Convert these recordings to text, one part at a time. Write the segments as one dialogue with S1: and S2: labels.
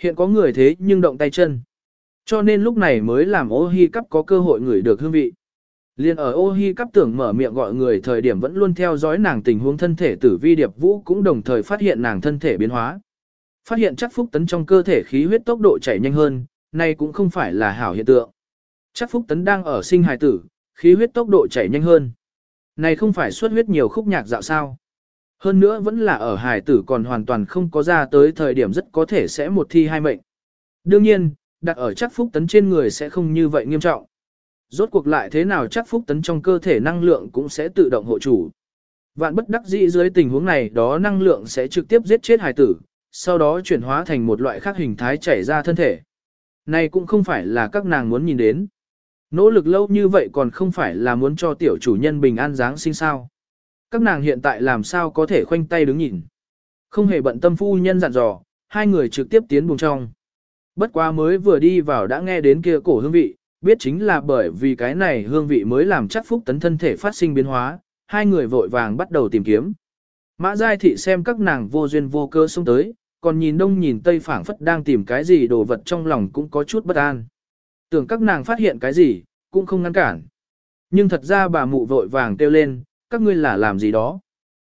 S1: Hiện có người thế nhưng động tay chân. Cho nên lúc này mới làm ô hi cắp có cơ hội ngửi được hương vị. Liên ở ô hi cắp tưởng mở miệng gọi người thời điểm vẫn luôn theo dõi nàng tình huống thân thể tử vi điệp vũ cũng đồng thời phát hiện nàng thân thể biến hóa. Phát hiện chắc phúc tấn trong cơ thể khí huyết tốc độ chảy nhanh hơn, này cũng không phải là hảo hiện tượng. Chắc phúc tấn đang ở sinh hài tử, khí huyết tốc độ chảy nhanh hơn. Này không phải xuất huyết nhiều khúc nhạc dạo sao. Hơn nữa vẫn là ở hải tử còn hoàn toàn không có ra tới thời điểm rất có thể sẽ một thi hai mệnh. Đương nhiên, đặt ở chắc phúc tấn trên người sẽ không như vậy nghiêm trọng. Rốt cuộc lại thế nào chắc phúc tấn trong cơ thể năng lượng cũng sẽ tự động hộ chủ. Vạn bất đắc dĩ dưới tình huống này đó năng lượng sẽ trực tiếp giết chết hải tử, sau đó chuyển hóa thành một loại khác hình thái chảy ra thân thể. Này cũng không phải là các nàng muốn nhìn đến. Nỗ lực lâu như vậy còn không phải là muốn cho tiểu chủ nhân bình an dáng sinh sao. Các nàng hiện tại làm sao có thể khoanh tay đứng nhìn. Không hề bận tâm phu nhân dặn dò, hai người trực tiếp tiến buồng trong. Bất quá mới vừa đi vào đã nghe đến kia cổ hương vị, biết chính là bởi vì cái này hương vị mới làm chắc phúc tấn thân thể phát sinh biến hóa, hai người vội vàng bắt đầu tìm kiếm. Mã Giai Thị xem các nàng vô duyên vô cơ xông tới, còn nhìn đông nhìn tây phảng phất đang tìm cái gì đồ vật trong lòng cũng có chút bất an. Tưởng các nàng phát hiện cái gì, cũng không ngăn cản. Nhưng thật ra bà mụ vội vàng kêu lên, các ngươi là làm gì đó.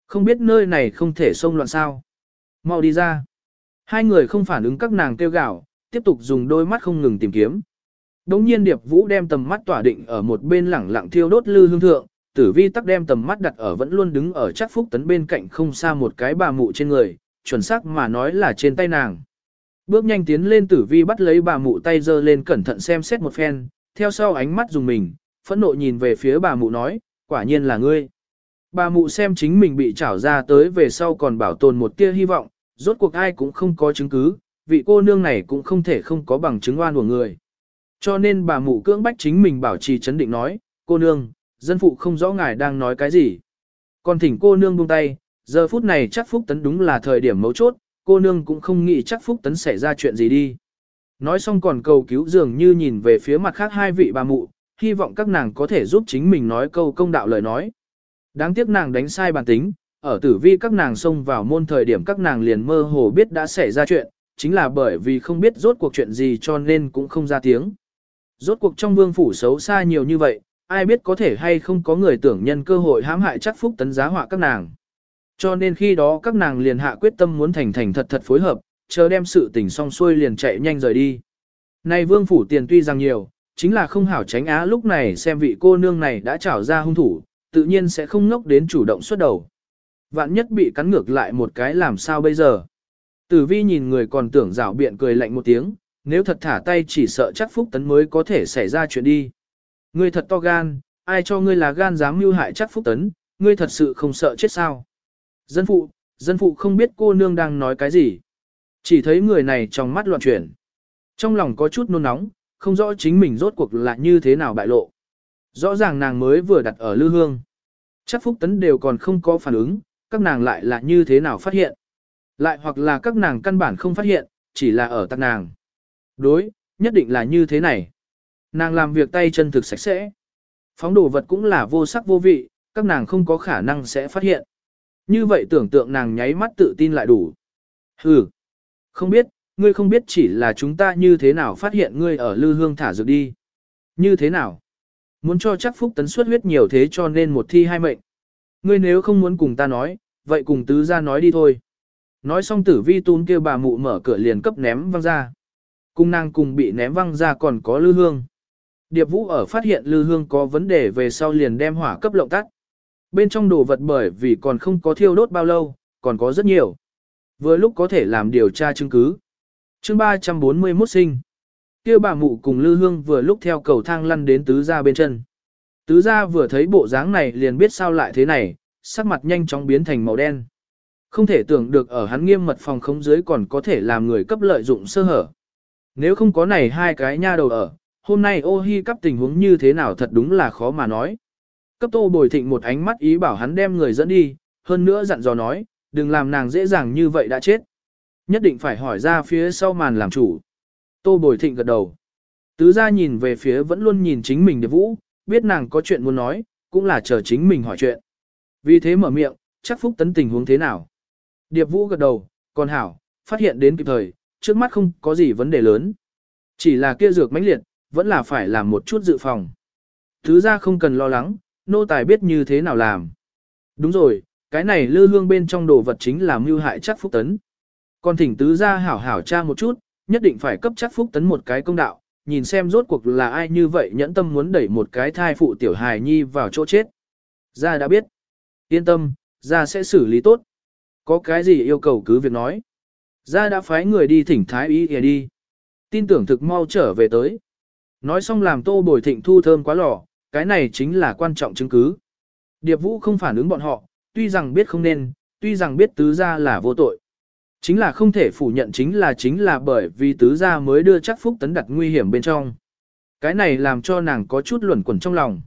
S1: Không biết nơi này không thể xông loạn sao. Mau đi ra. Hai người không phản ứng các nàng kêu gạo, tiếp tục dùng đôi mắt không ngừng tìm kiếm. Đống nhiên Điệp Vũ đem tầm mắt tỏa định ở một bên lẳng lặng thiêu đốt lư hương thượng, tử vi tắc đem tầm mắt đặt ở vẫn luôn đứng ở chắc phúc tấn bên cạnh không xa một cái bà mụ trên người, chuẩn xác mà nói là trên tay nàng. Bước nhanh tiến lên tử vi bắt lấy bà mụ tay giơ lên cẩn thận xem xét một phen, theo sau ánh mắt dùng mình, phẫn nộ nhìn về phía bà mụ nói, quả nhiên là ngươi. Bà mụ xem chính mình bị trảo ra tới về sau còn bảo tồn một tia hy vọng, rốt cuộc ai cũng không có chứng cứ, vị cô nương này cũng không thể không có bằng chứng oan của người. Cho nên bà mụ cưỡng bách chính mình bảo trì chấn định nói, cô nương, dân phụ không rõ ngài đang nói cái gì. Còn thỉnh cô nương buông tay, giờ phút này chắc Phúc Tấn đúng là thời điểm mấu chốt, cô nương cũng không nghĩ chắc Phúc Tấn xảy ra chuyện gì đi. Nói xong còn cầu cứu dường như nhìn về phía mặt khác hai vị bà mụ, hy vọng các nàng có thể giúp chính mình nói câu công đạo lời nói. Đáng tiếc nàng đánh sai bản tính, ở tử vi các nàng xông vào môn thời điểm các nàng liền mơ hồ biết đã xảy ra chuyện, chính là bởi vì không biết rốt cuộc chuyện gì cho nên cũng không ra tiếng. Rốt cuộc trong vương phủ xấu xa nhiều như vậy, ai biết có thể hay không có người tưởng nhân cơ hội hãm hại chắc phúc tấn giá họa các nàng. Cho nên khi đó các nàng liền hạ quyết tâm muốn thành thành thật thật phối hợp, chờ đem sự tình xong xuôi liền chạy nhanh rời đi. Này vương phủ tiền tuy rằng nhiều, chính là không hảo tránh á lúc này xem vị cô nương này đã trảo ra hung thủ, tự nhiên sẽ không ngốc đến chủ động xuất đầu. Vạn nhất bị cắn ngược lại một cái làm sao bây giờ. Tử vi nhìn người còn tưởng rảo biện cười lạnh một tiếng, nếu thật thả tay chỉ sợ chắc Phúc Tấn mới có thể xảy ra chuyện đi. Ngươi thật to gan, ai cho ngươi là gan dám mưu hại chắc Phúc Tấn, ngươi thật sự không sợ chết sao. Dân phụ, dân phụ không biết cô nương đang nói cái gì. Chỉ thấy người này trong mắt loạn chuyển. Trong lòng có chút nôn nóng, không rõ chính mình rốt cuộc là như thế nào bại lộ. Rõ ràng nàng mới vừa đặt ở lư hương. Chắc Phúc Tấn đều còn không có phản ứng, các nàng lại là như thế nào phát hiện. Lại hoặc là các nàng căn bản không phát hiện, chỉ là ở tạc nàng. Đối, nhất định là như thế này. Nàng làm việc tay chân thực sạch sẽ. Phóng đồ vật cũng là vô sắc vô vị, các nàng không có khả năng sẽ phát hiện. Như vậy tưởng tượng nàng nháy mắt tự tin lại đủ. Hừ, không biết, ngươi không biết chỉ là chúng ta như thế nào phát hiện ngươi ở lư hương thả dược đi. Như thế nào? Muốn cho chắc phúc tấn suất huyết nhiều thế cho nên một thi hai mệnh. Ngươi nếu không muốn cùng ta nói, vậy cùng tứ ra nói đi thôi. Nói xong tử vi tún kêu bà mụ mở cửa liền cấp ném văng ra. Cung nàng cùng bị ném văng ra còn có lư hương. Điệp vũ ở phát hiện lư hương có vấn đề về sau liền đem hỏa cấp lộng tắt. Bên trong đồ vật bởi vì còn không có thiêu đốt bao lâu, còn có rất nhiều. Vừa lúc có thể làm điều tra chứng cứ. chương 341 sinh kia bà mụ cùng lư hương vừa lúc theo cầu thang lăn đến tứ gia bên chân. Tứ gia vừa thấy bộ dáng này liền biết sao lại thế này, sắc mặt nhanh chóng biến thành màu đen. Không thể tưởng được ở hắn nghiêm mật phòng khống dưới còn có thể làm người cấp lợi dụng sơ hở. Nếu không có này hai cái nha đầu ở, hôm nay ô hi cấp tình huống như thế nào thật đúng là khó mà nói. Cấp tô bồi thịnh một ánh mắt ý bảo hắn đem người dẫn đi, hơn nữa dặn dò nói, đừng làm nàng dễ dàng như vậy đã chết. Nhất định phải hỏi ra phía sau màn làm chủ. Tô bồi thịnh gật đầu. Tứ ra nhìn về phía vẫn luôn nhìn chính mình Điệp vũ, biết nàng có chuyện muốn nói, cũng là chờ chính mình hỏi chuyện. Vì thế mở miệng, chắc phúc tấn tình huống thế nào. Điệp vũ gật đầu, còn hảo, phát hiện đến kịp thời, trước mắt không có gì vấn đề lớn. Chỉ là kia dược mãnh liệt, vẫn là phải làm một chút dự phòng. Thứ ra không cần lo lắng, nô tài biết như thế nào làm. Đúng rồi, cái này lư hương bên trong đồ vật chính là mưu hại chắc phúc tấn. Còn thỉnh tứ ra hảo hảo tra một chút, nhất định phải cấp chắc phúc tấn một cái công đạo, nhìn xem rốt cuộc là ai như vậy nhẫn tâm muốn đẩy một cái thai phụ tiểu hài nhi vào chỗ chết. Gia đã biết. Yên tâm, gia sẽ xử lý tốt. Có cái gì yêu cầu cứ việc nói. Gia đã phái người đi thỉnh thái y kìa đi. Tin tưởng thực mau trở về tới. Nói xong làm tô bồi thịnh thu thơm quá lò, cái này chính là quan trọng chứng cứ. Điệp vũ không phản ứng bọn họ, tuy rằng biết không nên, tuy rằng biết tứ gia là vô tội. Chính là không thể phủ nhận chính là chính là bởi vì tứ gia mới đưa chắc phúc tấn đặt nguy hiểm bên trong. Cái này làm cho nàng có chút luẩn quẩn trong lòng.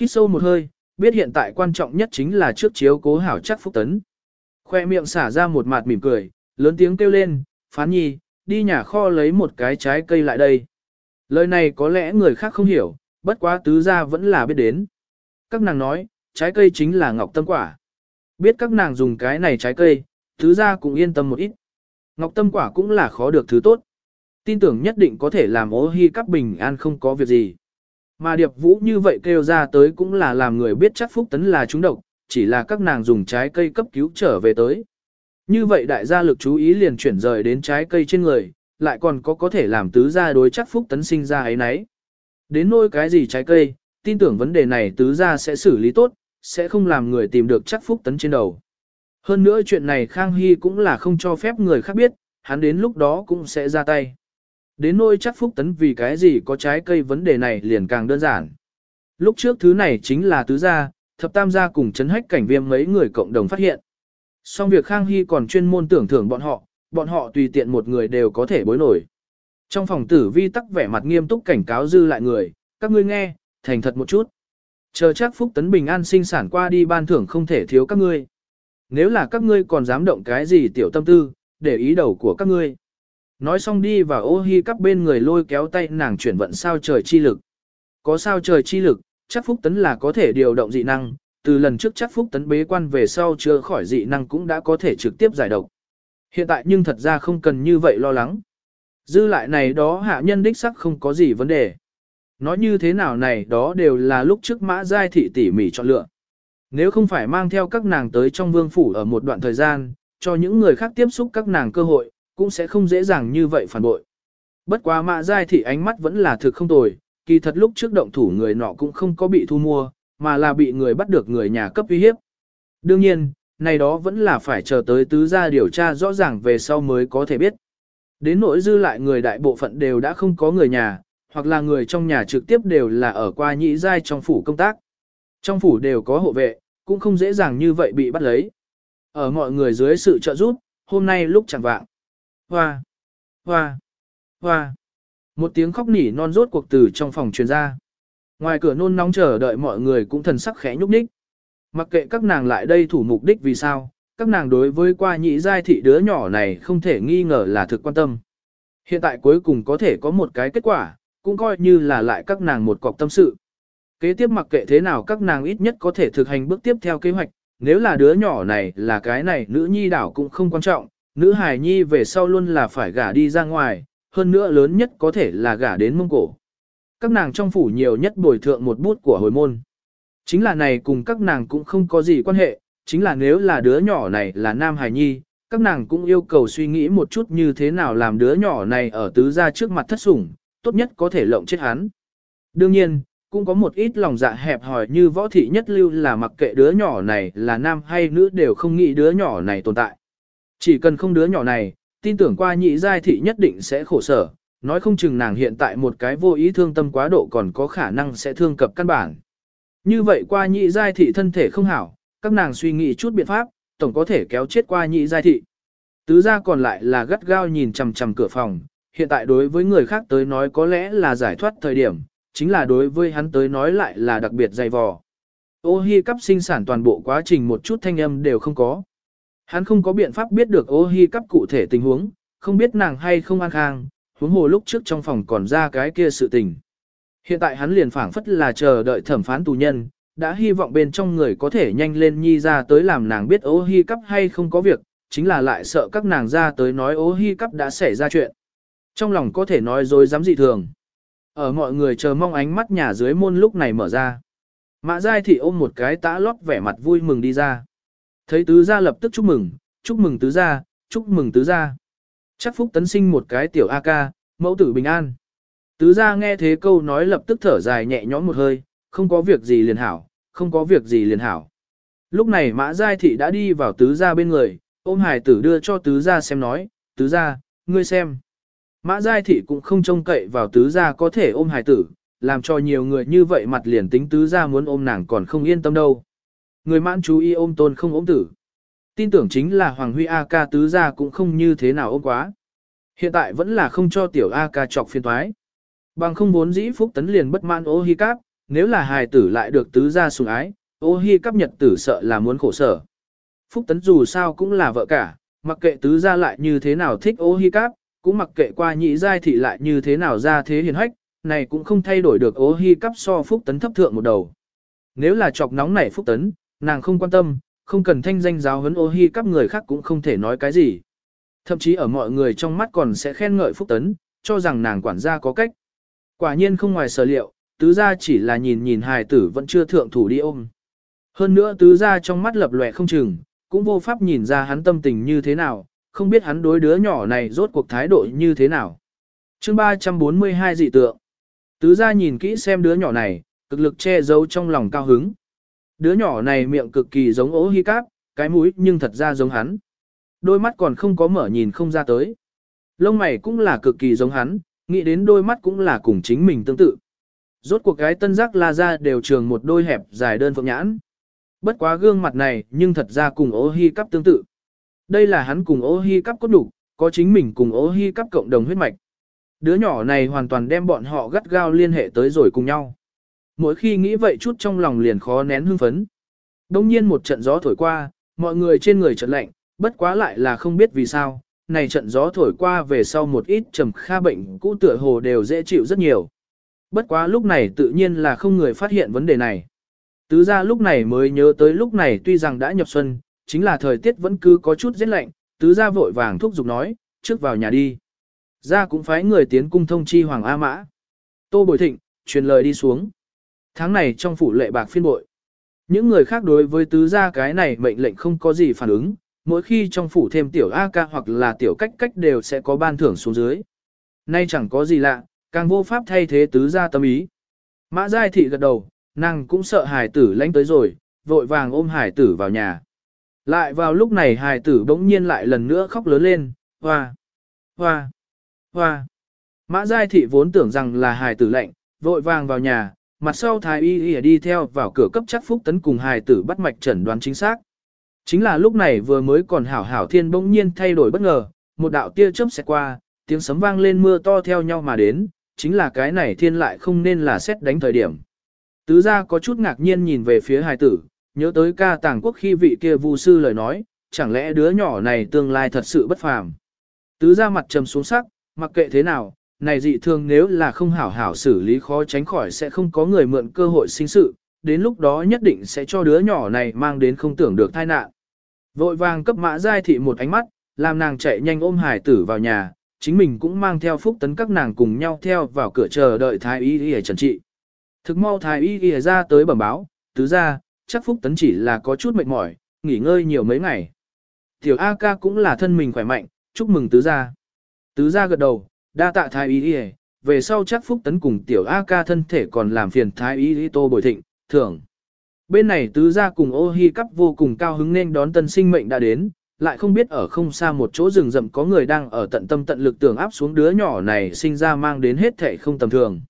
S1: Hít sâu một hơi, biết hiện tại quan trọng nhất chính là trước chiếu cố hảo chắc phúc tấn. Khoe miệng xả ra một mặt mỉm cười, lớn tiếng kêu lên, phán nhi, đi nhà kho lấy một cái trái cây lại đây. Lời này có lẽ người khác không hiểu, bất quá tứ gia vẫn là biết đến. Các nàng nói, trái cây chính là ngọc tâm quả. Biết các nàng dùng cái này trái cây, thứ gia cũng yên tâm một ít. Ngọc tâm quả cũng là khó được thứ tốt. Tin tưởng nhất định có thể làm ố hy các bình an không có việc gì. Mà điệp vũ như vậy kêu ra tới cũng là làm người biết chắc phúc tấn là chúng độc, chỉ là các nàng dùng trái cây cấp cứu trở về tới. Như vậy đại gia lực chú ý liền chuyển rời đến trái cây trên người, lại còn có có thể làm tứ gia đối chắc phúc tấn sinh ra ấy nấy. Đến nôi cái gì trái cây, tin tưởng vấn đề này tứ gia sẽ xử lý tốt, sẽ không làm người tìm được chắc phúc tấn trên đầu. Hơn nữa chuyện này Khang Hy cũng là không cho phép người khác biết, hắn đến lúc đó cũng sẽ ra tay. Đến nỗi chắc phúc tấn vì cái gì có trái cây vấn đề này liền càng đơn giản. Lúc trước thứ này chính là tứ gia, thập tam gia cùng chấn hách cảnh viêm mấy người cộng đồng phát hiện. xong việc Khang Hy còn chuyên môn tưởng thưởng bọn họ, bọn họ tùy tiện một người đều có thể bối nổi. Trong phòng tử vi tắc vẻ mặt nghiêm túc cảnh cáo dư lại người, các ngươi nghe, thành thật một chút. Chờ chắc phúc tấn bình an sinh sản qua đi ban thưởng không thể thiếu các ngươi. Nếu là các ngươi còn dám động cái gì tiểu tâm tư, để ý đầu của các ngươi. Nói xong đi và ô hi các bên người lôi kéo tay nàng chuyển vận sao trời chi lực. Có sao trời chi lực, chắc phúc tấn là có thể điều động dị năng, từ lần trước chắc phúc tấn bế quan về sau chưa khỏi dị năng cũng đã có thể trực tiếp giải độc. Hiện tại nhưng thật ra không cần như vậy lo lắng. Dư lại này đó hạ nhân đích sắc không có gì vấn đề. Nói như thế nào này đó đều là lúc trước mã giai thị tỉ mỉ chọn lựa. Nếu không phải mang theo các nàng tới trong vương phủ ở một đoạn thời gian, cho những người khác tiếp xúc các nàng cơ hội, cũng sẽ không dễ dàng như vậy phản bội. Bất quá mã dai thị ánh mắt vẫn là thực không tồi, kỳ thật lúc trước động thủ người nọ cũng không có bị thu mua, mà là bị người bắt được người nhà cấp uy hiếp. Đương nhiên, này đó vẫn là phải chờ tới tứ gia điều tra rõ ràng về sau mới có thể biết. Đến nỗi dư lại người đại bộ phận đều đã không có người nhà, hoặc là người trong nhà trực tiếp đều là ở qua nhị giai trong phủ công tác. Trong phủ đều có hộ vệ, cũng không dễ dàng như vậy bị bắt lấy. Ở mọi người dưới sự trợ giúp, hôm nay lúc chẳng vạng. Hoa! Hoa! Hoa! Một tiếng khóc nỉ non rốt cuộc từ trong phòng truyền ra. Ngoài cửa nôn nóng chờ đợi mọi người cũng thần sắc khẽ nhúc nhích. Mặc kệ các nàng lại đây thủ mục đích vì sao, các nàng đối với qua nhị giai thị đứa nhỏ này không thể nghi ngờ là thực quan tâm. Hiện tại cuối cùng có thể có một cái kết quả, cũng coi như là lại các nàng một cọc tâm sự. Kế tiếp mặc kệ thế nào các nàng ít nhất có thể thực hành bước tiếp theo kế hoạch, nếu là đứa nhỏ này là cái này nữ nhi đảo cũng không quan trọng, nữ hài nhi về sau luôn là phải gả đi ra ngoài, hơn nữa lớn nhất có thể là gả đến mông cổ. Các nàng trong phủ nhiều nhất bồi thượng một bút của hồi môn. Chính là này cùng các nàng cũng không có gì quan hệ, chính là nếu là đứa nhỏ này là nam hài nhi, các nàng cũng yêu cầu suy nghĩ một chút như thế nào làm đứa nhỏ này ở tứ gia trước mặt thất sủng, tốt nhất có thể lộng chết hắn. Đương nhiên, cũng có một ít lòng dạ hẹp hòi như võ thị nhất lưu là mặc kệ đứa nhỏ này là nam hay nữ đều không nghĩ đứa nhỏ này tồn tại. Chỉ cần không đứa nhỏ này, tin tưởng qua nhị giai thị nhất định sẽ khổ sở, nói không chừng nàng hiện tại một cái vô ý thương tâm quá độ còn có khả năng sẽ thương cập căn bản. Như vậy qua nhị giai thị thân thể không hảo, các nàng suy nghĩ chút biện pháp, tổng có thể kéo chết qua nhị giai thị. Tứ gia còn lại là gắt gao nhìn chằm chằm cửa phòng, hiện tại đối với người khác tới nói có lẽ là giải thoát thời điểm, chính là đối với hắn tới nói lại là đặc biệt dày vò. Ô hi cắp sinh sản toàn bộ quá trình một chút thanh âm đều không có. Hắn không có biện pháp biết được ô hi cắp cụ thể tình huống, không biết nàng hay không an khang, huống hồ lúc trước trong phòng còn ra cái kia sự tình. Hiện tại hắn liền phảng phất là chờ đợi thẩm phán tù nhân, đã hy vọng bên trong người có thể nhanh lên nhi ra tới làm nàng biết ô hi cắp hay không có việc, chính là lại sợ các nàng ra tới nói ô hi cắp đã xảy ra chuyện. Trong lòng có thể nói dối dám dị thường. Ở mọi người chờ mong ánh mắt nhà dưới môn lúc này mở ra. Mã Giai Thị ôm một cái tã lót vẻ mặt vui mừng đi ra. Thấy tứ gia lập tức chúc mừng, chúc mừng tứ gia, chúc mừng tứ gia. Chắc Phúc tấn sinh một cái tiểu A ca, mẫu tử bình an. Tứ gia nghe thế câu nói lập tức thở dài nhẹ nhõm một hơi, không có việc gì liền hảo, không có việc gì liền hảo. Lúc này Mã Giai Thị đã đi vào tứ gia bên người, ôm hải tử đưa cho tứ gia xem nói, tứ gia, ngươi xem. Mã Giai Thị cũng không trông cậy vào tứ gia có thể ôm hải tử, làm cho nhiều người như vậy mặt liền tính tứ gia muốn ôm nàng còn không yên tâm đâu. Người mãn chú ý ôm tôn không ôm tử. Tin tưởng chính là Hoàng Huy A ca tứ gia cũng không như thế nào ôm quá. Hiện tại vẫn là không cho tiểu A ca chọc phiên thoái. Bằng không vốn dĩ phúc tấn liền bất mãn ô hi cáp, nếu là hài tử lại được tứ gia sủng ái, ô hi cáp nhật tử sợ là muốn khổ sở. Phúc tấn dù sao cũng là vợ cả, mặc kệ tứ gia lại như thế nào thích ô hi cáp, cũng mặc kệ qua nhị giai thị lại như thế nào ra thế hiền hách, này cũng không thay đổi được ô hi cắp so phúc tấn thấp thượng một đầu. Nếu là chọc nóng nảy phúc tấn, nàng không quan tâm, không cần thanh danh giáo huấn ô hi cắp người khác cũng không thể nói cái gì. Thậm chí ở mọi người trong mắt còn sẽ khen ngợi phúc tấn, cho rằng nàng quản gia có cách. Quả nhiên không ngoài sở liệu, tứ gia chỉ là nhìn nhìn hài tử vẫn chưa thượng thủ đi ôm. Hơn nữa tứ gia trong mắt lập lòe không chừng, cũng vô pháp nhìn ra hắn tâm tình như thế nào, không biết hắn đối đứa nhỏ này rốt cuộc thái độ như thế nào. chương 342 dị tượng. Tứ gia nhìn kỹ xem đứa nhỏ này, cực lực che giấu trong lòng cao hứng. Đứa nhỏ này miệng cực kỳ giống ố hi cáp, cái mũi nhưng thật ra giống hắn. Đôi mắt còn không có mở nhìn không ra tới. Lông mày cũng là cực kỳ giống hắn, nghĩ đến đôi mắt cũng là cùng chính mình tương tự. Rốt cuộc cái tân giác la ra đều trường một đôi hẹp dài đơn phượng nhãn. Bất quá gương mặt này nhưng thật ra cùng ố hi cắp tương tự. Đây là hắn cùng ô hi cắp cốt đủ, có chính mình cùng ô hi cắp cộng đồng huyết mạch. Đứa nhỏ này hoàn toàn đem bọn họ gắt gao liên hệ tới rồi cùng nhau. Mỗi khi nghĩ vậy chút trong lòng liền khó nén hưng phấn. Đông nhiên một trận gió thổi qua, mọi người trên người trận lạnh, bất quá lại là không biết vì sao, này trận gió thổi qua về sau một ít trầm kha bệnh cũ tựa hồ đều dễ chịu rất nhiều. Bất quá lúc này tự nhiên là không người phát hiện vấn đề này. Tứ ra lúc này mới nhớ tới lúc này tuy rằng đã nhập xuân, chính là thời tiết vẫn cứ có chút rét lạnh, tứ gia vội vàng thúc giục nói, trước vào nhà đi. Ra cũng phái người tiến cung thông chi Hoàng A Mã. Tô Bồi Thịnh, truyền lời đi xuống. Tháng này trong phủ lệ bạc phiên bội. Những người khác đối với tứ gia cái này mệnh lệnh không có gì phản ứng, mỗi khi trong phủ thêm tiểu A ca hoặc là tiểu cách cách đều sẽ có ban thưởng xuống dưới. Nay chẳng có gì lạ, càng vô pháp thay thế tứ gia tâm ý. Mã Giai Thị gật đầu, nàng cũng sợ hải tử lánh tới rồi, vội vàng ôm hải tử vào nhà. Lại vào lúc này hài tử bỗng nhiên lại lần nữa khóc lớn lên, hoa, hoa, hoa. Mã Giai Thị vốn tưởng rằng là hài tử lệnh, vội vàng vào nhà, mặt sau thái y y đi theo vào cửa cấp chắc phúc tấn cùng hài tử bắt mạch chẩn đoán chính xác. Chính là lúc này vừa mới còn hảo hảo thiên bỗng nhiên thay đổi bất ngờ, một đạo tia chớp sẽ qua, tiếng sấm vang lên mưa to theo nhau mà đến, chính là cái này thiên lại không nên là xét đánh thời điểm. Tứ gia có chút ngạc nhiên nhìn về phía hài tử, nhớ tới ca tàng quốc khi vị kia vu sư lời nói, chẳng lẽ đứa nhỏ này tương lai thật sự bất phàm. Tứ gia mặt trầm xuống sắc, mặc kệ thế nào, này dị thương nếu là không hảo hảo xử lý khó tránh khỏi sẽ không có người mượn cơ hội sinh sự, đến lúc đó nhất định sẽ cho đứa nhỏ này mang đến không tưởng được tai nạn. Vội vàng cấp mã giai thị một ánh mắt, làm nàng chạy nhanh ôm hải tử vào nhà, chính mình cũng mang theo phúc tấn các nàng cùng nhau theo vào cửa chờ đợi thái y y trần trị. Thực mau thái y y ra tới bẩm báo, tứ ra, chắc phúc tấn chỉ là có chút mệt mỏi, nghỉ ngơi nhiều mấy ngày. Tiểu A ca cũng là thân mình khỏe mạnh, chúc mừng tứ gia. Tứ gia gật đầu, đa tạ thái y y, về sau chắc phúc tấn cùng tiểu A ca thân thể còn làm phiền thái y y tô bồi thịnh, thưởng. Bên này tứ gia cùng ô hi cắp vô cùng cao hứng nên đón tân sinh mệnh đã đến, lại không biết ở không xa một chỗ rừng rậm có người đang ở tận tâm tận lực tưởng áp xuống đứa nhỏ này sinh ra mang đến hết thể không tầm thường.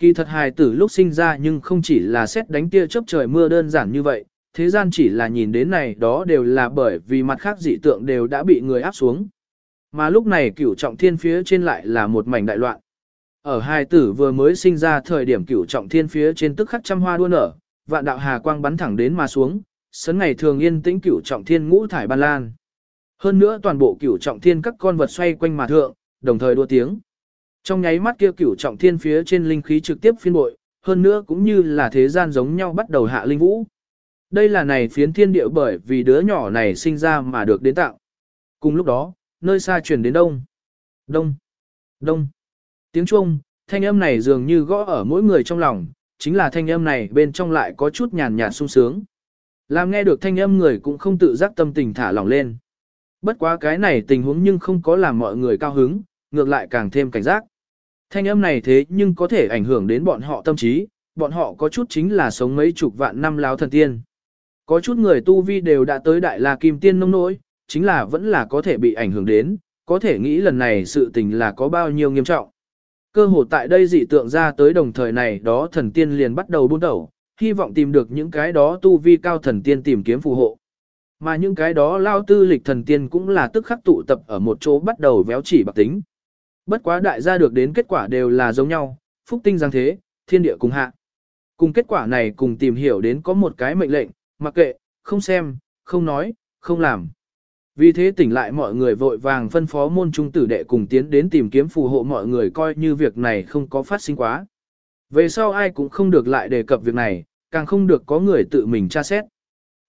S1: Kỳ thật hài tử lúc sinh ra nhưng không chỉ là xét đánh tia chớp trời mưa đơn giản như vậy, thế gian chỉ là nhìn đến này đó đều là bởi vì mặt khác dị tượng đều đã bị người áp xuống. Mà lúc này cửu trọng thiên phía trên lại là một mảnh đại loạn. Ở hài tử vừa mới sinh ra thời điểm cửu trọng thiên phía trên tức khắc trăm hoa đua nở, vạn đạo hà quang bắn thẳng đến mà xuống, sấn ngày thường yên tĩnh cửu trọng thiên ngũ thải ban lan. Hơn nữa toàn bộ cửu trọng thiên các con vật xoay quanh mà thượng, đồng thời đua tiếng. Trong nháy mắt kia cửu trọng thiên phía trên linh khí trực tiếp phiên bội, hơn nữa cũng như là thế gian giống nhau bắt đầu hạ linh vũ. Đây là này phiến thiên địa bởi vì đứa nhỏ này sinh ra mà được đến tạo. Cùng lúc đó, nơi xa chuyển đến đông. Đông. Đông. Tiếng chuông, thanh âm này dường như gõ ở mỗi người trong lòng, chính là thanh âm này bên trong lại có chút nhàn nhạt sung sướng. Làm nghe được thanh âm người cũng không tự giác tâm tình thả lỏng lên. Bất quá cái này tình huống nhưng không có làm mọi người cao hứng, ngược lại càng thêm cảnh giác. Thanh âm này thế nhưng có thể ảnh hưởng đến bọn họ tâm trí, bọn họ có chút chính là sống mấy chục vạn năm lao thần tiên. Có chút người tu vi đều đã tới đại la kim tiên nông nỗi, chính là vẫn là có thể bị ảnh hưởng đến, có thể nghĩ lần này sự tình là có bao nhiêu nghiêm trọng. Cơ hội tại đây dị tượng ra tới đồng thời này đó thần tiên liền bắt đầu buôn đầu, hy vọng tìm được những cái đó tu vi cao thần tiên tìm kiếm phù hộ. Mà những cái đó lao tư lịch thần tiên cũng là tức khắc tụ tập ở một chỗ bắt đầu véo chỉ bạc tính. Bất quá đại gia được đến kết quả đều là giống nhau, phúc tinh giang thế, thiên địa cùng hạ. Cùng kết quả này cùng tìm hiểu đến có một cái mệnh lệnh, mặc kệ, không xem, không nói, không làm. Vì thế tỉnh lại mọi người vội vàng phân phó môn trung tử đệ cùng tiến đến tìm kiếm phù hộ mọi người coi như việc này không có phát sinh quá. Về sau ai cũng không được lại đề cập việc này, càng không được có người tự mình tra xét.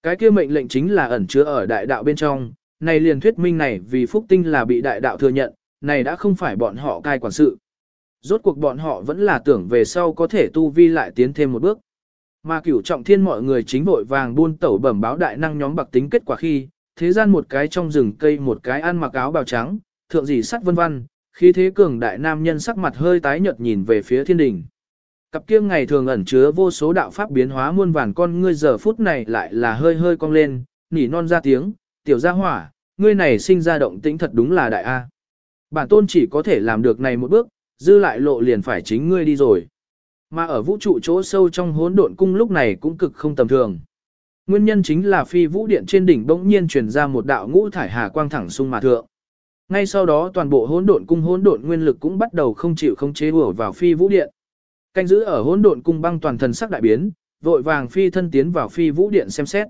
S1: Cái kia mệnh lệnh chính là ẩn chứa ở đại đạo bên trong, này liền thuyết minh này vì phúc tinh là bị đại đạo thừa nhận, này đã không phải bọn họ cai quản sự. Rốt cuộc bọn họ vẫn là tưởng về sau có thể tu vi lại tiến thêm một bước. Mà cửu trọng thiên mọi người chính vội vàng buôn tẩu bẩm báo đại năng nhóm bạc tính kết quả khi, thế gian một cái trong rừng cây một cái ăn mặc áo bào trắng, thượng dì sắt vân vân, khi thế cường đại nam nhân sắc mặt hơi tái nhợt nhìn về phía thiên đình. Cặp kia ngày thường ẩn chứa vô số đạo pháp biến hóa muôn vàn con ngươi giờ phút này lại là hơi hơi cong lên, nỉ non ra tiếng, tiểu gia hỏa, ngươi này sinh ra động tĩnh thật đúng là đại A. Bản tôn chỉ có thể làm được này một bước, dư lại lộ liền phải chính ngươi đi rồi. Mà ở vũ trụ chỗ sâu trong hỗn độn cung lúc này cũng cực không tầm thường. Nguyên nhân chính là phi vũ điện trên đỉnh bỗng nhiên truyền ra một đạo ngũ thải hà quang thẳng sung mà thượng. Ngay sau đó toàn bộ hỗn độn cung hỗn độn nguyên lực cũng bắt đầu không chịu không chế bùa vào phi vũ điện. Canh giữ ở hỗn độn cung băng toàn thần sắc đại biến, vội vàng phi thân tiến vào phi vũ điện xem xét.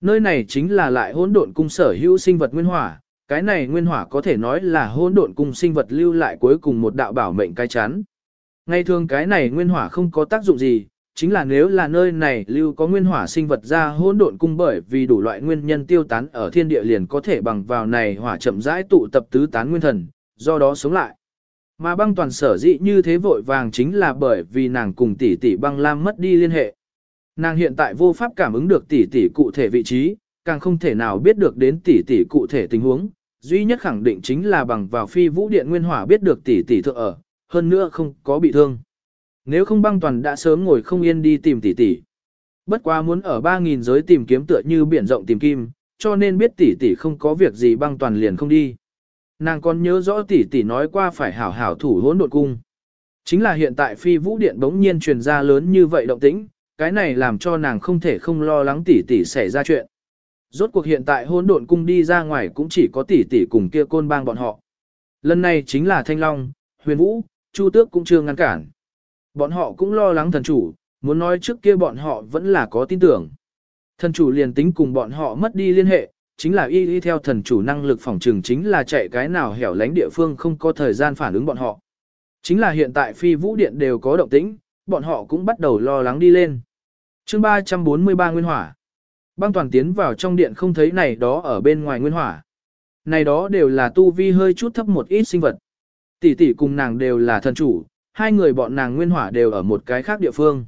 S1: Nơi này chính là lại hỗn độn cung sở hữu sinh vật nguyên hỏa, cái này nguyên hỏa có thể nói là hỗn độn cung sinh vật lưu lại cuối cùng một đạo bảo mệnh cái chắn. Ngay thường cái này nguyên hỏa không có tác dụng gì, chính là nếu là nơi này lưu có nguyên hỏa sinh vật ra hỗn độn cung bởi vì đủ loại nguyên nhân tiêu tán ở thiên địa liền có thể bằng vào này hỏa chậm rãi tụ tập tứ tán nguyên thần, do đó sống lại. Mà băng toàn sở dĩ như thế vội vàng chính là bởi vì nàng cùng tỷ tỷ băng lam mất đi liên hệ. Nàng hiện tại vô pháp cảm ứng được tỷ tỷ cụ thể vị trí, càng không thể nào biết được đến tỷ tỷ cụ thể tình huống, duy nhất khẳng định chính là bằng vào phi vũ điện nguyên hỏa biết được tỷ tỷ thượng ở, hơn nữa không có bị thương. Nếu không băng toàn đã sớm ngồi không yên đi tìm tỷ tỷ. Bất quá muốn ở 3.000 giới tìm kiếm tựa như biển rộng tìm kim, cho nên biết tỷ tỷ không có việc gì băng toàn liền không đi. Nàng còn nhớ rõ tỷ tỷ nói qua phải hảo hảo thủ hỗn độn cung. Chính là hiện tại phi vũ điện bỗng nhiên truyền ra lớn như vậy động tĩnh, cái này làm cho nàng không thể không lo lắng tỷ tỷ xảy ra chuyện. Rốt cuộc hiện tại hôn độn cung đi ra ngoài cũng chỉ có tỷ tỷ cùng kia côn bang bọn họ. Lần này chính là Thanh Long, Huyền Vũ, Chu Tước cũng chưa ngăn cản. Bọn họ cũng lo lắng thần chủ, muốn nói trước kia bọn họ vẫn là có tin tưởng. Thần chủ liền tính cùng bọn họ mất đi liên hệ, chính là y y theo thần chủ năng lực phòng trừng chính là chạy cái nào hẻo lánh địa phương không có thời gian phản ứng bọn họ. Chính là hiện tại phi vũ điện đều có động tĩnh, bọn họ cũng bắt đầu lo lắng đi lên. chương 343 Nguyên Hỏa Băng toàn tiến vào trong điện không thấy này đó ở bên ngoài Nguyên Hỏa. Này đó đều là tu vi hơi chút thấp một ít sinh vật. Tỷ tỷ cùng nàng đều là thần chủ, hai người bọn nàng Nguyên Hỏa đều ở một cái khác địa phương.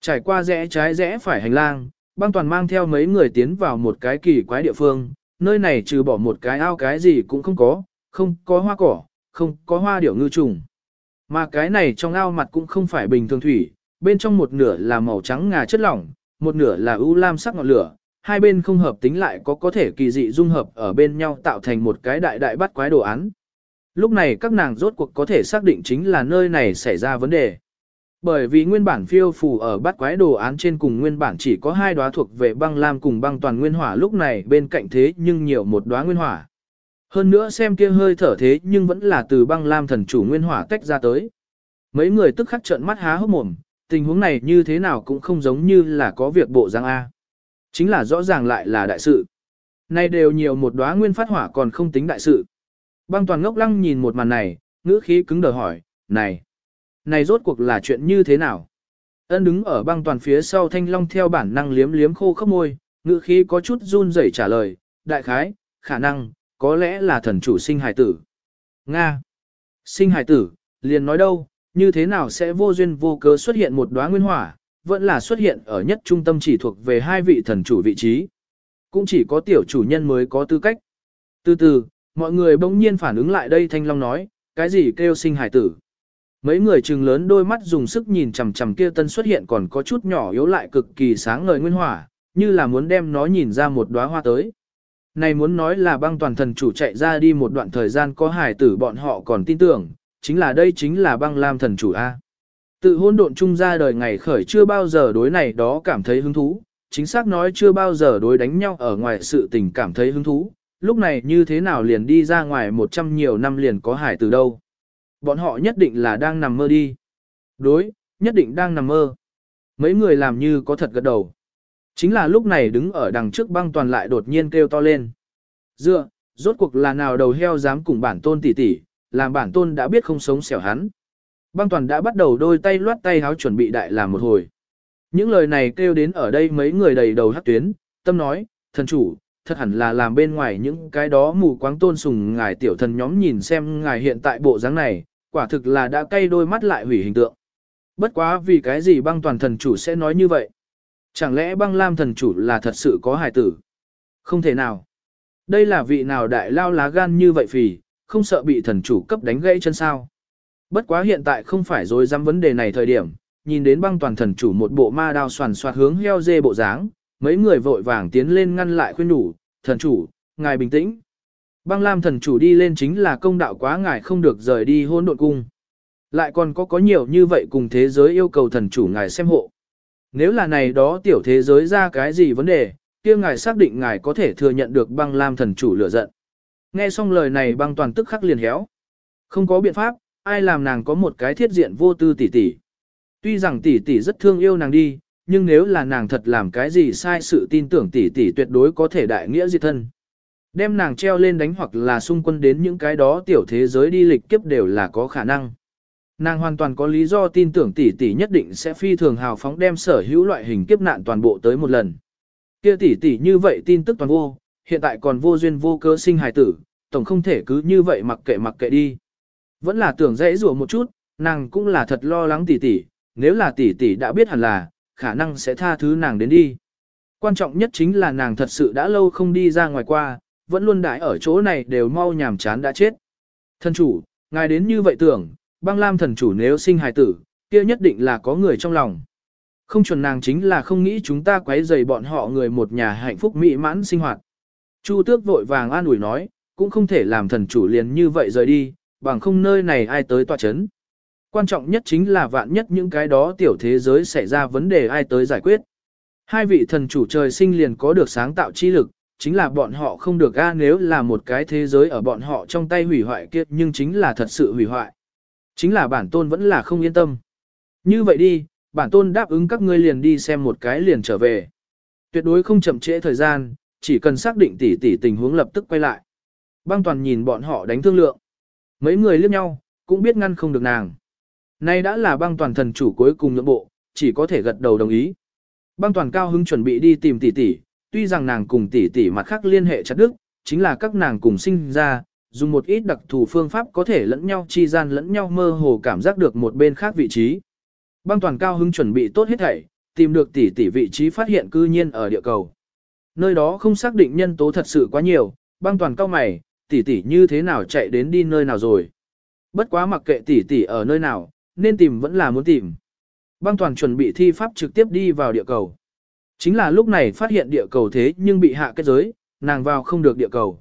S1: Trải qua rẽ trái rẽ phải hành lang, băng toàn mang theo mấy người tiến vào một cái kỳ quái địa phương, nơi này trừ bỏ một cái ao cái gì cũng không có, không có hoa cỏ, không có hoa điểu ngư trùng. Mà cái này trong ao mặt cũng không phải bình thường thủy, bên trong một nửa là màu trắng ngà chất lỏng, một nửa là ưu lam sắc ngọn lửa, hai bên không hợp tính lại có có thể kỳ dị dung hợp ở bên nhau tạo thành một cái đại đại bắt quái đồ án. Lúc này các nàng rốt cuộc có thể xác định chính là nơi này xảy ra vấn đề. Bởi vì nguyên bản phiêu phù ở bát quái đồ án trên cùng nguyên bản chỉ có hai đóa thuộc về băng lam cùng băng toàn nguyên hỏa lúc này bên cạnh thế nhưng nhiều một đóa nguyên hỏa. Hơn nữa xem kia hơi thở thế nhưng vẫn là từ băng lam thần chủ nguyên hỏa tách ra tới. Mấy người tức khắc trợn mắt há hốc mồm, tình huống này như thế nào cũng không giống như là có việc bộ giang A. Chính là rõ ràng lại là đại sự. Nay đều nhiều một đóa nguyên phát hỏa còn không tính đại sự. Băng toàn ngốc lăng nhìn một màn này, ngữ khí cứng đờ hỏi, này, này rốt cuộc là chuyện như thế nào? Ân đứng ở băng toàn phía sau thanh long theo bản năng liếm liếm khô khốc môi, ngữ khí có chút run rẩy trả lời, đại khái, khả năng, có lẽ là thần chủ sinh hài tử. Nga. Sinh hài tử, liền nói đâu, như thế nào sẽ vô duyên vô cớ xuất hiện một đóa nguyên hỏa, vẫn là xuất hiện ở nhất trung tâm chỉ thuộc về hai vị thần chủ vị trí. Cũng chỉ có tiểu chủ nhân mới có tư cách. Từ từ, mọi người bỗng nhiên phản ứng lại đây Thanh Long nói, cái gì kêu sinh hải tử. Mấy người trừng lớn đôi mắt dùng sức nhìn chằm chằm kia tân xuất hiện còn có chút nhỏ yếu lại cực kỳ sáng ngời nguyên hỏa, như là muốn đem nó nhìn ra một đóa hoa tới. Này muốn nói là băng toàn thần chủ chạy ra đi một đoạn thời gian có hải tử bọn họ còn tin tưởng, chính là đây chính là băng lam thần chủ A. Tự hôn độn chung ra đời ngày khởi chưa bao giờ đối này đó cảm thấy hứng thú, chính xác nói chưa bao giờ đối đánh nhau ở ngoài sự tình cảm thấy hứng thú, lúc này như thế nào liền đi ra ngoài một trăm nhiều năm liền có hải từ đâu. Bọn họ nhất định là đang nằm mơ đi. Đối, nhất định đang nằm mơ. Mấy người làm như có thật gật đầu. Chính là lúc này đứng ở đằng trước băng toàn lại đột nhiên kêu to lên. Dựa, rốt cuộc là nào đầu heo dám cùng bản tôn tỷ tỷ, làm bản tôn đã biết không sống xẻo hắn. Băng toàn đã bắt đầu đôi tay loát tay háo chuẩn bị đại làm một hồi. Những lời này kêu đến ở đây mấy người đầy đầu hát tuyến, tâm nói, thần chủ, thật hẳn là làm bên ngoài những cái đó mù quáng tôn sùng ngài tiểu thần nhóm nhìn xem ngài hiện tại bộ dáng này, quả thực là đã cay đôi mắt lại hủy hình tượng. Bất quá vì cái gì băng toàn thần chủ sẽ nói như vậy? Chẳng lẽ băng lam thần chủ là thật sự có hài tử? Không thể nào. Đây là vị nào đại lao lá gan như vậy phì, không sợ bị thần chủ cấp đánh gãy chân sao? Bất quá hiện tại không phải rồi dám vấn đề này thời điểm, nhìn đến băng toàn thần chủ một bộ ma đao soàn soạt hướng heo dê bộ dáng, mấy người vội vàng tiến lên ngăn lại khuyên đủ, thần chủ, ngài bình tĩnh. Băng lam thần chủ đi lên chính là công đạo quá ngài không được rời đi hôn độn cung. Lại còn có có nhiều như vậy cùng thế giới yêu cầu thần chủ ngài xem hộ. Nếu là này đó tiểu thế giới ra cái gì vấn đề, kia ngài xác định ngài có thể thừa nhận được băng lam thần chủ lửa giận. Nghe xong lời này băng toàn tức khắc liền héo. Không có biện pháp, ai làm nàng có một cái thiết diện vô tư tỷ tỷ. Tuy rằng tỷ tỷ rất thương yêu nàng đi, nhưng nếu là nàng thật làm cái gì sai sự tin tưởng tỷ tỷ tuyệt đối có thể đại nghĩa diệt thân. Đem nàng treo lên đánh hoặc là xung quân đến những cái đó tiểu thế giới đi lịch kiếp đều là có khả năng. Nàng hoàn toàn có lý do tin tưởng tỷ tỷ nhất định sẽ phi thường hào phóng đem sở hữu loại hình kiếp nạn toàn bộ tới một lần. Kia tỷ tỷ như vậy tin tức toàn vô, hiện tại còn vô duyên vô cớ sinh hài tử, tổng không thể cứ như vậy mặc kệ mặc kệ đi. Vẫn là tưởng dễ rủa một chút, nàng cũng là thật lo lắng tỷ tỷ, nếu là tỷ tỷ đã biết hẳn là, khả năng sẽ tha thứ nàng đến đi. Quan trọng nhất chính là nàng thật sự đã lâu không đi ra ngoài qua, vẫn luôn đãi ở chỗ này đều mau nhàm chán đã chết. Thần chủ, ngài đến như vậy tưởng, băng lam thần chủ nếu sinh hài tử, kia nhất định là có người trong lòng. Không chuẩn nàng chính là không nghĩ chúng ta quấy rầy bọn họ người một nhà hạnh phúc mỹ mãn sinh hoạt. Chu tước vội vàng an ủi nói, cũng không thể làm thần chủ liền như vậy rời đi, bằng không nơi này ai tới tòa chấn. Quan trọng nhất chính là vạn nhất những cái đó tiểu thế giới xảy ra vấn đề ai tới giải quyết. Hai vị thần chủ trời sinh liền có được sáng tạo chi lực, chính là bọn họ không được ga nếu là một cái thế giới ở bọn họ trong tay hủy hoại kia nhưng chính là thật sự hủy hoại. Chính là bản tôn vẫn là không yên tâm. Như vậy đi, bản tôn đáp ứng các ngươi liền đi xem một cái liền trở về. Tuyệt đối không chậm trễ thời gian, chỉ cần xác định tỉ tỉ tình huống lập tức quay lại. Băng toàn nhìn bọn họ đánh thương lượng. Mấy người liếc nhau, cũng biết ngăn không được nàng. Nay đã là băng toàn thần chủ cuối cùng nhượng bộ, chỉ có thể gật đầu đồng ý. Băng toàn cao hứng chuẩn bị đi tìm tỷ tỷ, tuy rằng nàng cùng tỷ tỷ mặt khác liên hệ chặt đức, chính là các nàng cùng sinh ra, dùng một ít đặc thù phương pháp có thể lẫn nhau chi gian lẫn nhau mơ hồ cảm giác được một bên khác vị trí. Băng toàn cao hứng chuẩn bị tốt hết thảy, tìm được tỷ tỷ vị trí phát hiện cư nhiên ở địa cầu. Nơi đó không xác định nhân tố thật sự quá nhiều, băng toàn cao mày, tỷ tỷ như thế nào chạy đến đi nơi nào rồi. Bất quá mặc kệ tỷ tỷ ở nơi nào, nên tìm vẫn là muốn tìm. Băng toàn chuẩn bị thi pháp trực tiếp đi vào địa cầu. Chính là lúc này phát hiện địa cầu thế nhưng bị hạ kết giới, nàng vào không được địa cầu.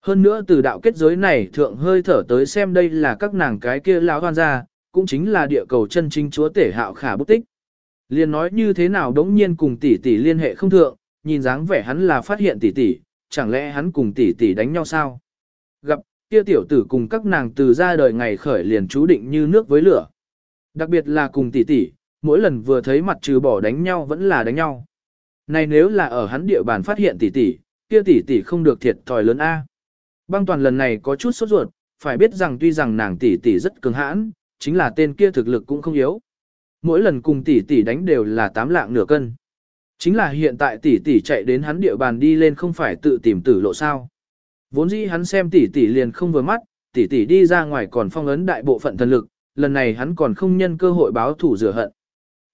S1: Hơn nữa từ đạo kết giới này thượng hơi thở tới xem đây là các nàng cái kia lão hoan ra, cũng chính là địa cầu chân chính chúa tể hạo khả bút tích. Liên nói như thế nào đống nhiên cùng tỷ tỷ liên hệ không thượng, nhìn dáng vẻ hắn là phát hiện tỷ tỷ, chẳng lẽ hắn cùng tỷ tỷ đánh nhau sao? Gặp, kia tiểu tử cùng các nàng từ ra đời ngày khởi liền chú định như nước với lửa. Đặc biệt là cùng tỷ tỷ, mỗi lần vừa thấy mặt trừ bỏ đánh nhau vẫn là đánh nhau. Này nếu là ở hắn địa bàn phát hiện tỷ tỷ, kia tỷ tỷ không được thiệt thòi lớn A. Băng toàn lần này có chút sốt ruột, phải biết rằng tuy rằng nàng tỷ tỷ rất cứng hãn, chính là tên kia thực lực cũng không yếu. Mỗi lần cùng tỷ tỷ đánh đều là tám lạng nửa cân. Chính là hiện tại tỷ tỷ chạy đến hắn địa bàn đi lên không phải tự tìm tử lộ sao. Vốn dĩ hắn xem tỷ tỷ liền không vừa mắt, tỷ tỷ đi ra ngoài còn phong ấn đại bộ phận thần lực, lần này hắn còn không nhân cơ hội báo thủ rửa hận.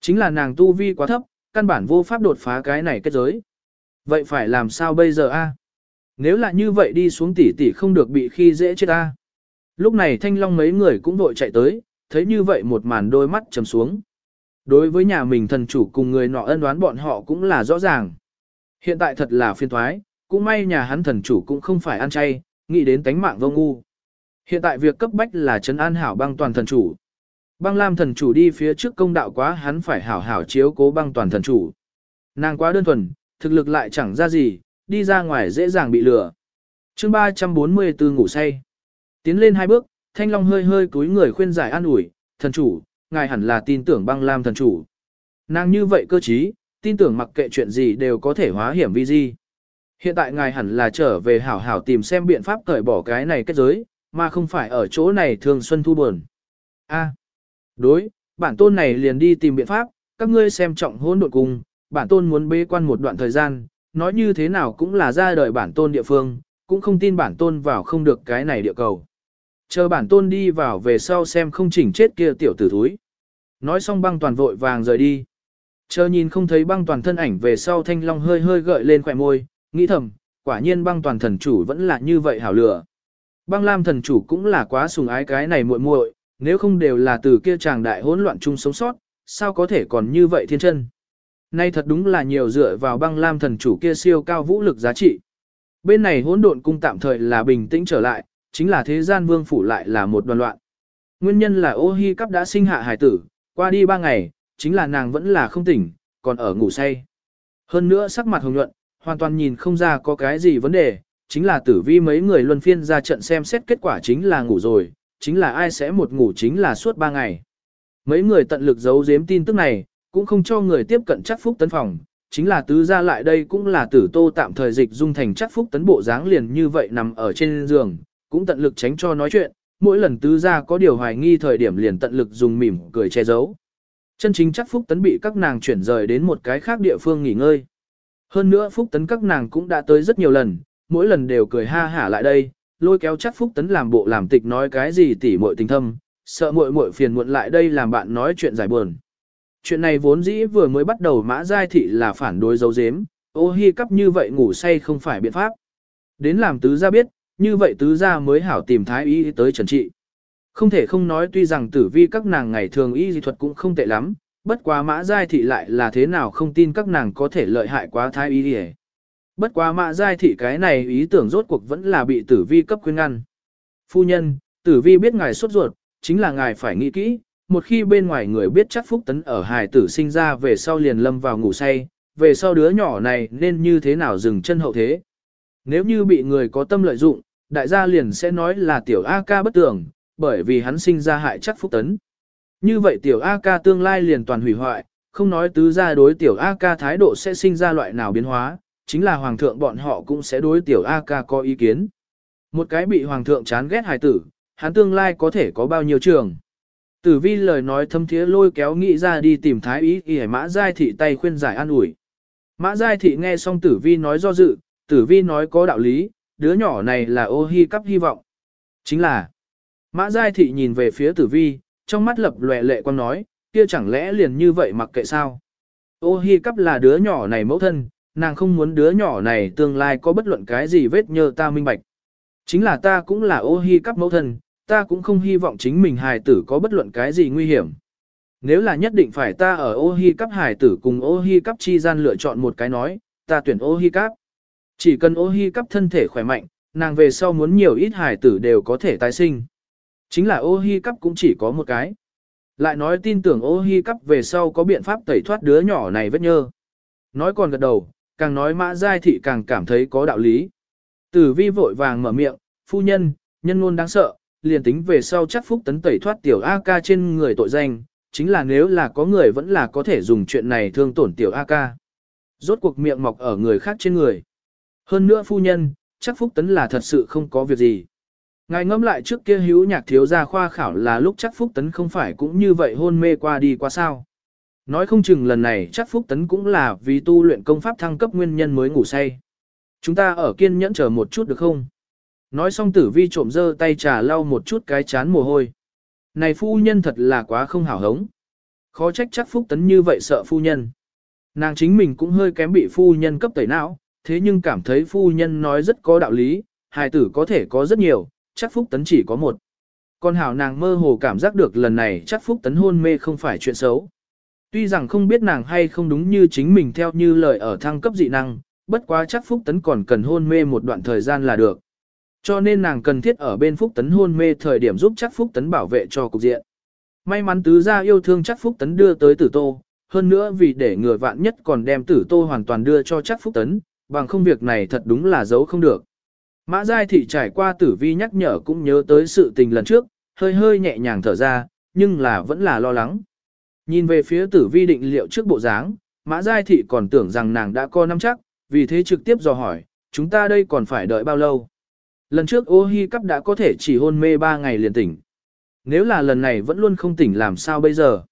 S1: Chính là nàng tu vi quá thấp, căn bản vô pháp đột phá cái này kết giới. Vậy phải làm sao bây giờ a? Nếu là như vậy đi xuống tỷ tỷ không được bị khi dễ chết a. Lúc này thanh long mấy người cũng đội chạy tới, thấy như vậy một màn đôi mắt trầm xuống. Đối với nhà mình thần chủ cùng người nọ ân đoán bọn họ cũng là rõ ràng. Hiện tại thật là phiên thoái, cũng may nhà hắn thần chủ cũng không phải ăn chay, nghĩ đến tánh mạng vô ngu. Hiện tại việc cấp bách là trấn an hảo băng toàn thần chủ. Băng Lam thần chủ đi phía trước công đạo quá hắn phải hảo hảo chiếu cố băng toàn thần chủ. Nàng quá đơn thuần, thực lực lại chẳng ra gì, đi ra ngoài dễ dàng bị lừa. chương 344 ngủ say. Tiến lên hai bước, Thanh Long hơi hơi cúi người khuyên giải an ủi, thần chủ, ngài hẳn là tin tưởng băng lam thần chủ. Nàng như vậy cơ trí, tin tưởng mặc kệ chuyện gì đều có thể hóa hiểm vi di. Hiện tại ngài hẳn là trở về hảo hảo tìm xem biện pháp cởi bỏ cái này kết giới, mà không phải ở chỗ này thường xuân thu buồn. A. đối, bản tôn này liền đi tìm biện pháp, các ngươi xem trọng hôn đột cùng, bản tôn muốn bế quan một đoạn thời gian, nói như thế nào cũng là ra đời bản tôn địa phương, cũng không tin bản tôn vào không được cái này địa cầu. Chờ bản tôn đi vào về sau xem không chỉnh chết kia tiểu tử thúi. Nói xong băng toàn vội vàng rời đi. Chờ nhìn không thấy băng toàn thân ảnh về sau thanh long hơi hơi gợi lên khỏe môi, nghĩ thầm, quả nhiên băng toàn thần chủ vẫn là như vậy hảo lửa. Băng lam thần chủ cũng là quá sùng ái cái này muội muội, nếu không đều là từ kia chàng đại hỗn loạn chung sống sót, sao có thể còn như vậy thiên chân. Nay thật đúng là nhiều dựa vào băng lam thần chủ kia siêu cao vũ lực giá trị. Bên này hỗn độn cung tạm thời là bình tĩnh trở lại, chính là thế gian vương phủ lại là một đoàn loạn. Nguyên nhân là ô hi cắp đã sinh hạ hài tử, qua đi ba ngày, chính là nàng vẫn là không tỉnh, còn ở ngủ say. Hơn nữa sắc mặt hồng nhuận, hoàn toàn nhìn không ra có cái gì vấn đề, chính là tử vi mấy người luân phiên ra trận xem xét kết quả chính là ngủ rồi, chính là ai sẽ một ngủ chính là suốt ba ngày. Mấy người tận lực giấu giếm tin tức này, cũng không cho người tiếp cận chắc phúc tấn phòng, chính là tứ ra lại đây cũng là tử tô tạm thời dịch dung thành chắc phúc tấn bộ dáng liền như vậy nằm ở trên giường, cũng tận lực tránh cho nói chuyện, mỗi lần tứ gia có điều hoài nghi thời điểm liền tận lực dùng mỉm cười che giấu. Chân chính chắc Phúc Tấn bị các nàng chuyển rời đến một cái khác địa phương nghỉ ngơi. Hơn nữa Phúc Tấn các nàng cũng đã tới rất nhiều lần, mỗi lần đều cười ha hả lại đây, lôi kéo chắc Phúc Tấn làm bộ làm tịch nói cái gì tỉ muội tình thâm, sợ muội muội phiền muộn lại đây làm bạn nói chuyện giải buồn. Chuyện này vốn dĩ vừa mới bắt đầu mã giai thị là phản đối dấu dếm, ô hi cắp như vậy ngủ say không phải biện pháp. Đến làm tứ gia biết, như vậy tứ gia mới hảo tìm thái y tới trần trị. Không thể không nói tuy rằng tử vi các nàng ngày thường y dị thuật cũng không tệ lắm, bất quá mã giai thị lại là thế nào không tin các nàng có thể lợi hại quá thái y hề Bất quá mã giai thị cái này ý tưởng rốt cuộc vẫn là bị tử vi cấp khuyên ngăn. Phu nhân, tử vi biết ngài sốt ruột, chính là ngài phải nghĩ kỹ, một khi bên ngoài người biết chắc phúc tấn ở hài tử sinh ra về sau liền lâm vào ngủ say, về sau đứa nhỏ này nên như thế nào dừng chân hậu thế. Nếu như bị người có tâm lợi dụng, đại gia liền sẽ nói là tiểu A ca bất tưởng, bởi vì hắn sinh ra hại chắc phúc tấn. Như vậy tiểu A ca tương lai liền toàn hủy hoại, không nói tứ gia đối tiểu A ca thái độ sẽ sinh ra loại nào biến hóa, chính là hoàng thượng bọn họ cũng sẽ đối tiểu A ca có ý kiến. Một cái bị hoàng thượng chán ghét hài tử, hắn tương lai có thể có bao nhiêu trường. Tử vi lời nói thâm thiế lôi kéo nghĩ ra đi tìm thái ý y mã giai thị tay khuyên giải an ủi. Mã giai thị nghe xong tử vi nói do dự, tử vi nói có đạo lý, đứa nhỏ này là ô hi cắp hy vọng. Chính là, mã giai thị nhìn về phía tử vi, trong mắt lập lệ lệ quang nói, kia chẳng lẽ liền như vậy mặc kệ sao? Ô hi cắp là đứa nhỏ này mẫu thân, nàng không muốn đứa nhỏ này tương lai có bất luận cái gì vết nhơ ta minh bạch. Chính là ta cũng là ô hi cắp mẫu thân, ta cũng không hy vọng chính mình hài tử có bất luận cái gì nguy hiểm. Nếu là nhất định phải ta ở ô hi cắp hài tử cùng ô hi cắp chi gian lựa chọn một cái nói, ta tuyển ô hi cắp. Chỉ cần ô hi cắp thân thể khỏe mạnh, nàng về sau muốn nhiều ít hài tử đều có thể tái sinh. Chính là ô hi cắp cũng chỉ có một cái. Lại nói tin tưởng ô hi cắp về sau có biện pháp tẩy thoát đứa nhỏ này vết nhơ. Nói còn gật đầu, càng nói mã giai thị càng cảm thấy có đạo lý. Tử vi vội vàng mở miệng, phu nhân, nhân ngôn đáng sợ, liền tính về sau chắc phúc tấn tẩy thoát tiểu A ca trên người tội danh, chính là nếu là có người vẫn là có thể dùng chuyện này thương tổn tiểu A ca. Rốt cuộc miệng mọc ở người khác trên người. Hơn nữa phu nhân, chắc phúc tấn là thật sự không có việc gì. Ngài ngẫm lại trước kia hữu nhạc thiếu gia khoa khảo là lúc chắc phúc tấn không phải cũng như vậy hôn mê qua đi qua sao. Nói không chừng lần này chắc phúc tấn cũng là vì tu luyện công pháp thăng cấp nguyên nhân mới ngủ say. Chúng ta ở kiên nhẫn chờ một chút được không? nói xong tử vi trộm dơ tay trà lau một chút cái chán mồ hôi. Này phu nhân thật là quá không hảo hống. Khó trách chắc Phúc Tấn như vậy sợ phu nhân. Nàng chính mình cũng hơi kém bị phu nhân cấp tẩy não, thế nhưng cảm thấy phu nhân nói rất có đạo lý, hài tử có thể có rất nhiều, chắc Phúc Tấn chỉ có một. Còn hảo nàng mơ hồ cảm giác được lần này chắc Phúc Tấn hôn mê không phải chuyện xấu. Tuy rằng không biết nàng hay không đúng như chính mình theo như lời ở thăng cấp dị năng, bất quá chắc Phúc Tấn còn cần hôn mê một đoạn thời gian là được. Cho nên nàng cần thiết ở bên Phúc Tấn hôn mê thời điểm giúp chắc Phúc Tấn bảo vệ cho cục diện. May mắn tứ gia yêu thương chắc Phúc Tấn đưa tới tử tô, hơn nữa vì để người vạn nhất còn đem tử tô hoàn toàn đưa cho chắc Phúc Tấn, bằng không việc này thật đúng là giấu không được. Mã Giai Thị trải qua tử vi nhắc nhở cũng nhớ tới sự tình lần trước, hơi hơi nhẹ nhàng thở ra, nhưng là vẫn là lo lắng. Nhìn về phía tử vi định liệu trước bộ dáng, Mã Giai Thị còn tưởng rằng nàng đã có năm chắc, vì thế trực tiếp dò hỏi, chúng ta đây còn phải đợi bao lâu? Lần trước ô hi cắp đã có thể chỉ hôn mê 3 ngày liền tỉnh. Nếu là lần này vẫn luôn không tỉnh làm sao bây giờ?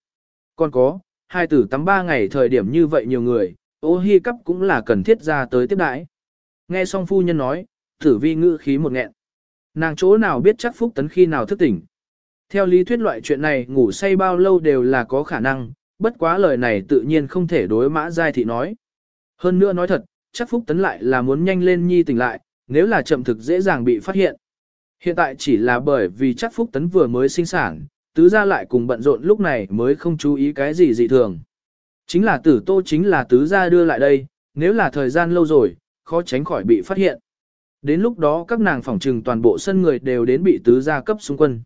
S1: Còn có, hai tử tắm 3 ngày thời điểm như vậy nhiều người, ô hi cắp cũng là cần thiết ra tới tiếp đãi. Nghe xong phu nhân nói, tử vi ngữ khí một nghẹn. Nàng chỗ nào biết chắc phúc tấn khi nào thức tỉnh. Theo lý thuyết loại chuyện này ngủ say bao lâu đều là có khả năng, bất quá lời này tự nhiên không thể đối mã giai thị nói. Hơn nữa nói thật, chắc phúc tấn lại là muốn nhanh lên nhi tỉnh lại, nếu là chậm thực dễ dàng bị phát hiện. Hiện tại chỉ là bởi vì chắc phúc tấn vừa mới sinh sản, tứ gia lại cùng bận rộn lúc này mới không chú ý cái gì dị thường. Chính là tử tô chính là tứ gia đưa lại đây, nếu là thời gian lâu rồi, khó tránh khỏi bị phát hiện. Đến lúc đó các nàng phỏng trừng toàn bộ sân người đều đến bị tứ gia cấp xung quân.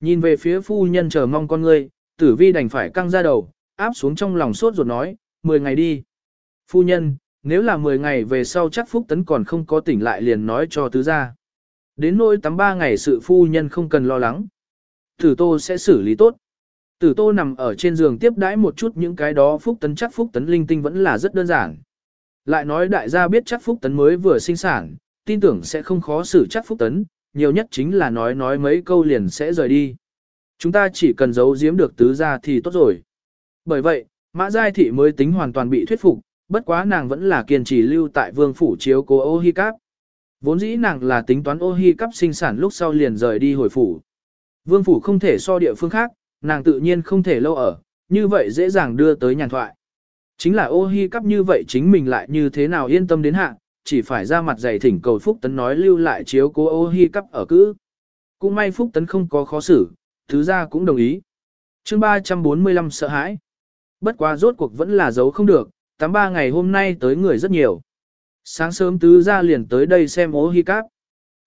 S1: Nhìn về phía phu nhân chờ mong con ngươi, tử vi đành phải căng ra đầu, áp xuống trong lòng sốt ruột nói, 10 ngày đi. Phu nhân, nếu là 10 ngày về sau chắc Phúc Tấn còn không có tỉnh lại liền nói cho tứ gia. Đến nỗi tắm 3 ngày sự phu nhân không cần lo lắng. Tử Tô sẽ xử lý tốt. Tử Tô nằm ở trên giường tiếp đãi một chút những cái đó Phúc Tấn chắc Phúc Tấn linh tinh vẫn là rất đơn giản. Lại nói đại gia biết chắc Phúc Tấn mới vừa sinh sản, tin tưởng sẽ không khó xử chắc Phúc Tấn, nhiều nhất chính là nói nói mấy câu liền sẽ rời đi. Chúng ta chỉ cần giấu giếm được tứ gia thì tốt rồi. Bởi vậy, Mã Giai Thị mới tính hoàn toàn bị thuyết phục, bất quá nàng vẫn là kiên trì lưu tại vương phủ chiếu cố ô hi cáp. Vốn dĩ nàng là tính toán ô hi cáp sinh sản lúc sau liền rời đi hồi phủ. Vương phủ không thể so địa phương khác, nàng tự nhiên không thể lâu ở, như vậy dễ dàng đưa tới nhàn thoại. Chính là ô hi cắp như vậy chính mình lại như thế nào yên tâm đến hạ, chỉ phải ra mặt dày thỉnh cầu Phúc Tấn nói lưu lại chiếu cố ô hi cắp ở cữ. Cũng may Phúc Tấn không có khó xử, thứ ra cũng đồng ý. chương 345 sợ hãi. Bất quá rốt cuộc vẫn là giấu không được, tám ba ngày hôm nay tới người rất nhiều. Sáng sớm tứ ra liền tới đây xem ô hi cắp.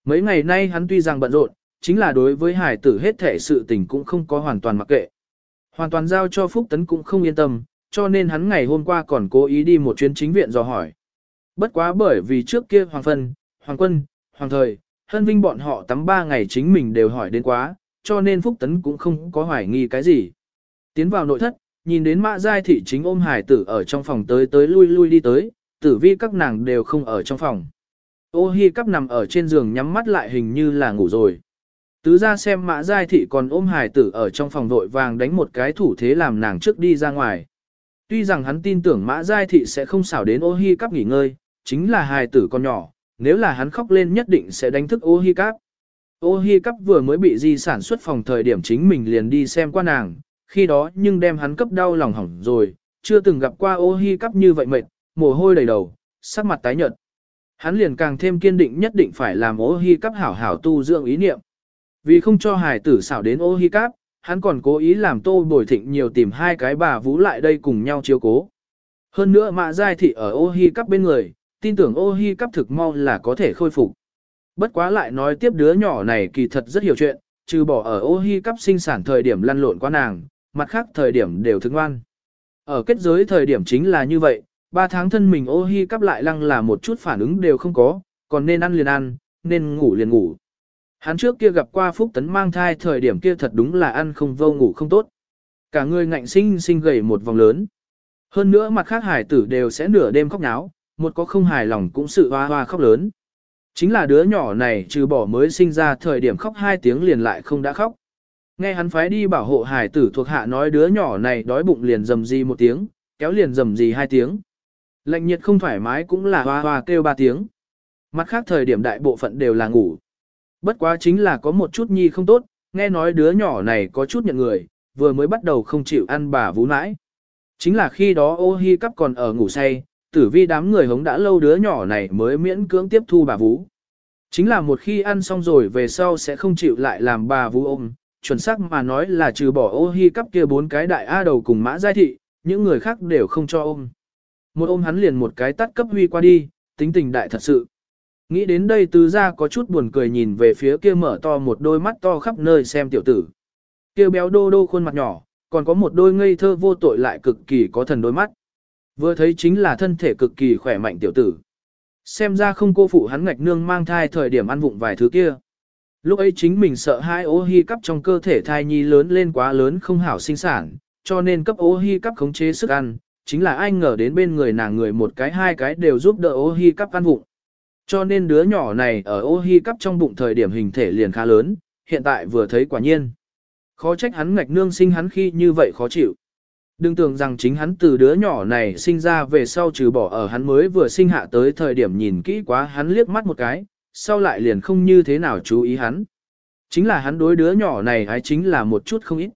S1: Mấy ngày nay hắn tuy rằng bận rộn, chính là đối với hải tử hết thể sự tình cũng không có hoàn toàn mặc kệ. Hoàn toàn giao cho Phúc Tấn cũng không yên tâm, cho nên hắn ngày hôm qua còn cố ý đi một chuyến chính viện dò hỏi. Bất quá bởi vì trước kia Hoàng Phân, Hoàng Quân, Hoàng Thời, Hân Vinh bọn họ tắm ba ngày chính mình đều hỏi đến quá, cho nên Phúc Tấn cũng không có hoài nghi cái gì. Tiến vào nội thất, nhìn đến mã giai thị chính ôm hải tử ở trong phòng tới tới lui lui đi tới, tử vi các nàng đều không ở trong phòng. Ô hi cắp nằm ở trên giường nhắm mắt lại hình như là ngủ rồi. Tứ ra xem mã giai thị còn ôm hải tử ở trong phòng vội vàng đánh một cái thủ thế làm nàng trước đi ra ngoài. Tuy rằng hắn tin tưởng mã giai thị sẽ không xảo đến ô hi cắp nghỉ ngơi, chính là hài tử con nhỏ, nếu là hắn khóc lên nhất định sẽ đánh thức ô hi cắp. Ô hi cắp vừa mới bị di sản xuất phòng thời điểm chính mình liền đi xem qua nàng, khi đó nhưng đem hắn cấp đau lòng hỏng rồi, chưa từng gặp qua ô hi cắp như vậy mệt, mồ hôi đầy đầu, sắc mặt tái nhợt. Hắn liền càng thêm kiên định nhất định phải làm ô hi cắp hảo hảo tu dưỡng ý niệm. Vì không cho hài tử xảo đến ô hi cáp, hắn còn cố ý làm tô bồi thịnh nhiều tìm hai cái bà vũ lại đây cùng nhau chiếu cố. Hơn nữa mạ giai thị ở ô hi cắp bên người, tin tưởng ô hi cắp thực mau là có thể khôi phục. Bất quá lại nói tiếp đứa nhỏ này kỳ thật rất hiểu chuyện, trừ bỏ ở ô hi cắp sinh sản thời điểm lăn lộn qua nàng, mặt khác thời điểm đều thức ngoan. Ở kết giới thời điểm chính là như vậy, ba tháng thân mình ô hi cắp lại lăng là một chút phản ứng đều không có, còn nên ăn liền ăn, nên ngủ liền ngủ. Hắn trước kia gặp qua Phúc Tấn mang thai thời điểm kia thật đúng là ăn không vô ngủ không tốt. Cả người ngạnh sinh sinh gầy một vòng lớn. Hơn nữa mặt khác hải tử đều sẽ nửa đêm khóc náo, một có không hài lòng cũng sự hoa hoa khóc lớn. Chính là đứa nhỏ này trừ bỏ mới sinh ra thời điểm khóc hai tiếng liền lại không đã khóc. Nghe hắn phái đi bảo hộ hải tử thuộc hạ nói đứa nhỏ này đói bụng liền dầm gì một tiếng, kéo liền dầm gì hai tiếng. Lạnh nhiệt không thoải mái cũng là hoa hoa kêu ba tiếng. Mặt khác thời điểm đại bộ phận đều là ngủ. Bất quá chính là có một chút nhi không tốt, nghe nói đứa nhỏ này có chút nhận người, vừa mới bắt đầu không chịu ăn bà vú nãi. Chính là khi đó ô hi cắp còn ở ngủ say, tử vi đám người hống đã lâu đứa nhỏ này mới miễn cưỡng tiếp thu bà vú. Chính là một khi ăn xong rồi về sau sẽ không chịu lại làm bà vú ôm, chuẩn xác mà nói là trừ bỏ ô hi cắp kia bốn cái đại A đầu cùng mã giai thị, những người khác đều không cho ôm. Một ôm hắn liền một cái tắt cấp huy qua đi, tính tình đại thật sự. Nghĩ đến đây tứ ra có chút buồn cười nhìn về phía kia mở to một đôi mắt to khắp nơi xem tiểu tử. Kia béo đô đô khuôn mặt nhỏ, còn có một đôi ngây thơ vô tội lại cực kỳ có thần đôi mắt. Vừa thấy chính là thân thể cực kỳ khỏe mạnh tiểu tử. Xem ra không cô phụ hắn ngạch nương mang thai thời điểm ăn vụng vài thứ kia. Lúc ấy chính mình sợ hai ô hi cắp trong cơ thể thai nhi lớn lên quá lớn không hảo sinh sản, cho nên cấp ô hi cắp khống chế sức ăn, chính là ai ngờ đến bên người nàng người một cái hai cái đều giúp đỡ ô hi cắp ăn vụng. Cho nên đứa nhỏ này ở ô hi cắp trong bụng thời điểm hình thể liền khá lớn, hiện tại vừa thấy quả nhiên. Khó trách hắn ngạch nương sinh hắn khi như vậy khó chịu. Đừng tưởng rằng chính hắn từ đứa nhỏ này sinh ra về sau trừ bỏ ở hắn mới vừa sinh hạ tới thời điểm nhìn kỹ quá hắn liếc mắt một cái, sau lại liền không như thế nào chú ý hắn. Chính là hắn đối đứa nhỏ này hay chính là một chút không ít.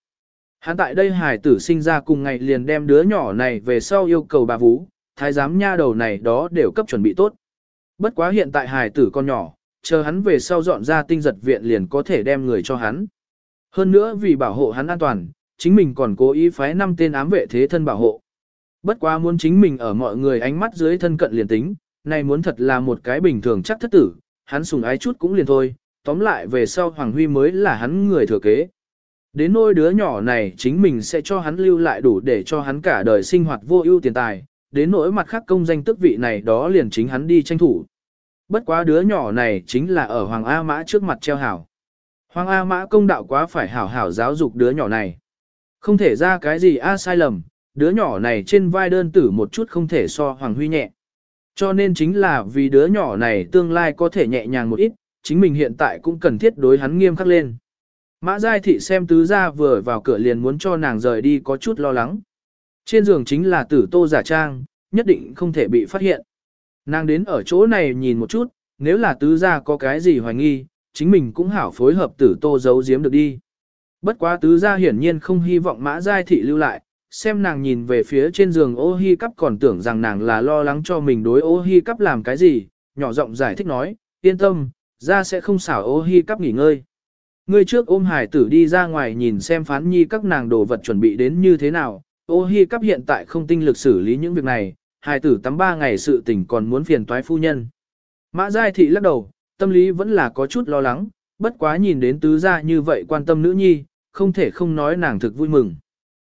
S1: Hắn tại đây hài tử sinh ra cùng ngày liền đem đứa nhỏ này về sau yêu cầu bà vú, thái giám nha đầu này đó đều cấp chuẩn bị tốt. Bất quá hiện tại hài tử con nhỏ, chờ hắn về sau dọn ra tinh giật viện liền có thể đem người cho hắn. Hơn nữa vì bảo hộ hắn an toàn, chính mình còn cố ý phái năm tên ám vệ thế thân bảo hộ. Bất quá muốn chính mình ở mọi người ánh mắt dưới thân cận liền tính, này muốn thật là một cái bình thường chắc thất tử, hắn sùng ái chút cũng liền thôi, tóm lại về sau Hoàng Huy mới là hắn người thừa kế. Đến nôi đứa nhỏ này chính mình sẽ cho hắn lưu lại đủ để cho hắn cả đời sinh hoạt vô ưu tiền tài, đến nỗi mặt khác công danh tước vị này đó liền chính hắn đi tranh thủ. Bất quá đứa nhỏ này chính là ở Hoàng A Mã trước mặt treo hảo. Hoàng A Mã công đạo quá phải hảo hảo giáo dục đứa nhỏ này. Không thể ra cái gì A sai lầm, đứa nhỏ này trên vai đơn tử một chút không thể so Hoàng Huy nhẹ. Cho nên chính là vì đứa nhỏ này tương lai có thể nhẹ nhàng một ít, chính mình hiện tại cũng cần thiết đối hắn nghiêm khắc lên. Mã Giai Thị xem tứ gia vừa vào cửa liền muốn cho nàng rời đi có chút lo lắng. Trên giường chính là tử tô giả trang, nhất định không thể bị phát hiện. Nàng đến ở chỗ này nhìn một chút, nếu là tứ gia có cái gì hoài nghi, chính mình cũng hảo phối hợp tử tô giấu giếm được đi. Bất quá tứ gia hiển nhiên không hy vọng mã giai thị lưu lại, xem nàng nhìn về phía trên giường ô hi cắp còn tưởng rằng nàng là lo lắng cho mình đối ô hi cắp làm cái gì, nhỏ giọng giải thích nói, yên tâm, gia sẽ không xảo ô hi cắp nghỉ ngơi. Ngươi trước ôm hải tử đi ra ngoài nhìn xem phán nhi các nàng đồ vật chuẩn bị đến như thế nào, ô hi cắp hiện tại không tinh lực xử lý những việc này, Hai tử tắm ba ngày sự tình còn muốn phiền toái phu nhân. Mã Giai Thị lắc đầu, tâm lý vẫn là có chút lo lắng, bất quá nhìn đến tứ gia như vậy quan tâm nữ nhi, không thể không nói nàng thực vui mừng.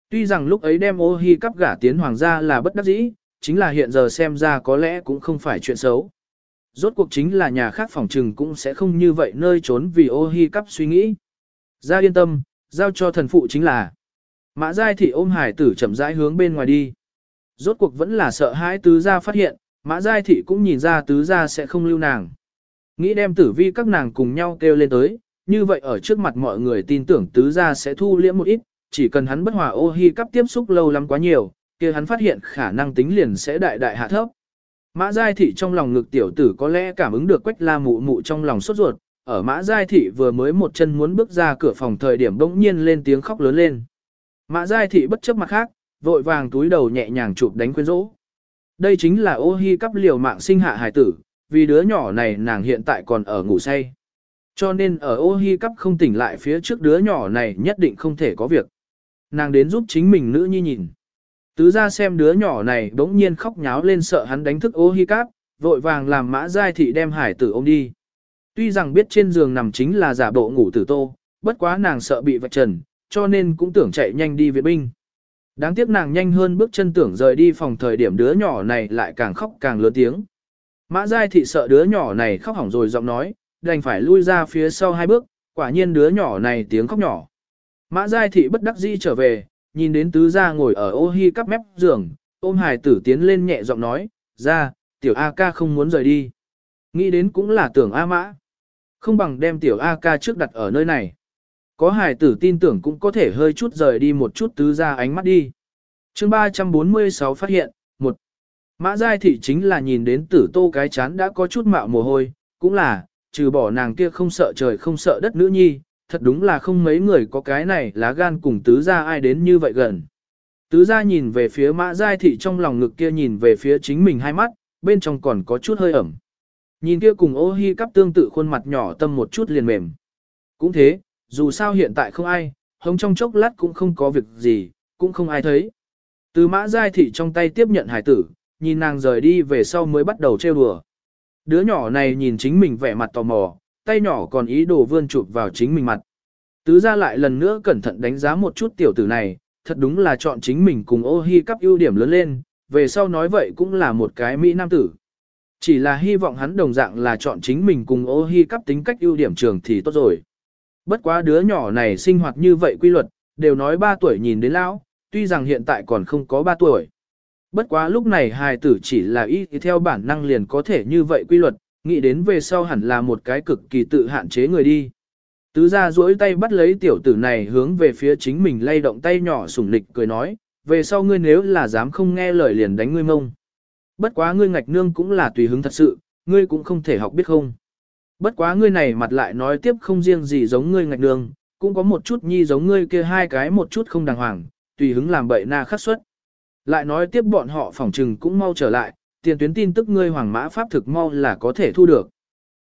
S1: Tuy rằng lúc ấy đem ô hi cắp gả tiến hoàng gia là bất đắc dĩ, chính là hiện giờ xem ra có lẽ cũng không phải chuyện xấu. Rốt cuộc chính là nhà khác phòng trừng cũng sẽ không như vậy nơi trốn vì ô hi cắp suy nghĩ. Ra yên tâm, giao cho thần phụ chính là. Mã Giai Thị ôm hải tử chậm rãi hướng bên ngoài đi. Rốt cuộc vẫn là sợ hãi tứ gia phát hiện, Mã Giai Thị cũng nhìn ra tứ gia sẽ không lưu nàng. Nghĩ đem tử vi các nàng cùng nhau kêu lên tới, như vậy ở trước mặt mọi người tin tưởng tứ gia sẽ thu liễm một ít, chỉ cần hắn bất hòa ô hi cắp tiếp xúc lâu lắm quá nhiều, kia hắn phát hiện khả năng tính liền sẽ đại đại hạ thấp. Mã Giai Thị trong lòng ngực tiểu tử có lẽ cảm ứng được quách la mụ mụ trong lòng sốt ruột, ở Mã Giai Thị vừa mới một chân muốn bước ra cửa phòng thời điểm bỗng nhiên lên tiếng khóc lớn lên. Mã Giai Thị bất chấp mặt khác, vội vàng túi đầu nhẹ nhàng chụp đánh quyến rỗ. Đây chính là ô hi cắp liều mạng sinh hạ hải tử, vì đứa nhỏ này nàng hiện tại còn ở ngủ say. Cho nên ở ô hi cắp không tỉnh lại phía trước đứa nhỏ này nhất định không thể có việc. Nàng đến giúp chính mình nữ nhi nhìn. Tứ ra xem đứa nhỏ này đống nhiên khóc nháo lên sợ hắn đánh thức ô hi cắp, vội vàng làm mã giai thị đem hải tử ôm đi. Tuy rằng biết trên giường nằm chính là giả bộ ngủ tử tô, bất quá nàng sợ bị vạch trần, cho nên cũng tưởng chạy nhanh đi viện binh. Đáng tiếc nàng nhanh hơn bước chân tưởng rời đi phòng thời điểm đứa nhỏ này lại càng khóc càng lớn tiếng. Mã Giai Thị sợ đứa nhỏ này khóc hỏng rồi giọng nói, đành phải lui ra phía sau hai bước, quả nhiên đứa nhỏ này tiếng khóc nhỏ. Mã Giai Thị bất đắc dĩ trở về, nhìn đến tứ gia ngồi ở ô hi cắp mép giường, ôm hài tử tiến lên nhẹ giọng nói, ra, tiểu A ca không muốn rời đi. Nghĩ đến cũng là tưởng A mã. Không bằng đem tiểu A ca trước đặt ở nơi này. Có hài tử tin tưởng cũng có thể hơi chút rời đi một chút tứ gia ánh mắt đi. chương 346 phát hiện, một Mã Giai Thị chính là nhìn đến tử tô cái chán đã có chút mạo mồ hôi, cũng là, trừ bỏ nàng kia không sợ trời không sợ đất nữ nhi, thật đúng là không mấy người có cái này lá gan cùng tứ gia ai đến như vậy gần. Tứ gia nhìn về phía mã giai thị trong lòng ngực kia nhìn về phía chính mình hai mắt, bên trong còn có chút hơi ẩm. Nhìn kia cùng ô hi cắp tương tự khuôn mặt nhỏ tâm một chút liền mềm. Cũng thế, dù sao hiện tại không ai, hống trong chốc lát cũng không có việc gì, cũng không ai thấy. Từ mã giai thị trong tay tiếp nhận hải tử, nhìn nàng rời đi về sau mới bắt đầu trêu đùa. Đứa nhỏ này nhìn chính mình vẻ mặt tò mò, tay nhỏ còn ý đồ vươn chụp vào chính mình mặt. Tứ ra lại lần nữa cẩn thận đánh giá một chút tiểu tử này, thật đúng là chọn chính mình cùng ô hi cắp ưu điểm lớn lên, về sau nói vậy cũng là một cái Mỹ nam tử. Chỉ là hy vọng hắn đồng dạng là chọn chính mình cùng ô hi cắp tính cách ưu điểm trường thì tốt rồi. Bất quá đứa nhỏ này sinh hoạt như vậy quy luật, đều nói 3 tuổi nhìn đến lão, tuy rằng hiện tại còn không có 3 tuổi. Bất quá lúc này hài tử chỉ là y theo bản năng liền có thể như vậy quy luật, nghĩ đến về sau hẳn là một cái cực kỳ tự hạn chế người đi. Tứ ra duỗi tay bắt lấy tiểu tử này hướng về phía chính mình lay động tay nhỏ sủng nịch cười nói, về sau ngươi nếu là dám không nghe lời liền đánh ngươi mông. Bất quá ngươi ngạch nương cũng là tùy hứng thật sự, ngươi cũng không thể học biết không. Bất quá ngươi này mặt lại nói tiếp không riêng gì giống ngươi ngạch đường, cũng có một chút nhi giống ngươi kia hai cái một chút không đàng hoàng, tùy hứng làm bậy na khắc suất. Lại nói tiếp bọn họ phỏng trừng cũng mau trở lại, tiền tuyến tin tức ngươi hoàng mã pháp thực mau là có thể thu được.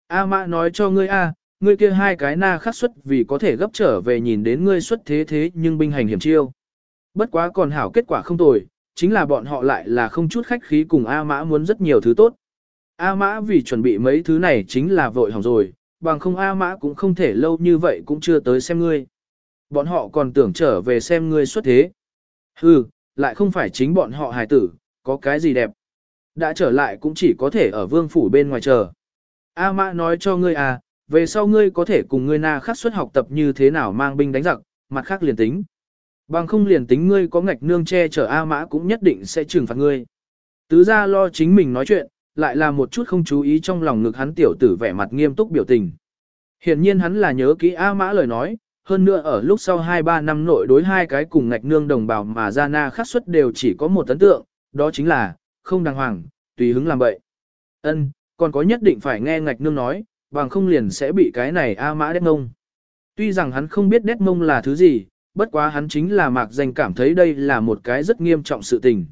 S1: A mã nói cho ngươi a, ngươi kia hai cái na khắc suất vì có thể gấp trở về nhìn đến ngươi xuất thế thế nhưng binh hành hiểm chiêu. Bất quá còn hảo kết quả không tồi, chính là bọn họ lại là không chút khách khí cùng A mã muốn rất nhiều thứ tốt. A mã vì chuẩn bị mấy thứ này chính là vội hỏng rồi, bằng không A mã cũng không thể lâu như vậy cũng chưa tới xem ngươi. Bọn họ còn tưởng trở về xem ngươi xuất thế. Hừ, lại không phải chính bọn họ hài tử, có cái gì đẹp. Đã trở lại cũng chỉ có thể ở vương phủ bên ngoài chờ. A mã nói cho ngươi à, về sau ngươi có thể cùng ngươi na khắc xuất học tập như thế nào mang binh đánh giặc, mặt khác liền tính. Bằng không liền tính ngươi có ngạch nương che chở A mã cũng nhất định sẽ trừng phạt ngươi. Tứ ra lo chính mình nói chuyện, lại là một chút không chú ý trong lòng ngực hắn tiểu tử vẻ mặt nghiêm túc biểu tình. Hiển nhiên hắn là nhớ kỹ A mã lời nói, hơn nữa ở lúc sau 2-3 năm nội đối hai cái cùng ngạch nương đồng bào mà Gia na khắc suất đều chỉ có một ấn tượng, đó chính là, không đàng hoàng, tùy hứng làm bậy. Ân, còn có nhất định phải nghe ngạch nương nói, bằng không liền sẽ bị cái này A mã đét ngông Tuy rằng hắn không biết đét ngông là thứ gì, bất quá hắn chính là mạc danh cảm thấy đây là một cái rất nghiêm trọng sự tình.